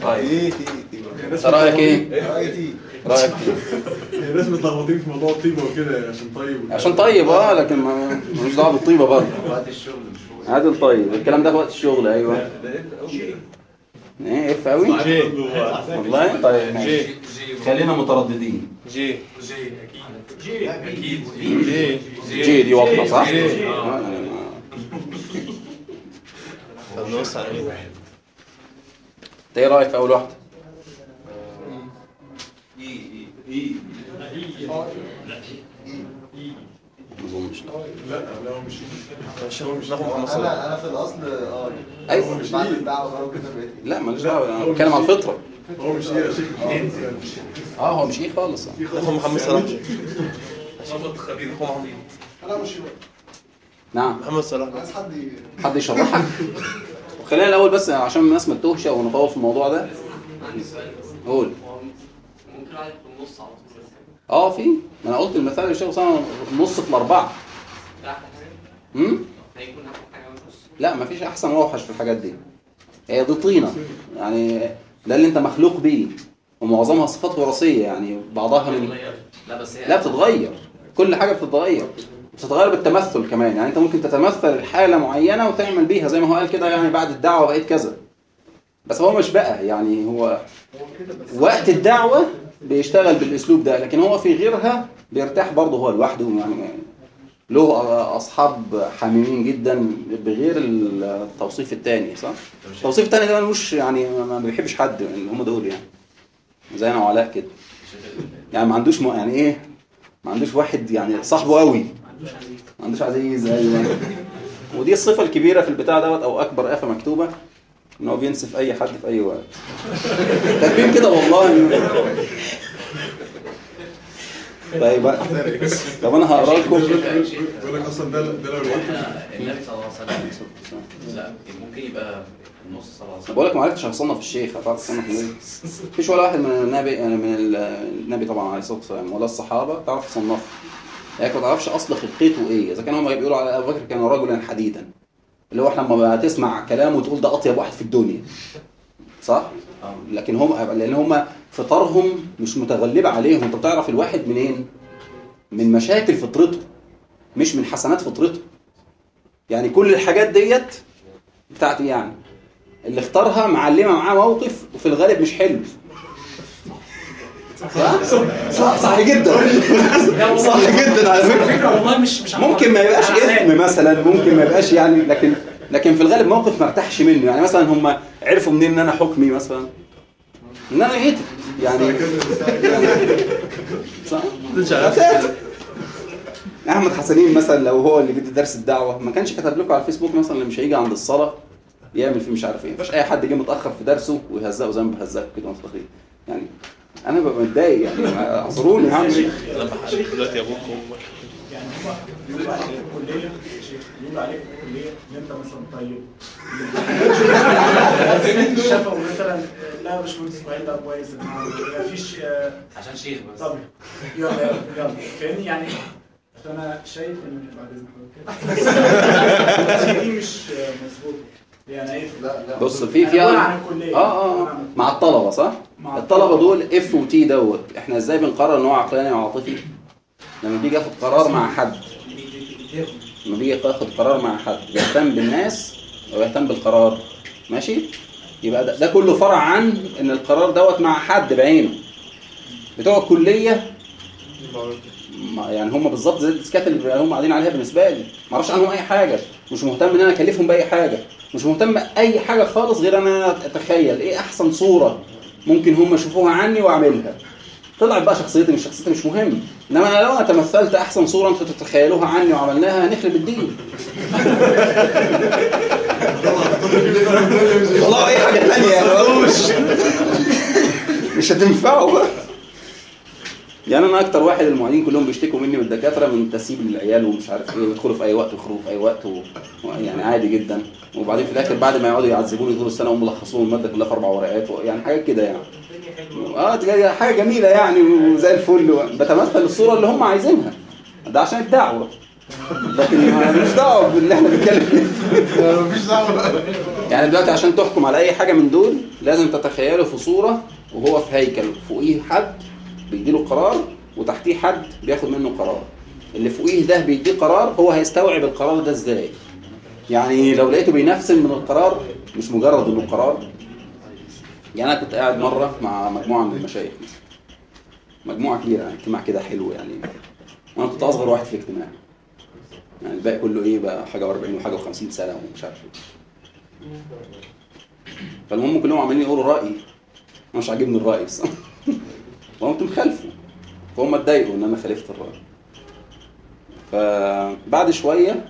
طيب. T رأيك إيه؟ رأيك T الناس متلخبطين في موضوع الطيبة وكده عشان طيب. عشان طيب آه لكن ملوش دعوة بالطيبة برضه. وقت الشغل مش هو عادل طيب. الكلام ده في وقت الشغل أيوه. إيه F قوي J والله طيب ماشي خلينا مترددين J J أكيد J أكيد J J دي واضحه صح J. آه. طب نبص على مين انت إيه رايك في اول واحدة لا لا هو مش مش مش ناخد محمد صلاح أنا أنا في الاصل آه أيوه بعد الدعوه لا ماليش دعوه أنا بتكلم على الفطره هو مش إيه يا شيخ يعني. آه هو مش إيه خالص ناخد محمد صلاح ضابط خبير ناخد محمد أنا مش نعم محمد صلاح عايز حد حد يشرحها خلينا الأول بس عشان الناس ما تتوهش أو نطول في الموضوع ده قول ممكن واحد في النص على طول آه في ما أنا قلت المثال الشيخ اسامه نص في الاربعة. امم لا مفيش احسن واوحش في الحاجات دي. هي دي طينة. يعني ده اللي انت مخلوق بيه. ومعظمها صفات وراثية يعني بعضها من لا بس هي لا بتتغير. كل حاجة بتتغير. بتتغير بالتمثل كمان. يعني انت ممكن تتمثل حالة معينة وتعمل بيها زي ما هو قال كده يعني بعد الدعوة بقيت كذا. بس هو مش بقى يعني هو وقت الدعوة بيشتغل بالأسلوب ده لكن هو في غيرها بيرتاح برضه هو لوحده يعني له أصحاب حاميين جدا بغير التوصيف الثاني صح؟ التوصيف الثاني ده ملوش يعني ما بيحبش حد اللي هم دول يعني. زي أنا وعلاء كده. يعني ما عندوش م... يعني إيه؟ ما عندوش واحد يعني صاحبه قوي. ما عندوش عزيز أيوه ودي الصفة الكبيرة في البتاع دوت أو أكبر آفة مكتوبة. إن هو بينسف أي حد في أي وقت. كاتبين كده والله. طيب. طب أنا هقرأ لكم. بيقول لك أصلا ده ده لو النبي صلى الله عليه وسلم. لا ممكن يبقى في النص صلى الله عليه وسلم. بقول لك ما عرفتش اصنف الشيخ هتعرف تصنف ليه مفيش ولا واحد من النبي يعني من ال- النبي طبعا عليه الصلاة والسلام ولا الصحابة تعرف تصنفه. يعني ما تعرفش أصل خلقته إيه. إذا كان هم بيقولوا على أبو بكر كان رجلا حديدا. اللي هو إحنا لما تسمع كلامه وتقول ده أطيب واحد في الدنيا صح؟ لكن هم لأن هم فطرهم مش متغلبة عليهم. أنت بتعرف الواحد منين؟ من مشاكل فطرته مش من حسنات فطرته. يعني كل الحاجات ديت بتاعتي يعني اللي اختارها معلمه معاه موقف وفي الغالب مش حلو. صح؟ صح صح جدا. صح جدا على فكرة. والله مش مش ممكن ما يبقاش اسم مثلا ممكن ما يبقاش يعني لكن لكن في الغالب موقف ما ارتاحش منه. يعني مثلا هم عرفوا منين إن أنا حكمي مثلا؟ إن أنا هيت يعني صح أحمد حسنين مثلا لو هو اللي بيدي درس الدعوة ما كانش كتب لكم على الفيسبوك مثلا اللي مش هيجي عند الصلاة؟ يعمل فيه مش عارف إيه. مفيش أي حد جه متأخر في درسه ويهزقه زي ما بهزقه كده مستقيم يعني أنا ببقى متضايق يعني. أعذروني هعمل إيه؟ دلوقتي أبوك وأمك. يعني بيقولوا عليك في الكليه يا شيخ بيقولوا عليك في الكليه ان انت مثلا طيب شافوا مثلا لا يا باشمهندس اسماعيل ده كويس ما فيش عشان شيخ بس. طب يلا يلا يلا. فاهمني؟ يعني عشان أنا شايف إن بعد اذن حضرتك دي مش مظبوطة. يعني إيه؟ لا لا بص في في آه آه مع الطلبة صح؟ الطلبة دول اف وتي دوت إحنا إزاي بنقرر إن هو عقلاني وعاطفي لما بيجي ياخد قرار مع حد. لما بيجي ياخد قرار مع حد بيهتم بالناس أو يهتم بالقرار. ماشي؟ يبقى ده, ده كله فرع عن إن القرار دوت مع حد بعينه. بتوع الكلية يعني هم بالظبط زي الديسكات اللي هم قاعدين عليها بالنسبة لي. ما أعرفش عنهم أي حاجة. مش مهتم إن أنا أكلفهم بأي حاجة. مش مهتم بأي حاجة خالص غير إن أنا أتخيل إيه أحسن صورة. ممكن هم يشوفوها عني وأعملها. طلعت بقى شخصيتي مش شخصيتي مش مهم. إنما أنا لو أنا تمثلت أحسن صورة أنتوا تتخيلوها عني وعملناها هنخرب الدين. والله أي حاجة ثانية مش هتنفعوا بقى. يعني أنا أكتر واحد المعيدين كلهم بيشتكوا مني والدكاتره من تسيب للعيال ومش عارف إيه ويدخلوا في أي وقت ويخرجوا في أي وقت و... يعني عادي جدا. وبعدين في الآخر بعد ما يقعدوا يعذبوني طول السنة وملخصون المادة كلها في أربع ورقات و... يعني حاجات كده يعني. آه حاجة جميلة يعني وزي الفل و... بتمثل الصورة اللي هم عايزينها. ده عشان الدعوة. لكن مش دعوة باللي إحنا بنتكلم فيه. مفيش دعوة. يعني دلوقتي عشان تحكم على أي حاجة من دول لازم تتخيله في صورة وهو في هيكل فوقيه حد بيديله قرار وتحتيه حد بياخد منه قرار. اللي فوقيه ده بيديه قرار هو هيستوعب القرار ده إزاي. يعني لو لقيته بينفسن من القرار مش مجرد إنه قرار. يعني أنا كنت قاعد مرة مع مجموعة من المشايخ. مجموعة كبيرة يعني اجتماع كده حلو يعني. وأنا كنت أصغر واحد في الاجتماع. يعني الباقي كله إيه بقى حاجة و40 وحاجة و50 سنة ومش عارف إيه. فالمهم كلهم عمالين يقولوا رأيي. أنا مش عاجبني الرأي بصراحة. كنت مخالفه فهم اتضايقوا ان أنا خالفت الراي فبعد شوية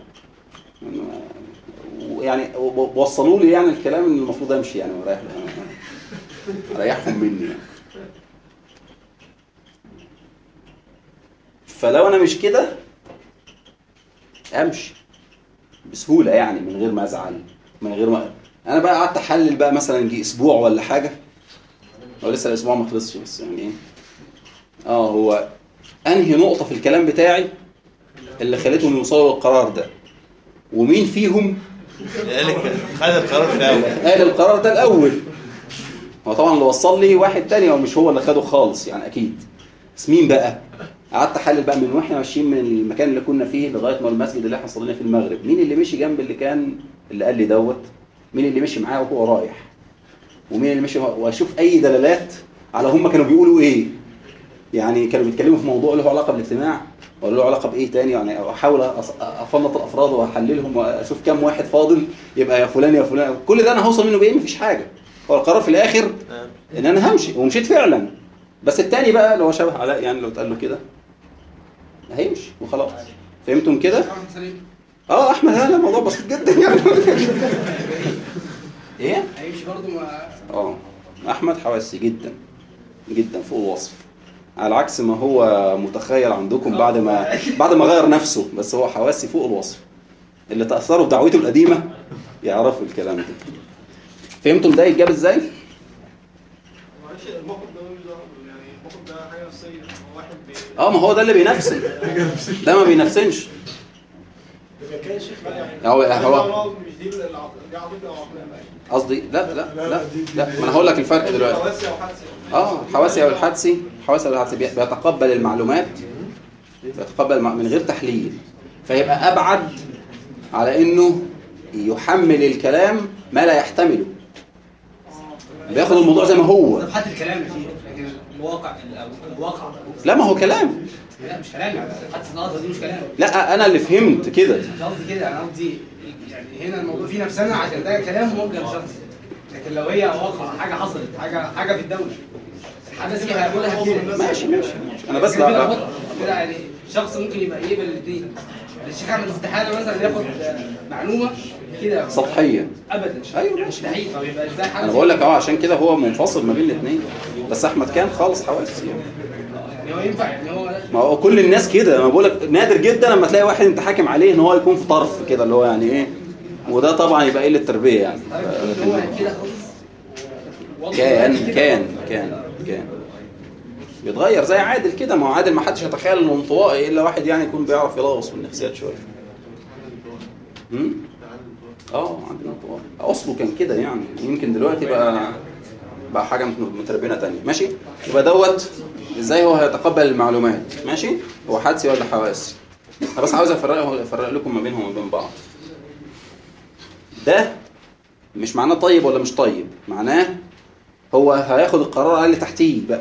يعني وصلوا لي يعني الكلام إن المفروض أمشي يعني واريح اريحهم مني يعني. فلو أنا مش كده أمشي بسهولة يعني من غير ما أزعل من غير ما أنا بقى قعدت أحلل بقى مثلا جي أسبوع ولا حاجة. هو لسه الأسبوع ما خلصش بس يعني إيه؟ آه هو انهي نقطة في الكلام بتاعي اللي خلتهم يوصلوا للقرار ده؟ ومين فيهم؟ خد القرار في الأول. قال القرار ده الأول. هو طبعا اللي وصل لي واحد تاني هو مش هو اللي خده خالص يعني أكيد. بس مين بقى؟ قعدت أحلل بقى من وإحنا ماشيين من المكان اللي كنا فيه لغاية ما المسجد اللي إحنا صلينا فيه المغرب. مين اللي مشي جنب اللي كان اللي قال لي دوت؟ مين اللي مشي معاه وهو رايح؟ ومين اللي مشي؟ وأشوف أي دلالات على هم كانوا بيقولوا إيه. يعني كانوا بيتكلموا في موضوع له علاقة بالاجتماع ولا له علاقة بإيه تاني؟ يعني أحاول أفنط الافراد وأحللهم وأشوف كام واحد فاضل يبقى يا فلان يا فلان. كل ده أنا هوصل منه بإيه؟ مفيش حاجة. هو القرار في الآخر إن أنا همشي ومشيت فعلا. بس التاني بقى اللي هو شبه علاء يعني لو اتقال له كده هيمشي وخلاص. فهمتم كده؟ آه أحمد هلا الموضوع بسيط جدا يعني. إيه؟ هيمشي برضه مع آه أحمد حواسي جدا جدا فوق الوصف. على عكس ما هو متخيل عندكم بعد ما بعد ما غير نفسه بس هو حواسي فوق الوصف. اللي تأثروا بدعوته القديمة يعرفوا الكلام ده. فهمتم ده يتجاب إزاي؟ معلش الموقف ده يعني الموقف ده حاجة نفسيه واحد آه ما هو ده اللي بينفسن ده ما بينفسنش يعني هو- هو- قصدي لا لا لا لا ما أنا هقول لك الفرق دلوقتي. حواسي أو حدسي؟ آه حواسي أو الحدسي. حواسي أو الحدسي بي- بيتقبل المعلومات بيتقبل من غير تحليل. فيبقى أبعد على إنه يحمل الكلام ما لا يحتمله. بياخد الموضوع زي ما هو. طب حتى الكلام اللي فيه لكن الواقع الواقع لا ما هو كلام. لا مش كلام. يعني حتى النهارده دي مش كلام. لا أنا اللي فهمت كده. مش قصدي كده أنا قصدي يعني هنا الموضوع فيه نفسنا عشان ده كلام موجه لشخص لكن لو هي واقع حاجة حصلت حاجة حاجة في الدولة. الحدث دي هيقولها كده. ماشي ماشي. ماشي. أنا بس كده يعني شخص ممكن يبقى يقبل الاثنين الشيخ أحمد استحاله مثلا ياخد معلومة كده. سطحيا. ابدا. أيوه. مستحيل ده حاجة أنا بقول لك آه عشان كده هو منفصل ما بين الاثنين بس أحمد كان خالص حواس يعني. يعني هو ينفع يعني هو ما هو كل الناس كده. أنا بقول لك نادر جدا لما تلاقي واحد أنت حاكم عليه إن هو يكون في طرف كده اللي هو يعني إيه وده طبعا يبقى قلة التربيه يعني. كان كان كان كان. بيتغير زي عادل كده. ما هو عادل ما حدش يتخيل إنه انطوائي إلا واحد يعني يكون بيعرف يلغوص في النفسيات شوية. امم آه عندنا انطوائي. أصله كان كده يعني. يمكن دلوقتي بقى بقى حاجة متربينه تانية. ماشي؟ يبقى دوت إزاي هو هيتقبل المعلومات؟ ماشي؟ هو حدسي ولا حواسي أنا بس عاوز افرق أفرق لكم ما بينهم وبين بعض. ده مش معناه طيب ولا مش طيب معناه هو هياخد القرار اللي تحتيه بقى.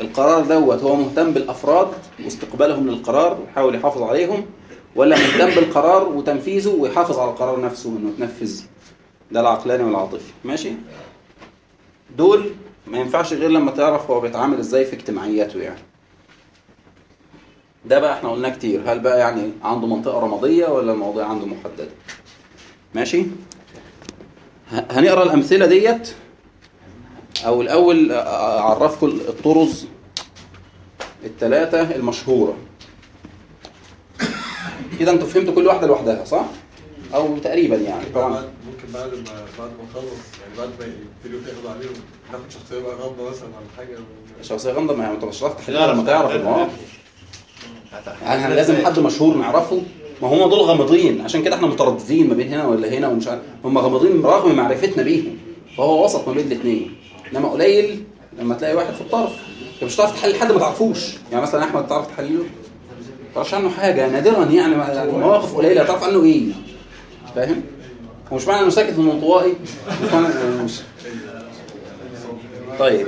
القرار دوت هو مهتم بالأفراد واستقبالهم للقرار ويحاول يحافظ عليهم ولا مهتم بالقرار وتنفيذه ويحافظ على القرار نفسه انه يتنفذ. ده العقلاني والعاطفي. ماشي؟ دول ما ينفعش غير لما تعرف هو بيتعامل إزاي في اجتماعياته يعني. ده بقى إحنا قلناه كتير. هل بقى يعني عنده منطقة رمادية ولا المواضيع عنده محددة ماشي؟ هنقرأ الأمثلة ديت؟ أو الأول أعرفكم الطرز الثلاثه المشهورة. كده أنتوا فهمتوا كل واحدة لوحدها صح؟ أو تقريبا يعني. طبعا ممكن بعد ما بعد ما نخلص يعني بعد ما يبتدوا تاخدوا عليهم ناخد شخصية بقى غامضة مثلا ولا حاجة. الشخصيه غامضة؟ ما هي انت مش هتعرف تحلها لما تعرف المواقف يعني إحنا لازم حد مشهور نعرفه. ما هم دول غامضين. عشان كده إحنا مترددين ما بين هنا ولا هنا ومش عارف. هم غامضين رغم معرفتنا بيهم. فهو وسط ما بين الاثنين. انما قليل لما تلاقي واحد في الطرف. انت مش هتعرف تحلل حد ما تعرفوش. يعني مثلا أحمد تعرف تحلله؟ ما تعرفش عنه حاجة. نادرا يعني يعني مواقف قليلة. تعرف عنه إيه؟ فاهم؟ ومش معنى إنه ساكت انه انطوائي طيب.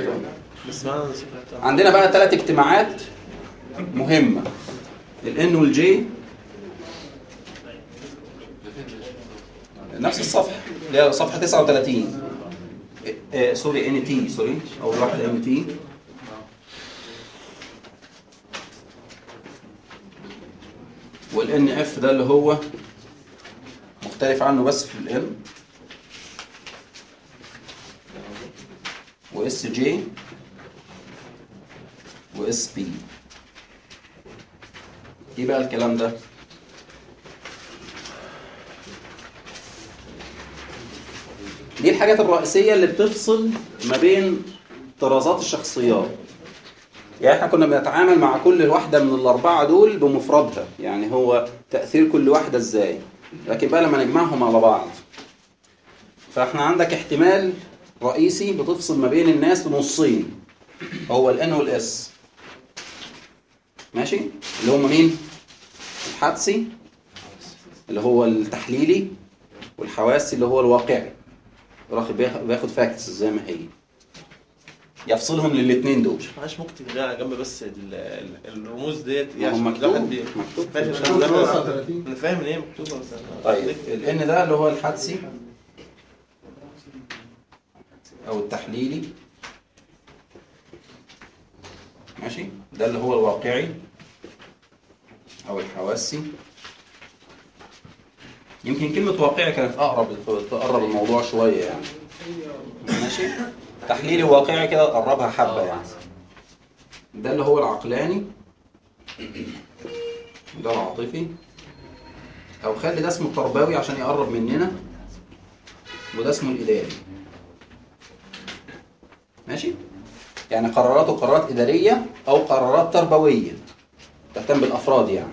عندنا بقى ثلاث اجتماعات مهمة. الان والجي نفس الصفحة. اللي هي صفحة 39 إيه، إيه، sorry NT sorry. اول واحدة NT وال NF ده اللي هو مختلف عنه بس في ال N و SJ و SP إيه بقى الكلام ده؟ دي الحاجات الرئيسية اللي بتفصل ما بين طرازات الشخصيات. يعني إحنا كنا بنتعامل مع كل واحدة من الأربعة دول بمفردها. يعني هو تأثير كل واحدة إزاي. لكن بقى لما نجمعهم على بعض. فاحنا عندك احتمال رئيسي بتفصل ما بين الناس لنصين هو ال N وال S ماشي؟ اللي هم مين؟ الحدسي اللي هو التحليلي والحواسي اللي هو الواقعي. واخد بياخد facts زي ما هي يفصلهم للاثنين دول معلش ممكن تدينا على جنب بس ال- ال- الرموز ديت عشان مكتوب. مكتوب. ماشي مكتوب. عشان الواحد- 39. أنا فاهم إن هي مكتوبة بس طيب ال N ده اللي هو الحدسي أو التحليلي ماشي ده اللي هو الواقعي أو الحواسي يمكن كلمة واقعي كانت أقرب تقرب الموضوع شوية يعني. ماشي. تحليلي واقعي كده تقربها حبة يعني. ده اللي هو العقلاني. ده العاطفي. أو خلي ده اسمه التربوي عشان يقرب مننا. وده اسمه الإداري. ماشي؟ يعني قراراته قرارات إدارية أو قرارات تربوية. تهتم بالأفراد يعني.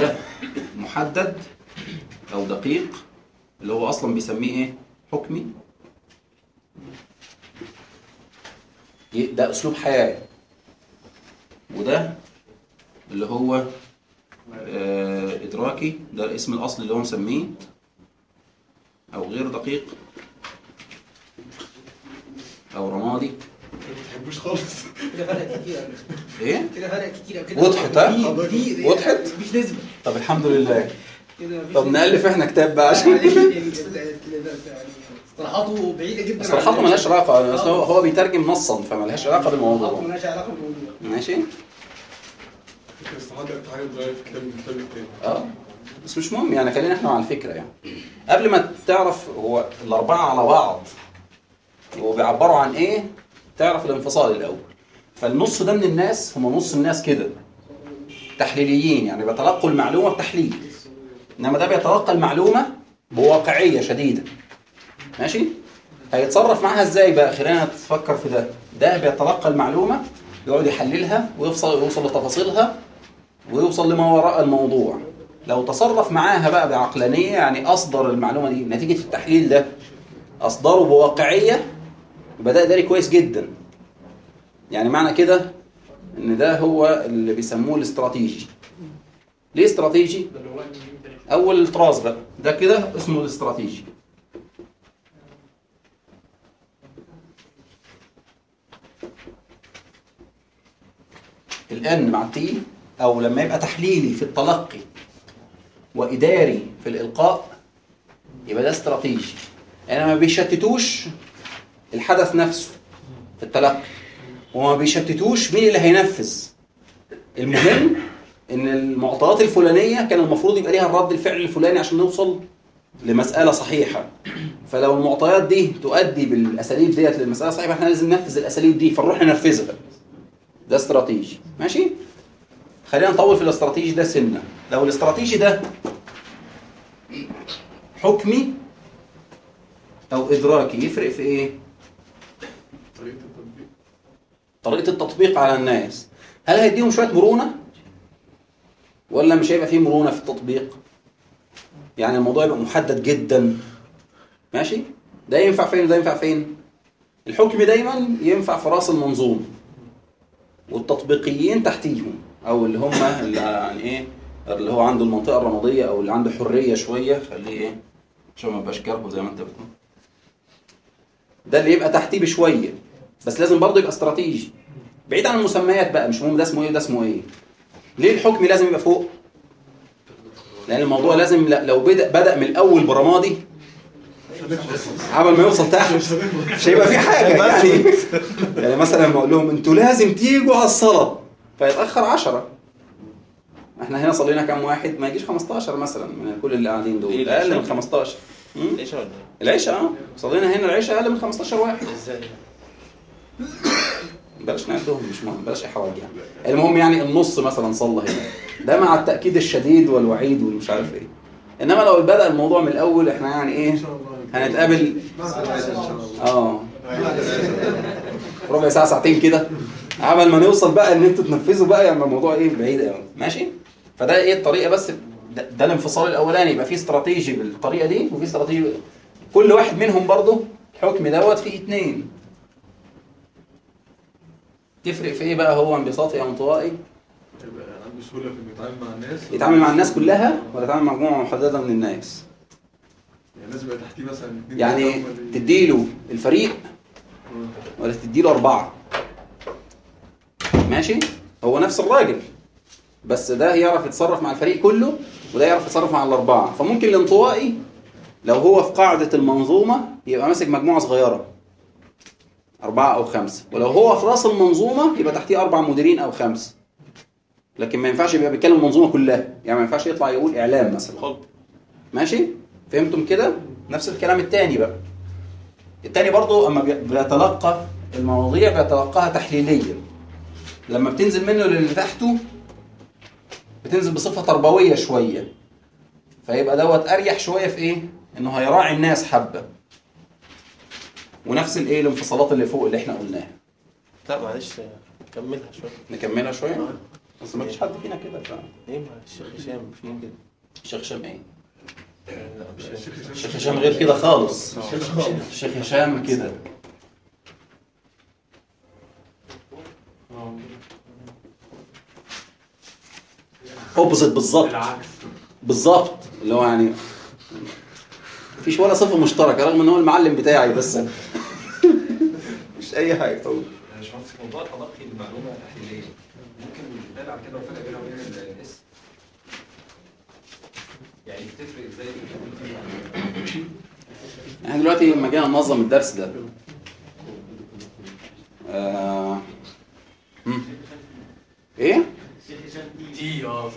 ده محدد أو دقيق اللي هو أصلا بيسميه إيه حكمي ده أسلوب حياة وده اللي هو آه، إدراكي ده الاسم الأصلي اللي هو مسميه أو غير دقيق أو رمادي ما بتحبوش خالص كده فرق كتير. إيه؟ كده فرق كتير وضحت ها؟ وضحت؟ مفيش نسبة طب الحمد لله. طب. نألف إحنا كتاب بقى عشان يعني يعني اصطلاحاته بعيدة جدا اصطلاحاته ملهاش علاقة هو هو بيترجم نصا فملهاش علاقة بالموضوع. ملهاش علاقة بالموضوع. ماشي. آه بس مش مهم يعني خلينا إحنا على الفكرة يعني. قبل ما تعرف هو الأربعة على بعض وبيعبروا عن إيه؟ تعرف الانفصال الأول. فالنص ده من الناس هم نص الناس كده. تحليليين يعني بيتلقوا المعلومة بتحليل. إنما ده بيتلقى المعلومة بواقعية شديدة. ماشي؟ هيتصرف معاها إزاي بقى؟ خلينا نتفكر في ده. ده بيتلقى المعلومة يقعد يحللها ويوصل يوصل لتفاصيلها ويوصل لما وراء الموضوع. لو تصرف معاها بقى بعقلانية يعني أصدر المعلومة دي نتيجة التحليل ده أصدره بواقعية يبقى ده كويس جدا. يعني معنى كده إن ده هو اللي بيسموه الاستراتيجي. ليه استراتيجي؟ أول الطراز بقى. ده كده اسمه الاستراتيجي. الآن مع التي أو لما يبقى تحليلي في التلقي وإداري في الإلقاء يبقى ده استراتيجي. يعني ما بيشتتوش الحدث نفسه في التلقي. وما بيشتتوش مين اللي هينفذ. المهم إن المعطيات الفلانية كان المفروض يبقى ليها الرد الفعل الفلاني عشان نوصل لمسألة صحيحة. فلو المعطيات دي تؤدي بالأساليب ديت للمساله صحيحة إحنا لازم ننفذ الأساليب دي فنروح ننفذها. ده استراتيجي. ماشي؟ خلينا نطول في الاستراتيجي ده سنة. لو الاستراتيجي ده حكمي أو إدراكي يفرق في إيه طريقه التطبيق طريقة التطبيق على الناس. هل هيديهم شوية مرونة؟ ولا مش هيبقى فيه مرونة في التطبيق؟ يعني الموضوع يبقى محدد جدا. ماشي؟ ده ينفع فين وده ينفع فين؟ الحكم دايما ينفع في رأس المنظومه والتطبيقيين تحتيهم. أو اللي هم اللي يعني إيه؟ اللي هو عنده المنطقة الرمادية أو اللي عنده حرية شوية خليه إيه؟ عشان ما يبقاش كرهه زي ما أنت بتقول. ده اللي يبقى تحتيه بشوية. بس لازم برضه يبقى استراتيجي. بعيد عن المسميات بقى مش مهم ده اسمه إيه وده اسمه إيه. ليه الحكم لازم يبقى فوق؟ لأن الموضوع لازم لو بدأ بدأ من الأول برمادي قبل ما يوصل تحت مش هيبقى في حاجة يعني. يعني مثلا لما أقول لهم أنتوا لازم تيجوا على الصلاة فيتأخر 10 إحنا هنا صلينا كام واحد؟ ما يجيش 15 مثلا من كل اللي قاعدين دول. إيه أقل من العشاء؟ 15 العشاء ولا إيه؟ العشاء آه. صلينا هنا العشاء أقل من 15 واحد. إزاي؟ بلاش نعدهم مش مهم بلاش احراج يعني. المهم يعني النص مثلا صلى هنا. ده مع التأكيد الشديد والوعيد والمش عارف إيه. إنما لو بدأ الموضوع من الأول إحنا يعني إيه هنتقابل. آه. ربع ساعة ساعتين كده. عمل ما نوصل بقى إن أنتوا تنفذوا بقى يعني الموضوع إيه بعيد قوي ماشي؟ فده إيه الطريقة بس؟ ده, ده الانفصال الأولاني. يبقى في استراتيجي بالطريقة دي وفي استراتيجي. كل واحد منهم برضه الحكم دوت فيه اتنين. تفرق في إيه بقى هو انبساطي أو انطوائي؟ يبقى عنده سهوله في انه يتعامل مع الناس يتعامل مع الناس كلها ولا يتعامل مع مجموعة محددة من الناس؟ يعني لازم يبقى تحتيه مثلا يعني تديله الفريق ولا تديله أربعة؟ ماشي؟ هو نفس الراجل بس ده يعرف يتصرف مع الفريق كله وده يعرف يتصرف مع الأربعة. فممكن الانطوائي لو هو في قاعدة المنظومة يبقى ماسك مجموعة صغيرة. أربعة أو خمسة ولو هو في رأس المنظومة يبقى تحتيه أربع مديرين أو خمسة لكن ما ينفعش يبقى بيتكلم المنظومة كلها. يعني ما ينفعش يطلع يقول إعلام مثلا. ماشي؟ فهمتم كده؟ نفس الكلام التاني بقى. التاني برضو أما بي- بيتلقى المواضيع بيتلقاها تحليليا. لما بتنزل منه للي تحته بتنزل بصفة تربوية شوية. فيبقى دوت أريح شوية في إيه؟ إنه هيراعي الناس حبة. ونفس الايه الانفصالات اللي فوق اللي إحنا قلناها. لا معلش كملها شوية. نكملها شوية؟ بس ما فيش حد فينا كده ف... إيه مع الشيخ هشام في كده؟ الشيخ هشام إيه؟ الشيخ هشام غير كده خالص. الشيخ هشام كده. اوبوزيت بالظبط. بالظبط. اللي هو يعني مفيش ولا صفة مشتركة رغم إن هو المعلم بتاعي بس. مش أي حاجة يا باشمهندس موضوع تلقي المعلومة تحليليه ممكن على كده وفرق بينها وبين ال- الاسم يعني بتفرق إزاي؟ إحنا دلوقتي لما جينا ننظم الدرس ده. آه... إيه؟ تي آه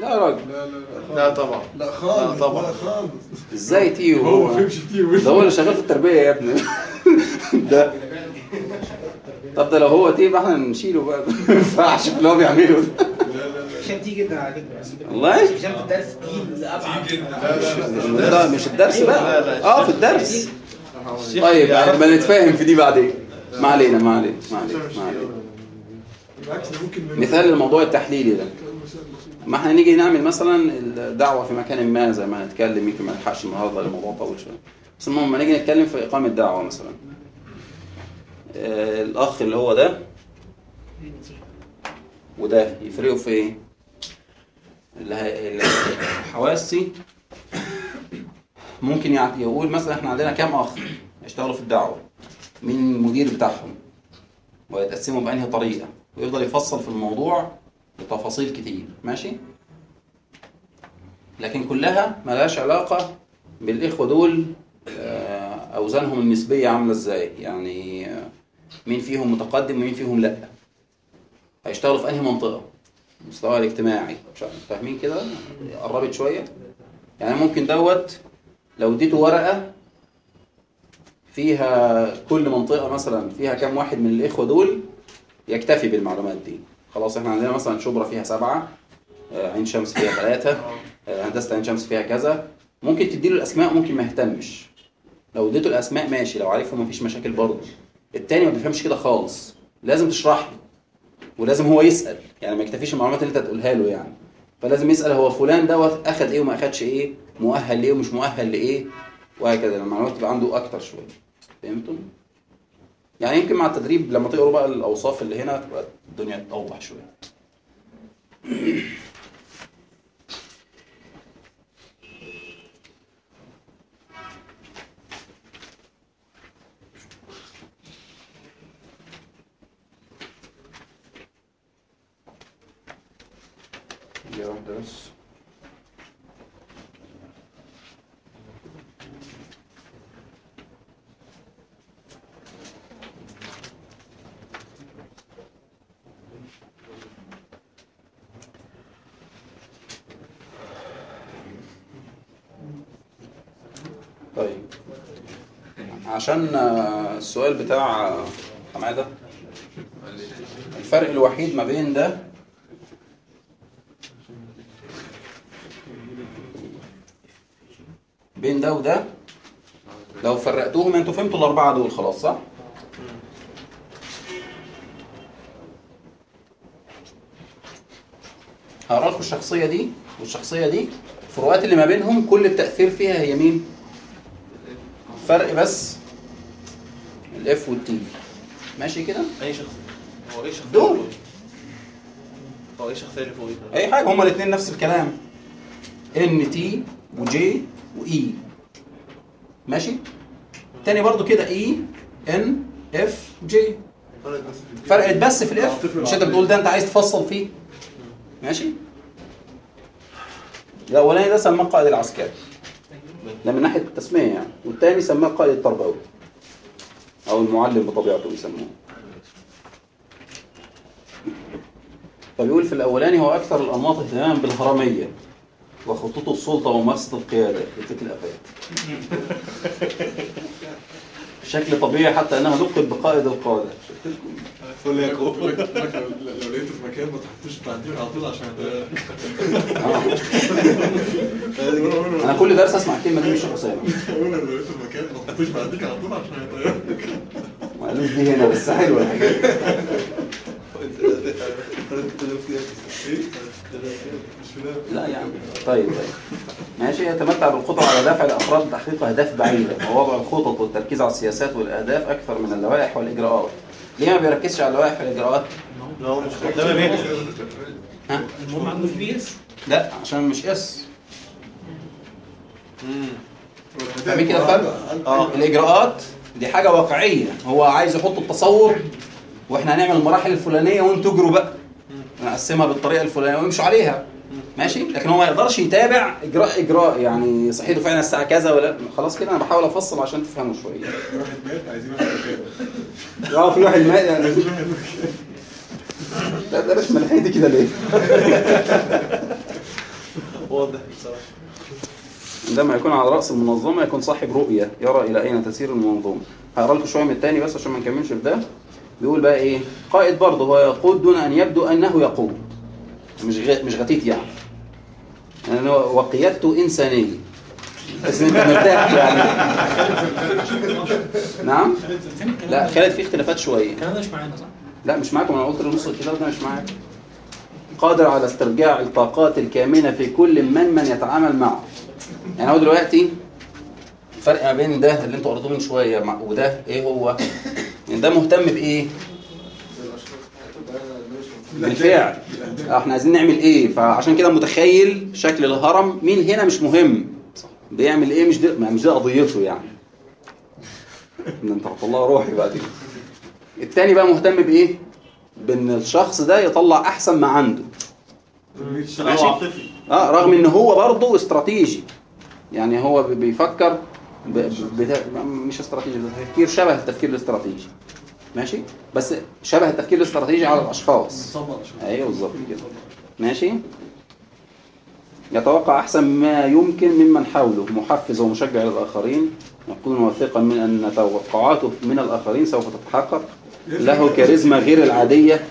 لا يا راجل. لا طبعا لا خالص. لا طبعا. لا خالص إزاي تي هو ما فهمش تي وش. ده هو اللي شغال في التربية يا ابني. ده. طب ده لو هو تي يبقى إحنا نشيله بقى. ما ينفعش اللي هو بيعمله ده. عشان تيجي جدا على فكره والله؟ عشان في الدرس تقيل لابعد لا مش الدرس بقى. لا، لا. آه في الدرس. طيب ما نتفاهم في دي بعدين. ما علينا ما علينا ما علينا ما مثال للموضوع التحليلي ده. ما إحنا نيجي نعمل مثلا الدعوة في مكان ما زي ما هنتكلم يمكن ما نلحقش النهارده الموضوع طويل شوية. بس المهم لما نيجي نتكلم في إقامة دعوة مثلا. آه، الأخ اللي هو ده وده يفرقوا في إيه؟ اللي الحواسي ممكن يقول مثلا إحنا عندنا كام أخ يشتغلوا في الدعوة؟ مين المدير بتاعهم؟ ويتقسموا بأنهي طريقة؟ ويفضل يفصل في الموضوع بتفاصيل كتير ماشي؟ لكن كلها ملهاش علاقة بالإخوة دول آه، أوزانهم النسبية عاملة إزاي؟ يعني آه، مين فيهم متقدم ومين فيهم لأ. هيشتغلوا في أنهي منطقة؟ المستوى الاجتماعي. فاهمين كده؟ قربت شوية. يعني ممكن دوت لو اديته ورقة فيها كل منطقة مثلا فيها كام واحد من الإخوة دول يكتفي بالمعلومات دي. خلاص إحنا عندنا مثلا شبرا فيها سبعة آه، عين شمس فيها ثلاثة آه، هندسة عين شمس فيها كذا. ممكن تديله الأسماء ممكن ما يهتمش. لو اديته الأسماء ماشي. لو عارفهم مفيش مشاكل برضه. التاني ما بيفهمش كده خالص. لازم تشرح له ولازم هو يسأل. يعني ما يكتفيش المعلومات اللي انت تقولها له يعني. فلازم يسأل هو فلان دوت أخد إيه وما أخدش إيه مؤهل لإيه ومش مؤهل لإيه وهكذا. المعلومات تبقى عنده أكتر شوية. فهمتم؟ يعني يمكن مع التدريب لما تقروا بقى الأوصاف اللي هنا تبقى الدنيا أوضح شوية. دي واحدة بس طيب عشان آه، السؤال بتاع آه، حمادة الفرق الوحيد ما بين ده بين ده وده لو فرقتوهم أنتوا فهمتوا الأربعة دول خلاص صح؟ هقرأ لكم الشخصية دي والشخصية دي الفروقات اللي ما بينهم كل التأثير فيها هي مين؟ فرق بس ال F وال T. ماشي كده؟ أي شخص. هو إيه شخصيه دول. هو إيه الشخصيه اللي فوقيه. أي حاجة هما الاثنين نفس الكلام. NT و J و E ماشي؟ تاني برضو كده ENFJ فرقت بس في ال F؟ مش أنت بتقول ده أنت عايز تفصل فيه؟ ماشي؟ الأولاني ده سماه القائد العسكري. ده من ناحية التسمية يعني. والتاني سماه القائد التربوي. أو المعلم بطبيعته بيسموه. فبيقول في الأولاني هو أكثر الأنماط اهتماما بالهرمية وخطوط السلطة وممارسة القيادة يديك الأفات بشكل طبيعي حتى أنها لقب بقائد القادة. فل يا لو لو لقيته في مكان ما تحطوش تعديل على طول عشان أنا كل درس أسمع الكلمة دي مش أسامة لو لقيته في مكان ما تحطوش تعديل على طول عشان يطيرك ما قالوش دي هنا بس الحاجات دي. لا يا عم. طيب طيب. ماشي. يتمتع بالقدرة على دفع الأفراد لتحقيق أهداف بعيدة. ووضع الخطط والتركيز على السياسات والأهداف أكثر من اللوائح والإجراءات. ليه ما بيركزش على اللوائح والإجراءات؟ لا هو مش ها؟ المهم عنده لا عشان مش إس. فاهمين كده الفرق؟ آه. الإجراءات دي حاجة واقعية. هو عايز يحط التصور وإحنا هنعمل المراحل الفلانية وانتوا اجروا بقى. نقسمها بالطريقة الفلانية ويمشوا عليها. ماشي. لكن هو ما يقدرش يتابع اجراء إجراء يعني صحيته فعلا الساعة كذا ولا خلاص كده أنا بحاول أفصل عشان تفهموا شوية. واحد مات عايزين واحد مكانه آه في واحد مات يعني. لا ده مش ملحيتي كده ليه؟ واضح بصراحة. عندما يكون على رأس المنظمة يكون صاحب رؤية يرى إلى أين تسير المنظومة هقرا لكم شوية من التاني بس عشان ما نكملش في ده. بيقول بقى إيه؟ قائد برضه هو يقود دون أن يبدو أنه يقود. مش غ... مش غتيت يعني. هو وقيادته إنسانية بس أنت مرتاح يعني. نعم؟ لا خالد في اختلافات شوية. الكلام ده مش معانا صح؟ لا مش معاكم. أنا قلت نص الكتاب ده مش معاك. قادر على استرجاع الطاقات الكامنة في كل من من يتعامل معه. يعني هو دلوقتي الفرق ما بين ده اللي أنتوا قريتوه من شوية مع- وده إيه هو؟ يعني ده مهتم بإيه؟ بالفعل. إحنا عايزين نعمل إيه؟ فعشان كده متخيل شكل الهرم. مين هنا مش مهم؟ بيعمل إيه؟ مش دي مش دي قضيته يعني. إن انت هتطلع روحي بقى دي. التاني بقى مهتم بإيه؟ بإن الشخص ده يطلع أحسن ما عنده. ماشي. آه رغم إن هو برضه استراتيجي. يعني هو بي- بيفكر ب... ب... مش استراتيجي تفكير شبه التفكير الاستراتيجي. ماشي؟ بس شبه التفكير الاستراتيجي على الأشخاص. أيوه بالظبط كده. ماشي؟ يتوقع أحسن ما يمكن ممن حوله محفز ومشجع للآخرين. يكون واثقا من أن توقعاته من الآخرين سوف تتحقق. له كاريزما غير العادية.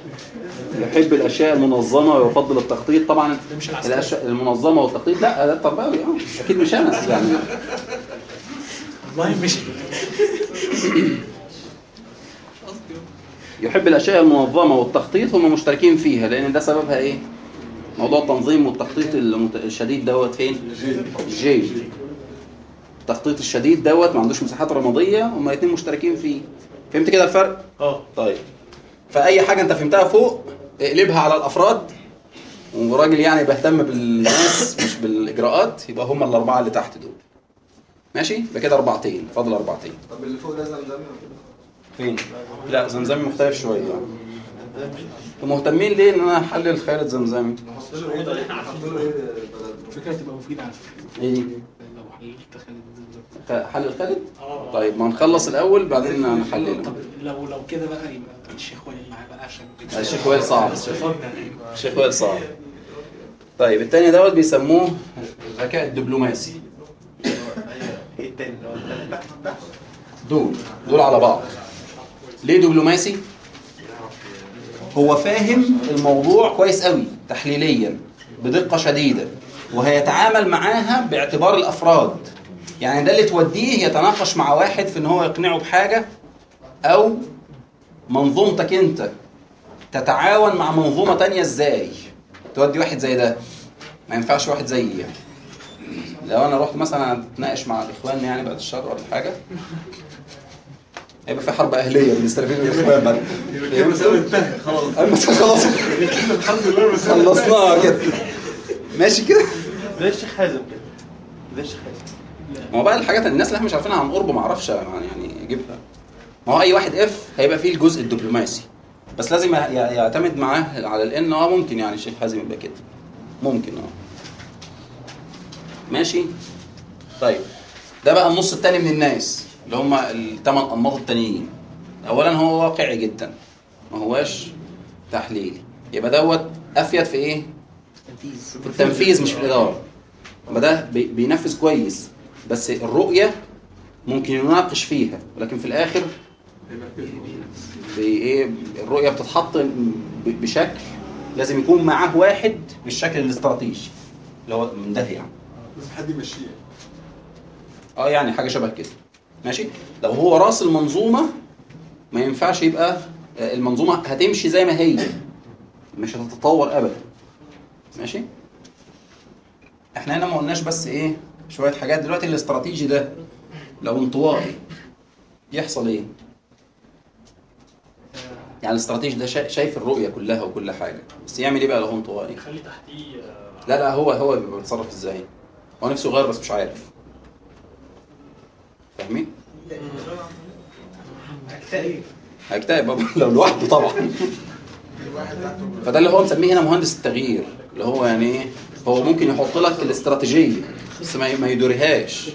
يحب الأشياء المنظمة ويفضل التخطيط. طبعا الاشياء المنظمة والتخطيط لا ده التربوي آه أكيد مش أنا يعني. والله مش. يحب الأشياء المنظمة والتخطيط هم مشتركين فيها لأن ده سببها إيه؟ موضوع التنظيم والتخطيط الشديد دوت فين؟ جي التخطيط الشديد دوت ما عندوش مساحات رمادية هما الاثنين مشتركين فيه. فهمت كده الفرق؟ آه. طيب. فأي حاجة أنت فهمتها فوق اقلبها على الأفراد وراجل يعني بيهتم بالناس مش بالإجراءات يبقى هم الأربعة اللي تحت دول. ماشي؟ يبقى كده أربعتين. فاضل أربعتين. طب اللي فوق ده زمزمي فين لا زمزمي مختلف شوية يعني. ومهتمين ليه إن أنا أحلل خالد زمزمي فكرة تبقى مفيدة على فكرة. إيه. دي لو حللت خالد خ- حلل خالد طيب ما نخلص الأول بعدين نحلله طب لو لو كده بقى يبقى الشيخ وائل معاه بقى عشان لا، الشيخ وائل صعب الشيخ وائل صعب طيب التاني دوت بيسموه الذكاء الدبلوماسي. إيه التاني؟ تحت تحت دول. دول على بعض. ليه دبلوماسي؟ هو فاهم الموضوع كويس قوي تحليليا بدقة شديدة وهيتعامل معاها باعتبار الأفراد. يعني ده اللي توديه يتناقش مع واحد في إن هو يقنعه بحاجة أو منظومتك أنت تتعاون مع منظومة تانية إزاي؟ تودي واحد زي ده. ما ينفعش واحد زيي يعني. لو أنا رحت مثلا أتناقش مع الإخوان يعني بعد الشر ولا حاجة هيبقى في حرب أهلية بين السلفيين والاخوان بعد. المسألة انتهت خلاص. المسألة خلاص. الحمد لله المسألة خلصناها كده. ماشي كده؟ زي الشيخ حازم كده. زي الشيخ حازم. ما هو بقى الحاجات الناس اللي إحنا مش عارفينها عن قرب ما أعرفش يعني اجيبها ما هو أي واحد اف هيبقى فيه الجزء الدبلوماسي. بس لازم يعتمد معاه على الان آه ممكن يعني الشيخ حازم يبقى كده. ممكن آه. ماشي؟ طيب. ده بقى النص التاني من الناس. اللي هم الثمان أنماط التانيين. اولا هو واقعي جدا. ما هواش تحليلي. يبقى دوت أفيد في إيه؟ في التنفيذ مش في الإدارة. يبقى ده بي- بينفذ كويس. بس الرؤية ممكن يناقش فيها. ولكن في الآخر بي- إيه؟ الرؤية بتتحط بشكل لازم يكون معاه واحد بالشكل الاستراتيجي. اللي هو من ده يعني. لازم حد يمشيه. آه يعني حاجة شبه كده. ماشي؟ لو هو راس المنظومة ما ينفعش يبقى آه، المنظومة هتمشي زي ما هي. مش هتتطور ابدا. ماشي؟ إحنا هنا ما قلناش بس إيه شوية حاجات. دلوقتي الاستراتيجي ده لو انطوائي يحصل إيه؟ يعني الاستراتيجي ده شا- شايف الرؤية كلها وكل حاجة. بس يعمل إيه بقى لو انطوائي؟ خلي تحتيه آه، لا لا هو هو بيتصرف إزاي؟ هو نفسه يغير بس مش عارف. فاهمين؟ هكتئب هيكتئب. بقى لو لوحده طبعا. فده اللي هو مسميه هنا مهندس التغيير. اللي هو يعني إيه هو ممكن يحط لك الاستراتيجية بس ما يدوريهاش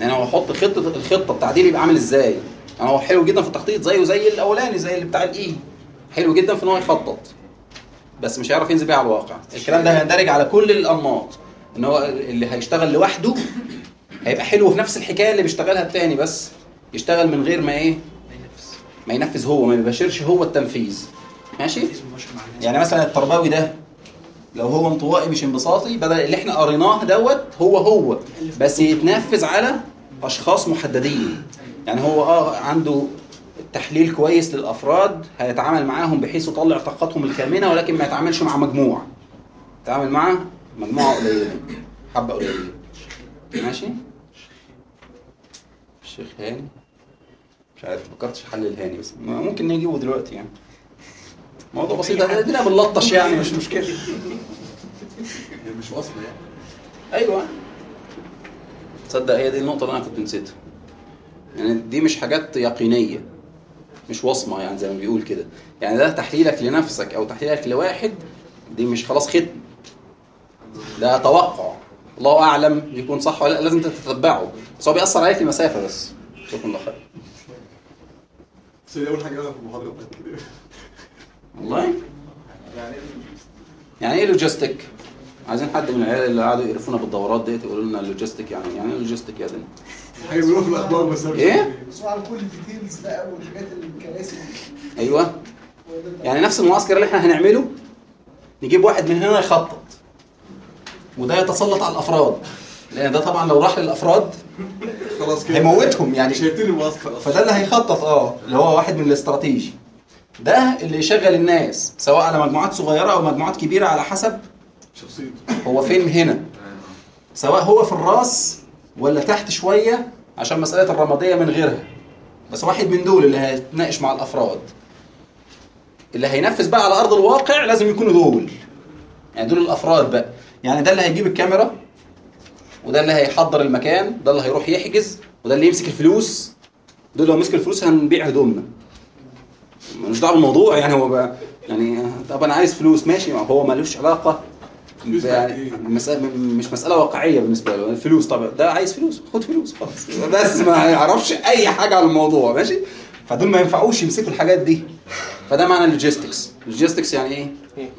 يعني هو يحط خطة الخطة التعديل يبقى عامل إزاي؟ يعني هو حلو جدا في التخطيط زيه زي الأولاني زي اللي بتاع الاي حلو جدا في إن هو يخطط. بس مش هيعرف ينزل بيه على الواقع. الكلام ده هيندرج على كل الأنماط. إن هو اللي هيشتغل لوحده هيبقى حلو في نفس الحكاية اللي بيشتغلها التاني بس. يشتغل من غير ما إيه؟ ما ينفذ هو ما يباشرش هو التنفيذ. ماشي؟ يعني مثلا التربوي ده لو هو انطوائي مش انبساطي بدل اللي إحنا قريناه دوت هو هو بس يتنفذ على أشخاص محددين. يعني هو آه عنده تحليل كويس للأفراد هيتعامل معاهم بحيث يطلع طاقتهم الكامنة ولكن ما يتعاملش مع مجموعة. يتعامل مع مجموعة قليلة حبة قليلة. ماشي؟ الشيخ هاني. مش عارف فكرتش في حل الهاني بس ممكن نجيبه دلوقتي يعني. موضوع بسيط ادينا بنلطش يعني مش مشكلة. مش وصل يعني. أيوه. تصدق هي دي النقطة اللي أنا كنت نسيتها. يعني دي مش حاجات يقينية مش وصمة يعني زي ما بيقول كده. يعني ده تحليلك لنفسك أو تحليلك لواحد دي مش خلاص ختم. ده توقع. الله أعلم يكون صح ولا لأ لازم تتتبعه بس هو بيأثر عليك المسافة بس. شكرا الله خير. بس هي أول حاجة قالها في كده والله؟ يعني إيه logistic عايزين حد من العيال اللي قعدوا يقرفونا بالدورات ديت يقولوا لنا ال logistic يعني يعني إيه logistic يا دنيا؟ حاجة بيقولوها في الأخبار بس. أنا إيه؟ بس على كل ال details بقى والحاجات الكراسي. أيوه. يعني نفس المعسكر اللي إحنا هنعمله؟ نجيب واحد من هنا يخطط. وده يتسلط على الأفراد. لأن ده طبعا لو راح للأفراد خلاص كده. هيموتهم يعني. مش هيبتدي المعسكر أصلا فده اللي هيخطط آه اللي هو واحد من الاستراتيجي. ده اللي يشغل الناس سواء على مجموعات صغيرة أو مجموعات كبيرة على حسب شخصيته. هو فين هنا. سواء هو في الراس ولا تحت شوية عشان مسألة الرمادية من غيرها. بس واحد من دول اللي هيتناقش مع الأفراد. اللي هينفذ بقى على أرض الواقع لازم يكونوا دول. يعني دول الأفراد بقى. يعني ده اللي هيجيب الكاميرا. وده اللي هيحضر المكان ده اللي هيروح يحجز وده اللي يمسك الفلوس. دول لو مسك الفلوس هنبيع هدومنا. ملوش دعوة بالموضوع يعني هو بقى يعني طب أنا عايز فلوس ماشي. ما هو ملوش علاقة يعني مسألة مش مسألة واقعية بالنسبة له. الفلوس طبعا ده عايز فلوس خد فلوس خلاص. بس ما يعرفش أي حاجة عن الموضوع ماشي. فدول ما ينفعوش يمسكوا الحاجات دي. فده معنى ال logistics ال logistics يعني إيه؟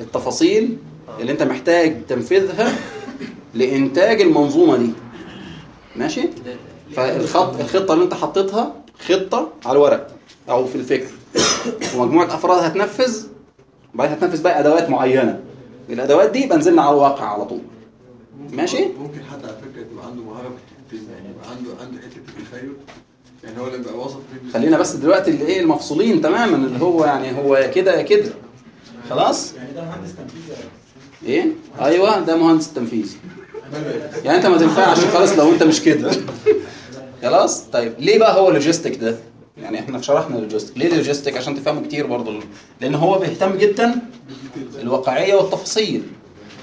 التفاصيل اللي أنت محتاج تنفيذها لإنتاج المنظومة دي. ماشي؟ فالخط الخطة اللي انت حطيتها خطة على الورق أو في الفكر. ومجموعة أفراد هتنفذ وبعدين هتنفذ بقى أدوات معينة. الأدوات دي يبقى نزلنا على الواقع على طول. ماشي؟ ممكن حد على فكرة يبقى عنده مهارة في يعني يبقى عنده عنده حتة التخيل يعني هو اللي بيبقى وسط خلينا بس دلوقتي اللي إيه المفصولين تماما اللي هو يعني هو يا كده يا كده. خلاص؟ يعني ده مهندس تنفيذي. إيه؟ أيوه ده مهندس تنفيذي. يعني انت ما تنفعش خالص لو انت مش كده. خلاص؟ طيب ليه بقى هو logistic ده؟ يعني إحنا شرحنا ال logistic. ليه logistic عشان تفهموا كتير برضه. لأن هو بيهتم جدا الواقعيه والتفاصيل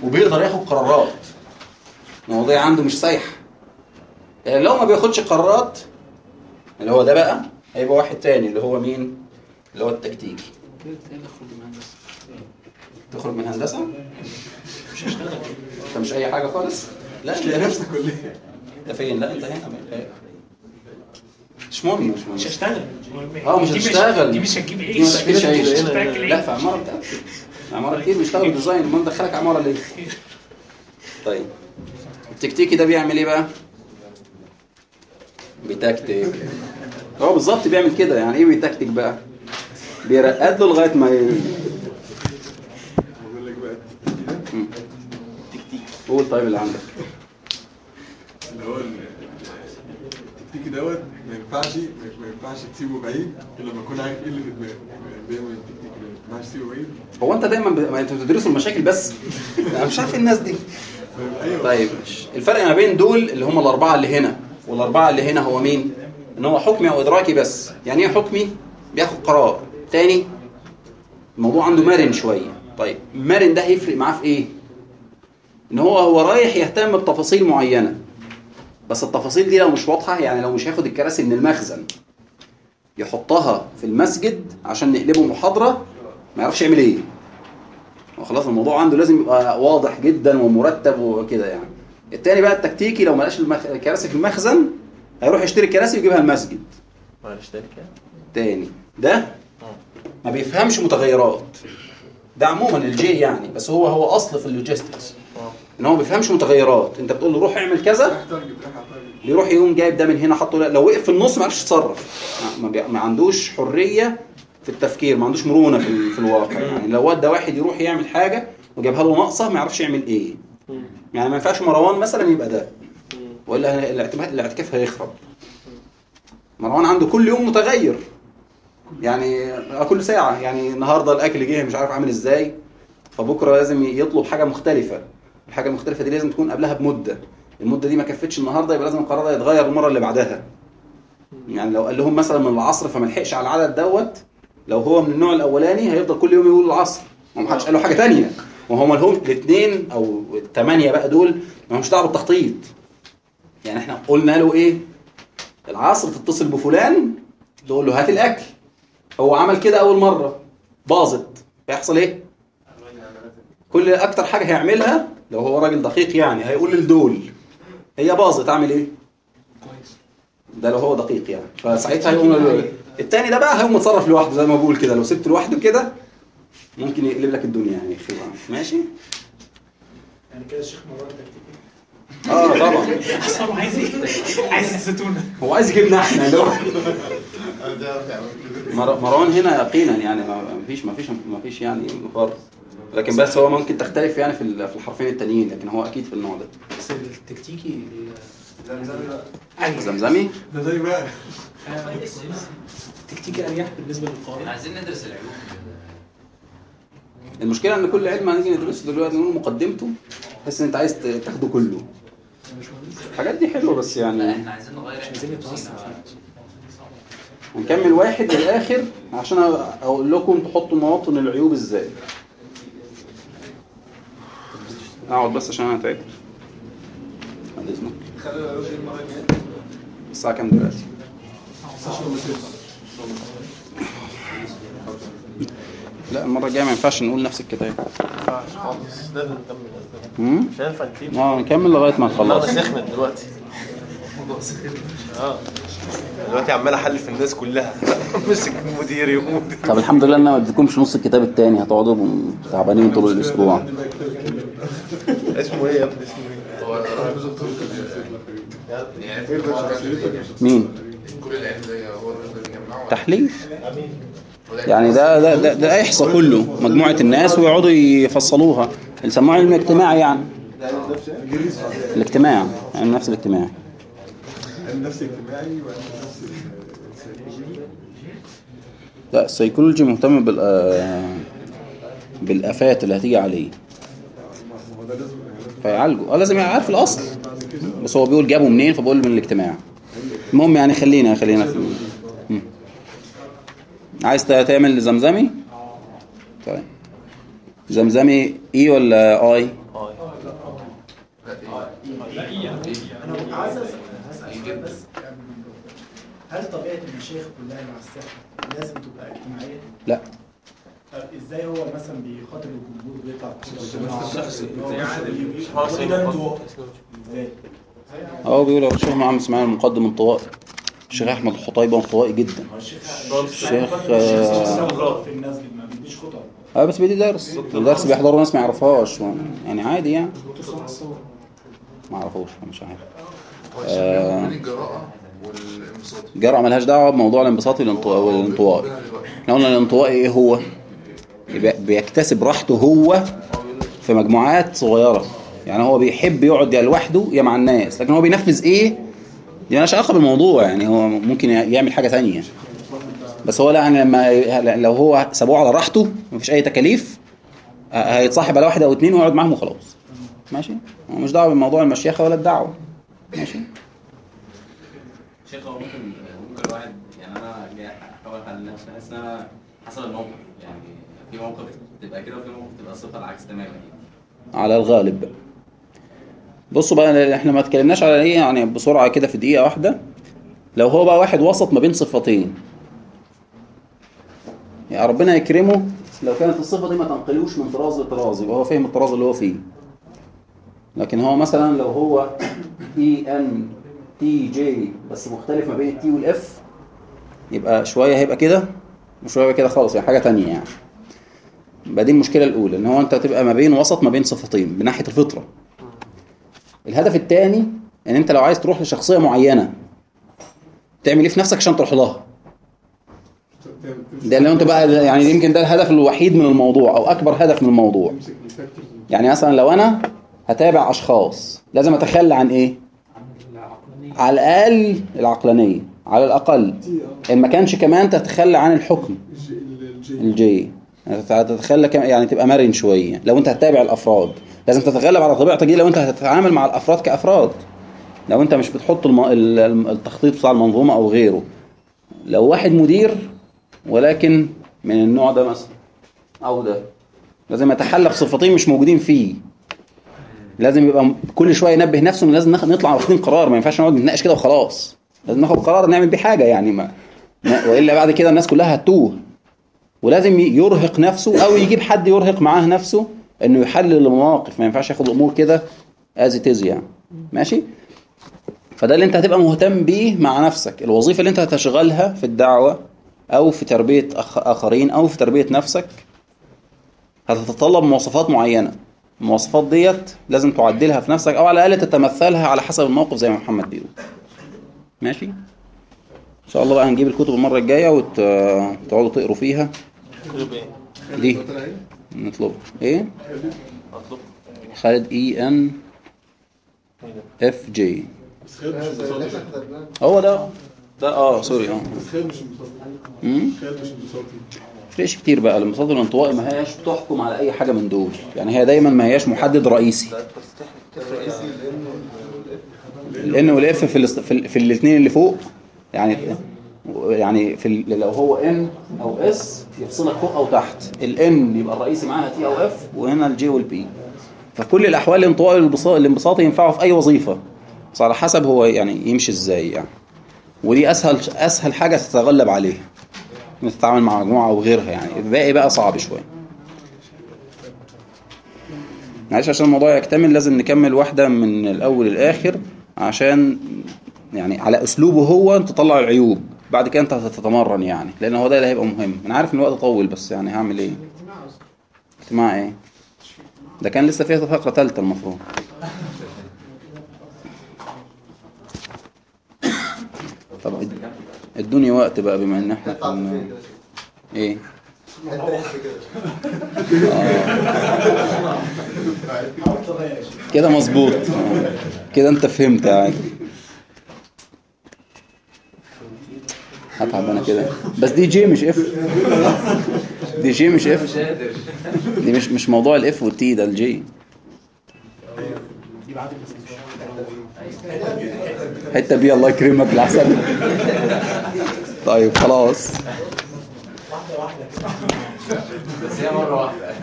وبيقدر ياخد قرارات. المواضيع عنده مش سايحه يعني لو ما بياخدش قرارات اللي هو ده بقى هيبقى واحد تاني اللي هو مين؟ اللي هو التكتيكي. تخرج من هندسه مش هشتغل انت مش أي حاجة خالص؟ لا. لاقي نفسك ولا إيه؟ انت فين؟ لا انت هنا. مش مهم مش مهم. مش هشتغل آه مش هتشتغل دي مش هتجيب ما عيش. مش هتاكل لا عيش. في عمارة بتاعتك عمارة كتير بيشتغلوا ديزاين. امال ندخلك عمارة ليه؟ طيب. التكتيكي ده بيعمل إيه بقى؟ بيتكتك. هو بالظبط بيعمل كده. يعني إيه بيتكتك بقى؟ بيرقد له لغاية ما ي... بقول لك بقى مم. قول طيب اللي عندك. اللي هو ال- التكتيكي دوت ما ينفعش ما ينفعش تسيبه بعيد إلا لما تكون عارف إيه اللي في دماغه يعني دايما التكتيكي ده. ما ينفعش تسيبه بعيد. هو أنت دايما ب... ما أنتوا بتدرسوا المشاكل بس. أنا مش عارف الناس دي. أيوه. طيب الفرق ما بين دول اللي هم الأربعة اللي هنا والأربعة اللي هنا هو مين؟ إن هو حكمي أو إدراكي بس. يعني إيه حكمي؟ بياخد قرار. تاني الموضوع عنده مرن شوية. طيب مرن ده هيفرق معاه في إيه؟ إن هو هو رايح يهتم بتفاصيل معينة. بس التفاصيل دي لو مش واضحة يعني لو مش هياخد الكراسي من المخزن. يحطها في المسجد عشان نقلبه محاضرة ما يعرفش يعمل إيه. خلاص الموضوع عنده لازم يبقى واضح جدا ومرتب وكده يعني. التاني بقى التكتيكي لو ما لقاش. الكراسي في المخزن هيروح يشتري الكراسي ويجيبها المسجد. تاني. ده ما بيفهمش متغيرات. ده عموما ال J يعني بس هو هو أصل في ال logistics. إن هو ما بيفهمش متغيرات. أنت بتقول له روح اعمل كذا؟ بيروح يقوم جايب ده من هنا حطه. لو وقف في النص ما عرفش يتصرف. ما, عندوش حرية في التفكير ما عندوش مرونة في. في الواقع. يعني لو ودى واحد يروح يعمل حاجة وجابها له ناقصة ما يعرفش يعمل إيه. يعني ما ينفعش مروان مثلا يبقى ده. والا الاعتماد الاعتكاف هيخرب. مروان عنده كل يوم متغير. يعني كل ساعة. يعني النهاردة الأكل جه مش عارف عامل إزاي فبكرة لازم يطلب حاجة مختلفة. الحاجة المختلفة دي لازم تكون قبلها بمدة. المدة دي ما كفتش النهاردة يبقى لازم القرار ده يتغير المرة اللي بعدها. يعني لو قال لهم مثلا من العصر فما لحقش على العدد دوت لو هو من النوع الأولاني هيفضل كل يوم يقول العصر. ومحدش قال له حاجة تانية. وهم لهم الاثنين أو الثمانية بقى دول ما همش دعوة بالتخطيط. يعني إحنا قلنا له إيه؟ العصر تتصل بفلان تقول له هات الأكل. هو عمل كده أول مرة. باظت. هيحصل إيه؟ كل أكتر حاجة هيعملها لو هو راجل دقيق يعني هيقول للدول هي باظت أعمل إيه؟ ده لو هو دقيق يعني. فساعتها هيقوم التاني ده بقى هيقوم متصرف لوحده زي ما بقول كده. لو سبت لوحده كده ممكن يقلب لك الدنيا يعني خير ماشي؟ يعني كده الشيخ مروان تكتيكي آه طبعا. اصل هو عايز إيه؟ عايز الزيتونة. هو عايز يجيبنا إحنا اللي هو مر- مروان هنا يقينا يعني ما ما فيش ما فيش ما فيش يعني فرض لكن بس هو ممكن تختلف يعني في ال- في الحرفين التانيين لكن هو أكيد في النوع ده. بس التكتيكي زمزمي ده زي بقى. التكتيكي أريح بالنسبة للقارئ. عايزين ندرس العلوم. المشكلة إن كل علم هنيجي ندرسه دلوقتي نقول مقدمته تحس ان أنت عايز ت- تاخده كله. الحاجات دي حلوة بس يعني. إحنا عايزين نغير عايزين هنكمل واحد للآخر عشان أقول لكم تحطوا مواطن العيوب إزاي. أقعد بس عشان أنا تعبت. بعد إذنك. الساعة كام دلوقتي؟ لا المرة الجاية ما ينفعش نقول نفس الكتاب خالص لازم نكمل امم مش هينفع نسيب آه نكمل لغاية ما الموضوع نخلص. سخن دلوقتي. آه. دلوقتي عمال أحلف الناس كلها. مسك مدير يموت طب الحمد لله ان ما اديتكمش نص الكتاب التاني هتقعدوا تعبانين طول الأسبوع. اسمه إيه يا ابني؟ اسمه إيه؟ يعني في مين؟ كل العلم ده هو اللي بيجمعه تحليف يعني ده ده ده, ده يحصى كله مجموعة الناس ويقعدوا يفصلوها. يسموها علم اجتماعي يعني. الاجتماع علم نفس الاجتماعي علم نفس اجتماعي وعلم نفس السيكولوجي لا السيكولوجي مهتم بال آه، بالآفات اللي هتيجي عليه. فيعالجه. آه لازم يعرف الأصل. بس هو بيقول جابه منين؟ فبقول من الاجتماع. المهم يعني خلينا خلينا. عايز تعمل زمزمي؟ طيب. زمزمي اي ولا اي أنا كنت عايز اسال سؤال بس هل طبيعة المشايخ كلها مع الساحه لازم تبقى اجتماعية؟ لا. طب إزاي هو مثلا بيخاطب الجمهور بيطلع. هو؟ هو بيقول يا الشيخ محمد اسماعيل المقدم انطوائي الشيخ أحمد الخطيبه انطوائي جدا. الشيخ آه، في المسجد ما بيديش خطب. آه بس بيدي درس. الدرس بيحضروا ناس ما يعرفهاش يعني عادي يعني. ما أعرفوش مش عارف. هو آه. جرأة ملهاش دعوة بموضوع الانبساط والانطوائي. إحنا قلنا الانطوائي إيه هو؟ بيكتسب راحته هو في مجموعات صغيرة. يعني هو بيحب يقعد يا لوحده يا مع الناس. لكن هو بينفذ إيه؟ دي مالهاش علاقة بالموضوع. يعني هو ممكن يعمل حاجة تانية بس هو لا يعني لما لو هو سابوه على راحته مفيش أي تكاليف هيتصاحب على واحد أو اتنين ويقعد معاهم وخلاص. ماشي؟ هو مش دعوة بموضوع المشيخة ولا الدعوة. ماشي؟ هو ممكن ممكن الواحد يعني أنا جاي أحاول احل نفسي بحس ان أنا حسب الموقف يعني في موقف تبقى كده وفي موقف تبقى الصفه العكس تماما. على الغالب. بصوا بقى إحنا ما اتكلمناش على إيه يعني بسرعة كده في دقيقة واحدة. لو هو بقى واحد وسط ما بين صفتين. يعني ربنا يكرمه لو كانت الصفة دي ما تنقلوش من طراز لطراز يبقى هو فاهم الطراز اللي هو فيه. لكن هو مثلا لو هو INTJ بس مختلف ما بين ال T وال F يبقى شوية هيبقى كده وشوية كده خالص يعني حاجة تانية يعني. يبقى دي المشكلة الأولى إن هو أنت تبقى ما بين وسط ما بين صفتين من ناحية الفطرة. الهدف الثاني إن أنت لو عايز تروح لشخصية معينة تعمل إيه في نفسك عشان تروح لها؟ ده اللي أنت بقى يعني يمكن ده الهدف الوحيد من الموضوع أو أكبر هدف من الموضوع. يعني مثلا لو أنا هتابع أشخاص لازم أتخلى عن إيه؟ على الأقل العقلانية على الأقل. إن ما كانش كمان تتخلى عن الحكم. الجي تتخلى يعني تبقى مرن شوية. لو أنت هتتابع الأفراد. لازم تتغلب على طبيعتك دي لو أنت هتتعامل مع الأفراد كأفراد. لو أنت مش بتحط الم... ال- التخطيط بتاع المنظومة أو غيره. لو واحد مدير ولكن من النوع ده مثلا أو ده لازم يتحلى بصفتين مش موجودين فيه. لازم يبقى كل شوية ينبه نفسه ان لازم نطلع واخدين قرار ما ينفعش نقعد نتناقش كده وخلاص. لازم ناخد قرار نعمل بيه حاجة يعني ما وإلا بعد كده الناس كلها هتوه ولازم يرهق نفسه أو يجيب حد يرهق معاه نفسه إنه يحلل المواقف ما ينفعش ياخد الأمور كده از ات يعني. ماشي؟ فده اللي أنت هتبقى مهتم بيه مع نفسك. الوظيفة اللي أنت هتشغلها في الدعوة أو في تربية. آخرين أو في تربية نفسك هتتطلب مواصفات معينة. المواصفات ديت لازم تعدلها في نفسك أو على الأقل تتمثلها على حسب الموقف زي ما محمد بيقول. ماشي؟ إن شاء الله بقى هنجيب الكتب المرة الجاية وتقعدوا تقروا فيها. إيه؟ دي. نطلب. إيه؟ أطلب. خالد ENFJ هو ده. ده آه sorry آه. بس خالد مش انبساطي امم خالد مش انبساطي فرقش كتير بقى الانبساط والانطوائي ما هياش بتحكم على أي حاجة من دول. يعني هي دايما ما هياش محدد رئيسي. ال N وال F في. في, ال... في الاثنين اللي فوق يعني يعني في. لو هو N أو S يفصلك فوق أو تحت. ال N يبقى الرئيسي معاها T أو F وهنا ال J وال P ففي كل الأحوال الانطوائي الانبساطي ينفعه في أي وظيفة. بس على حسب هو يعني يمشي إزاي يعني. ودي اسهل أسهل حاجة تتغلب عليها. انك تتعامل مع مجموعة أو غيرها يعني. الباقي بقى صعب شوية. معلش عشان الموضوع يكتمل لازم نكمل واحدة من الأول للآخر عشان يعني على أسلوبه هو تطلع العيوب. بعد كده أنت هتتمرن يعني لأن هو ده اللي هيبقى مهم. أنا عارف إن الوقت طول بس يعني هعمل إيه؟ اجتماع إيه؟ ده كان لسه فيها فقرة ثالثة المفروض. طب ادوني وقت بقى بما إن إحنا كنا إيه؟ كده مظبوط. كده أنت فهمت يعني. هتعب أنا كده. بس دي جي مش اف دي جي مش اف دي مش مش موضوع الاف والتي ده الجي حتة بي الله يكرمك الاحسن طيب خلاص. بس هي مرة واحدة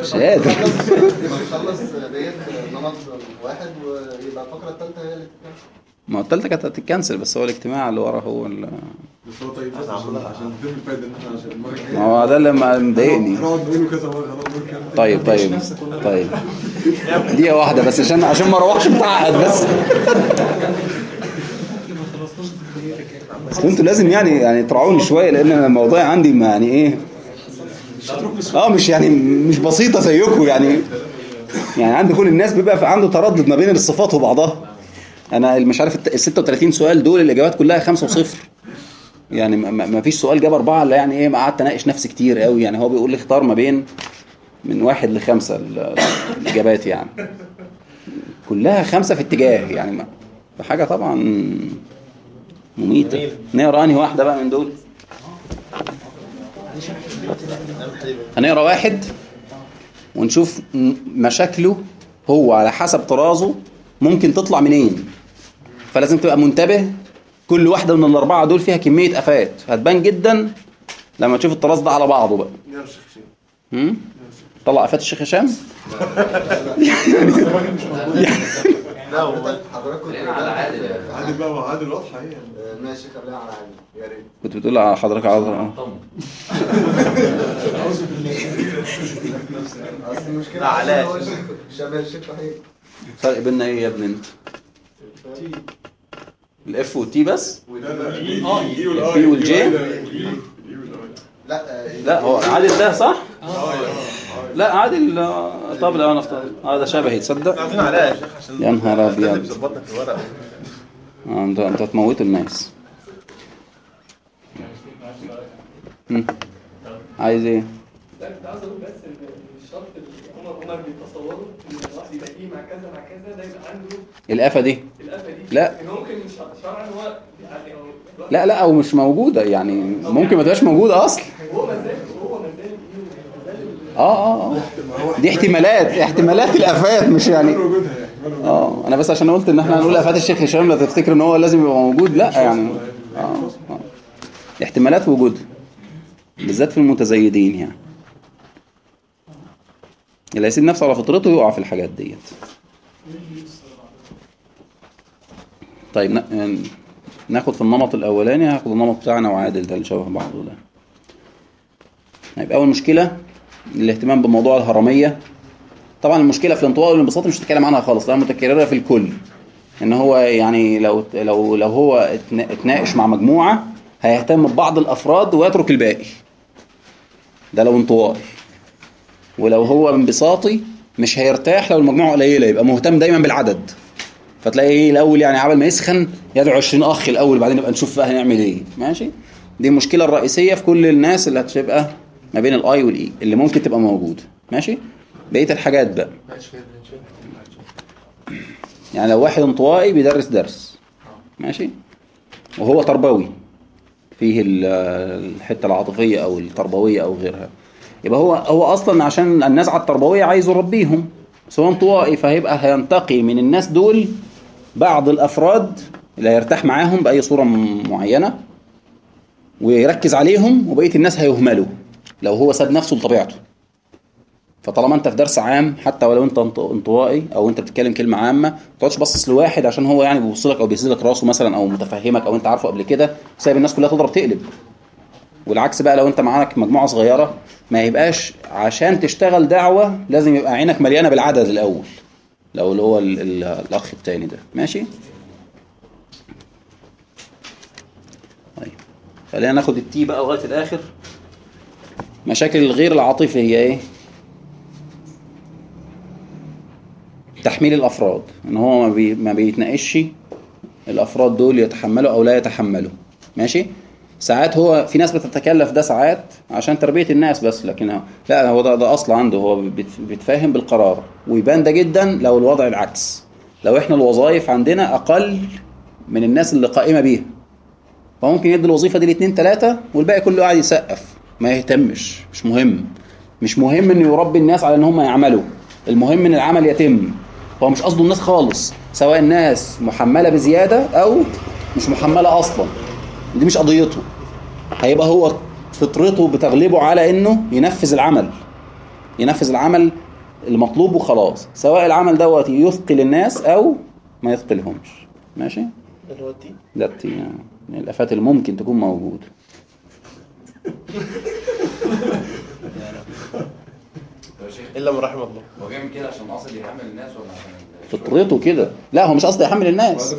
مش قادر. نخلص ديت نمط واحد ويبقى الفقرة الثالثة هي اللي تتكلم ما هو التالتة كانت هتتكنسل بس هو الاجتماع اللي ورا هو ال... بس هو طيب بس عشان نتم الفايدة إن إحنا عشان المرة الجاية. ما هو ده اللي مضايقني. هنقعد نقوله كذا مرة هنقعد نقول كلام طيب طيب طيب. دقيقة واحدة بس عشان عشان ما اروحش متعقد بس. بس أنتوا لازم يعني يعني تراعوني شوية لأن الموضوع عندي ما يعني إيه آه مش يعني مش بسيطة زيكم يعني. يعني عند كل الناس بيبقى عنده تردد ما بين الصفات وبعضها. أنا مش عارف ال 36 سؤال دول الإجابات كلها خمسة وصفر. يعني ما- فيش سؤال جاب أربعة إلا يعني إيه قعدت أناقش نفسي كتير قوي يعني هو بيقول لي اختار ما بين من واحد لخمسة ال- الإجابات يعني. كلها خمسة في اتجاه يعني ما حاجة طبعا مميتة. نقرا أنهي واحدة بقى من دول؟ هنقرأ واحد ونشوف مشاكله هو على حسب طرازه ممكن تطلع منين. فلازم تبقى منتبه كل واحدة من الأربعة دول فيها كمية آفات. هتبان جدا لما تشوف الطراز ده على بعضه بقى؟ طلع آفات الشيخ هشام؟ لا حضرتك حضرتك كنت على عادل. يعني. عادل بقى عادل واضحة هي. آه، ماشي خليها على عادل. يا ريت. كنت بتقول على حضرتك عاوز آه. أصل المشكلة لا، علاء. شبه الشيخ وحيد الفرق بيننا إيه يا ابني أنت؟ الاف والتي بس؟ لا لا إي. آه اي والآي. البي والجي؟ لا آه، لا هو عادل ده صح؟ آه آه لا عادل آه، طب لو أنا افترض. هذا شبهي تصدق؟ يا شيخ عشان يا نهار أبيض. آه، أنت أنت هتموتوا الناس. عايز إيه؟ لا كنت عاوز أقول بس إن الشرط هم هم بيتصوروا إن الواحد يبقى إيه مع كذا مع كذا ده يبقى عنده القفه دي؟ القفه دي. لا. ان ممكن شرعا هو يعني لا لا أو مش موجودة يعني ممكن ما تبقاش موجودة أصلا. هو مزاج هو مزاج إيه مزاج آه آه آه. دي احتمالات احتمالات الأفات مش يعني يعني آه أنا بس عشان قلت إن إحنا هنقول أفات الشيخ هشام لا تفتكر إن هو لازم يبقى موجود لا يعني. آه آه. احتمالات وجودها بالذات في المتزيدين يعني. اللي هيسيب نفسه على فطرته يقع في الحاجات ديت. طيب نا- ناخد في النمط الأولاني هاخد النمط بتاعنا وعادل ده اللي شبه بعضه ده. طيب أول مشكلة الاهتمام بموضوع الهرمية. طبعا المشكلة في الانطواء والانبساط مش هتكلم عنها خالص لأنها متكررة في الكل. إن هو يعني لو لو لو هو اتنا- اتناقش مع مجموعة هيهتم ببعض الأفراد ويترك الباقي. ده لو انطوائي. ولو هو انبساطي مش هيرتاح لو المجموعة قليلة يبقى مهتم دايما بالعدد. فتلاقي إيه الأول يعني عبل ما يسخن يدعو 20 أخ الأول بعدين نبقى نشوف بقى هنعمل إيه. ماشي؟ دي المشكلة الرئيسية في كل الناس اللي هتبقى ما بين ال E وال I اللي ممكن تبقى موجوده ماشي؟ بقية الحاجات بقى. يعني لو واحد انطوائي بيدرس درس. ماشي؟ وهو تربوي. فيه ال- الحتة العاطفية أو التربوية أو غيرها. يبقى هو هو أصلا عشان النزعه التربوية عايز يربيهم. سواء انطوائي فهيبقى هينتقي من الناس دول بعض الأفراد اللي هيرتاح معاهم بأي صورة معينة ويركز عليهم وبقية الناس هيهملوا لو هو ساب نفسه لطبيعته. فطالما أنت في درس عام حتى ولو أنت انط- انطوائي أو أنت بتتكلم كلمة عامة ما تقعدش باصص لواحد عشان هو يعني بيبص لك أو بيهز لك راسه مثلا أو متفهمك أو أنت عارفه قبل كده سايب الناس كلها تضرب تقلب. والعكس بقى لو انت معاك مجموعة صغيرة ما يبقاش عشان تشتغل دعوة لازم يبقى عينك مليانة بالعدد الأول. لو اللي هو ال- ال- الأخ التاني ده. ماشي؟ طيب. خلينا ناخد التي بقى لغاية الآخر. مشاكل الغير العاطفي هي إيه؟ تحميل الأفراد. إن هو ما, بي ما بيتناقش الأفراد دول يتحملوا أو لا يتحملوا. ماشي؟ ساعات هو في ناس بتتكلف ده ساعات عشان تربية الناس بس لكن لا هو ده, ده أصل عنده هو بيت- بيتفاهم بالقرار ويبان ده جدا لو الوضع العكس. لو إحنا الوظائف عندنا أقل من الناس اللي قائمة بيها فممكن يدي الوظيفة دي لاتنين تلاتة والباقي كله قاعد يسقف. ما يهتمش مش مهم. مش مهم إنه يربي الناس على إن هم يعملوا. المهم إن العمل يتم. هو مش قصده الناس خالص سواء الناس محملة بزيادة أو مش محملة أصلا. دي مش قضيته. هيبقى هو فطرته بتغلبه على إنه ينفذ العمل. ينفذ العمل المطلوب وخلاص. سواء العمل دوت يثقل الناس أو ما يثقلهمش. ماشي؟ ده اللي هو التي ده التي يعني من الأفات اللي ممكن تكون موجوده إلا من رحم الله. هو بيعمل كده عشان قاصد يحمل الناس ولا عشان فطرته كده. لا هو مش قصده يحمل الناس.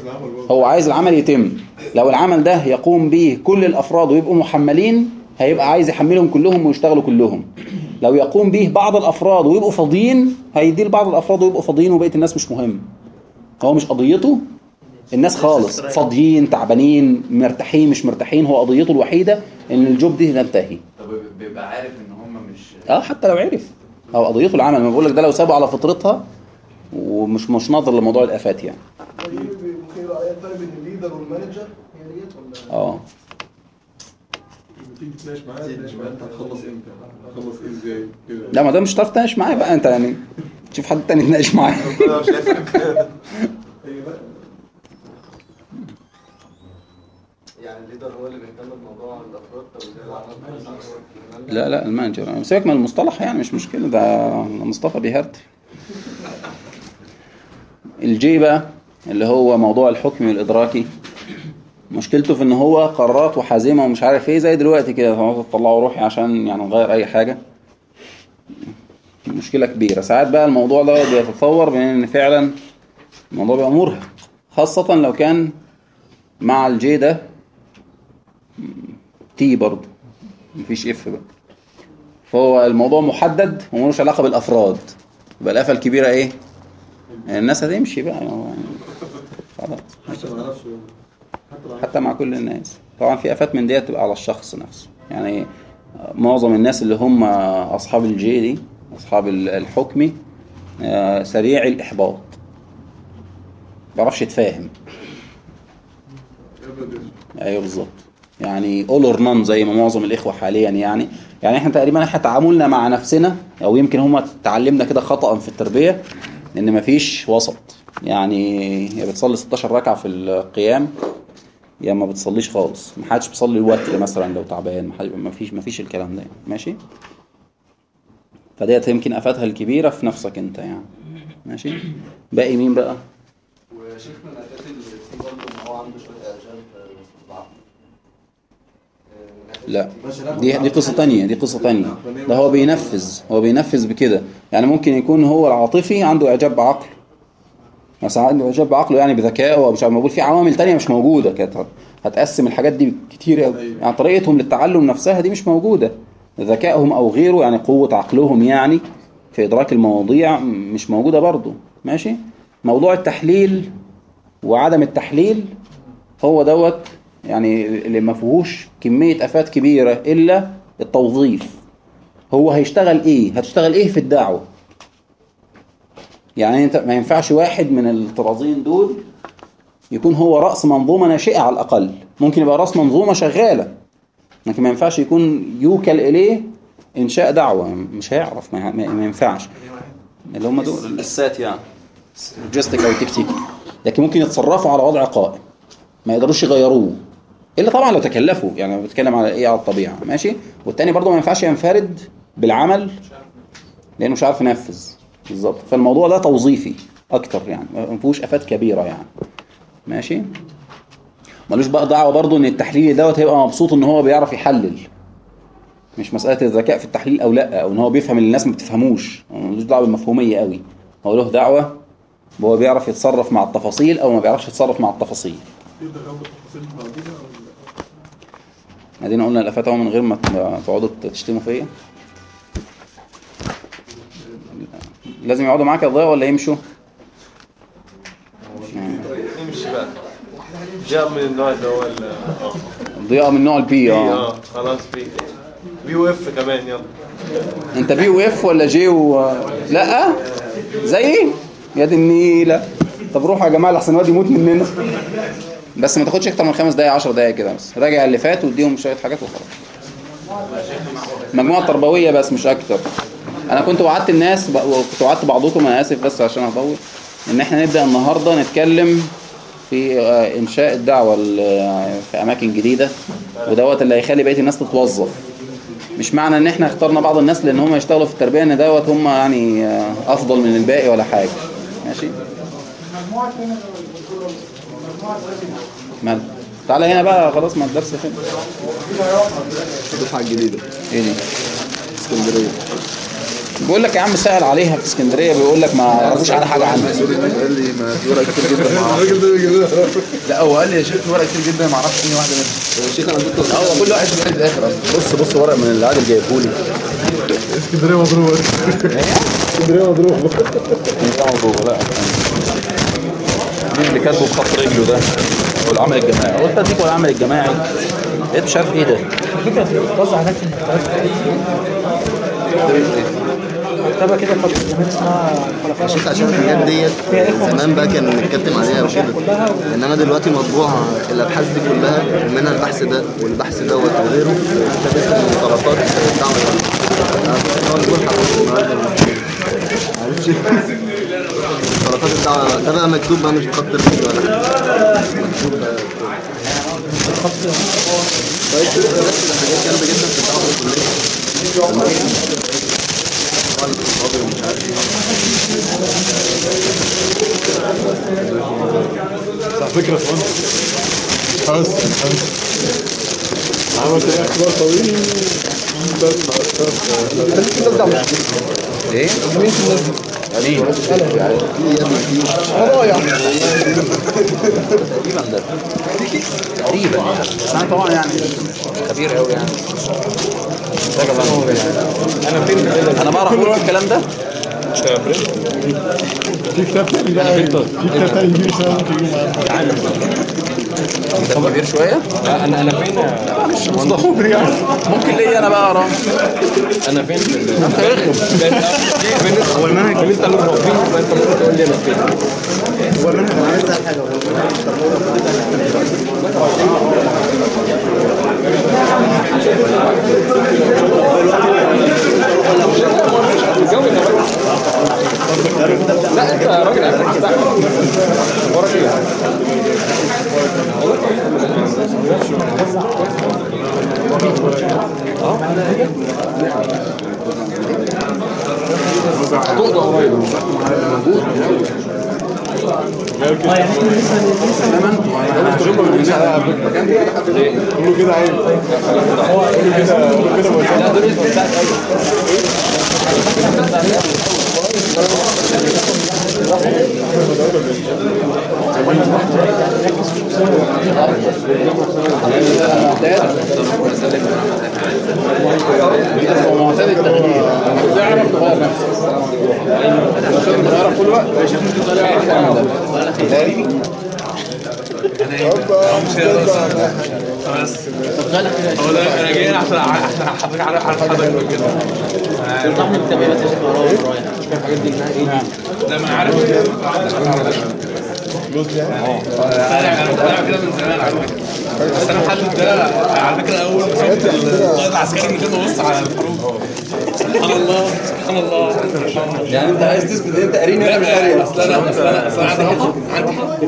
هو عايز العمل يتم. لو العمل ده يقوم به كل الأفراد ويبقوا محملين هيبقى عايز يحملهم كلهم ويشتغلوا كلهم. لو يقوم به بعض الأفراد ويبقوا فاضيين هيدي لبعض الأفراد ويبقوا فاضيين وبقية الناس مش مهم. هو مش قضيته؟ الناس خالص. فاضيين تعبانين مرتاحين مش مرتاحين. هو قضيته الوحيدة إن ال job دي تنتهي. طب بيبقى عارف إن هم مش آه حتى لو عرف. هو قضيته العمل. ما بقول لك ده لو سابه على فطرتها ومش مش ناظر لموضوع الآفات يعني بين ال leader وال manager هي ديت ولا آه تيجي تتناقش معاه انت هتخلص إمتى؟ هتخلص إزاي؟ لا ما ده مش هتعرف تناقش معاه بقى انت يعني تشوف حد تاني تناقش معاه يعني ال leader هو اللي بيهتم بموضوع الافراد لا لا ال manager سيبك من المصطلح يعني مش مشكلة ده مصطفى بيهرتي ال J بقى اللي هو موضوع الحكم الإدراكي. مشكلته في إن هو قرارات وحازمة ومش عارف إيه زي دلوقتي كده طلعوا روحي عشان يعني نغير أي حاجة. مشكلة كبيرة. ساعات بقى الموضوع ده بيتطور بين إن فعلا الموضوع بيبقى مرهق خاصة لو كان مع ال J ده T برضه. مفيش F بقى. فهو الموضوع محدد وملوش علاقة بالأفراد. يبقى الأفة الكبيرة إيه؟ الناس هتمشي بقى. يعني خلاص. حتى مع كل الناس. طبعا في آفات من ديت تبقى على الشخص نفسه. يعني معظم الناس اللي هم أصحاب ال J دي اصحاب الحكمي آه، سريع الإحباط. بيعرفش يتفاهم. أيوه بالظبط. يعني اول اور زي ما معظم الإخوة حاليا يعني. يعني إحنا تقريبا إحنا تعاملنا مع نفسنا أو يمكن هم تعلمنا كده خطا في التربية إن مفيش وسط. يعني يا بتصلي 16 ركعة في القيام يا ما بتصليش خالص. ما حدش بيصلي الوتر مثلا لو تعبان ما حد- ما فيش الكلام ده. ماشي؟ فديت يمكن افاتها الكبيرة في نفسك أنت يعني. ماشي؟ باقي مين بقى؟ وشيخنا الأساس اللي برضه هو عنده شوية إعجاب في ضعف لا. دي دي قصة تانية دي قصة تانية. ده هو بينفذ هو بينفذ بكده. يعني ممكن يكون هو العاطفي عنده إعجاب بعقله. مثلا عنده إعجاب بعقله يعني بذكائه أو مش عارف موجود. في عوامل تانية مش موجودة كانت هتقسم الحاجات دي كتير قوي يعني طريقتهم للتعلم نفسها دي مش موجودة. ذكائهم أو غيره يعني قوة عقلهم يعني في إدراك المواضيع مش موجودة برضه. ماشي؟ موضوع التحليل وعدم التحليل هو دوت يعني اللي ما فيهوش كمية آفات كبيرة إلا التوظيف. هو هيشتغل إيه؟ هتشتغل إيه في الدعوة؟ يعني أنت ما ينفعش واحد من الطرازين دول يكون هو رأس منظومة ناشئة على الأقل. ممكن يبقى رأس منظومة شغالة لكن ما ينفعش يكون يوكل إليه إنشاء دعوة. مش هيعرف ما ينفعش. اللي هم دول. السات يعني. لوجيستيك أو تكتيك لكن ممكن يتصرفوا على وضع قائم. ما يقدروش يغيروه. إلا طبعا لو تكلفوا يعني بتكلم على إيه على الطبيعة. ماشي؟ والتاني برضه ما ينفعش ينفرد بالعمل لأنه مش عارف ينفذ. بالظبط. فالموضوع ده توظيفي أكتر يعني. ما فيهوش أفات كبيرة يعني. ماشي؟ ملوش بقى دعوة برضه إن التحليل دوت هيبقى مبسوط إن هو بيعرف يحلل. مش مسألة الذكاء في التحليل أو لأ أو إن هو بيفهم اللي الناس ما بتفهموش. ملوش دعوة بالمفهومية قوي. هو له دعوة هو بيعرف يتصرف مع التفاصيل أو ما بيعرفش يتصرف مع التفاصيل يقدر ياخد التفاصيل الموجودة ولا ادينا قلنا الافات اهو من غير ما تقعدوا تشتموا فيا. لازم يقعدوا معاك يا ضياء ولا يمشوا؟ نمشي بقى جاء من النوع اللي هو ضياء من نوع ال P آه. آه خلاص P P و F كمان يلا. انت P و F ولا J و لا؟ زيي؟ يا دي النيلة. طب روحوا يا جماعة لحسن الواد يموت مننا. بس ما تاخدش أكتر من خمس دقايق 10 دقايق كده بس. راجع اللي فات واديهم شوية حاجات وخلاص. مجموعة تربوية بس مش أكتر. أنا كنت وعدت الناس وكنت وعدت بعضكم أنا آسف بس عشان أطول. إن إحنا نبدأ النهارده نتكلم في آه، إنشاء الدعوة ال- في أماكن جديدة ودوت اللي هيخلي بقية الناس تتوظف. مش معنى إن إحنا اخترنا بعض الناس لأن هم يشتغلوا في التربية إن دوت هم يعني آه، أفضل من الباقي ولا حاجة. ماشي؟ مال. تعالى هنا بقى خلاص ما الدرس فين؟ الدفعة الجديدة. إيه دي؟ اسكندرية. بيقول لك يا عم سأل عليها في اسكندرية بيقول لك ما يعرفوش عنها حاجة عنها. قال لي ما في ورق كتير جدا أعرفش لا هو قال لي يا شيخ في ورق كتير جدا ما أعرفش إيه واحدة منهم. يا شيخ أنا اديته هو كل واحد في الآخر أصلا. بص بص ورق من اللي عادل جايبه لي. اسكندرية مضروبة. اسكندرية مضروبة. اسكندريه مضروبه لا. اللي كاتبه بخط رجله ده هو العمل الجماعي. قلت اديك ولا العمل الجماعي. لقيت مش عارف إيه ده؟ فكرة بتوزع هناك في المكتبات مكتبة كده زمان اسمها عشان الحاجات ديت زمان بقى كان نتكتم عليها وكده. إنما دلوقتي مطبوعة الأبحاث دي كلها ومنها البحث ده والبحث دوت وغيره. كتاب اسمه مطالبات الدعوة هو نقول حضرتك النهارده. خد الدعوه ده بقى مكتوب بقى مش مخطط فيه ولا طيب بس الحاجات جامده جدا في الدعوه الكليه على فكره فن خلاص خلاص عملت ايه اختبار طويل بس بس إيه؟ مين في الناس دي؟ ضايع تقريبا ده تقريبا يعني بس أنا طبعا يعني خبير قوي يعني أنا فين أنا بعرف أقول الكلام ده تاني بقى في كتاب تاني كبير شوية ممكن يجي معانا كتاب كبير شوية أنا أنا فين؟ مش مصدر يعني ممكن ليا أنا بقى اقرا أنا فين انت رخم هو المنهج اللي انت اللي مربيه فانت ممكن تقول لي أنا فين هو المنهج أنا عايز اسال حاجة لا انت يا راجل وراك إيه؟ هتقضى قريب قولوا كده عيب قولوا كده قولوا كده هو معتاد عشان مش أنا جاي عشان عشان حضرتك عارف حضرتك كده احمد انت بقى تاخد ورايا ورايا إيه بعمل كده من زمان على فكره بس أنا محدد ده على فكره اول سبحان الله سبحان الله يعني انت عايز تثبت ان انت قاري لا اصل أنا اصل أنا اصل أنا عندي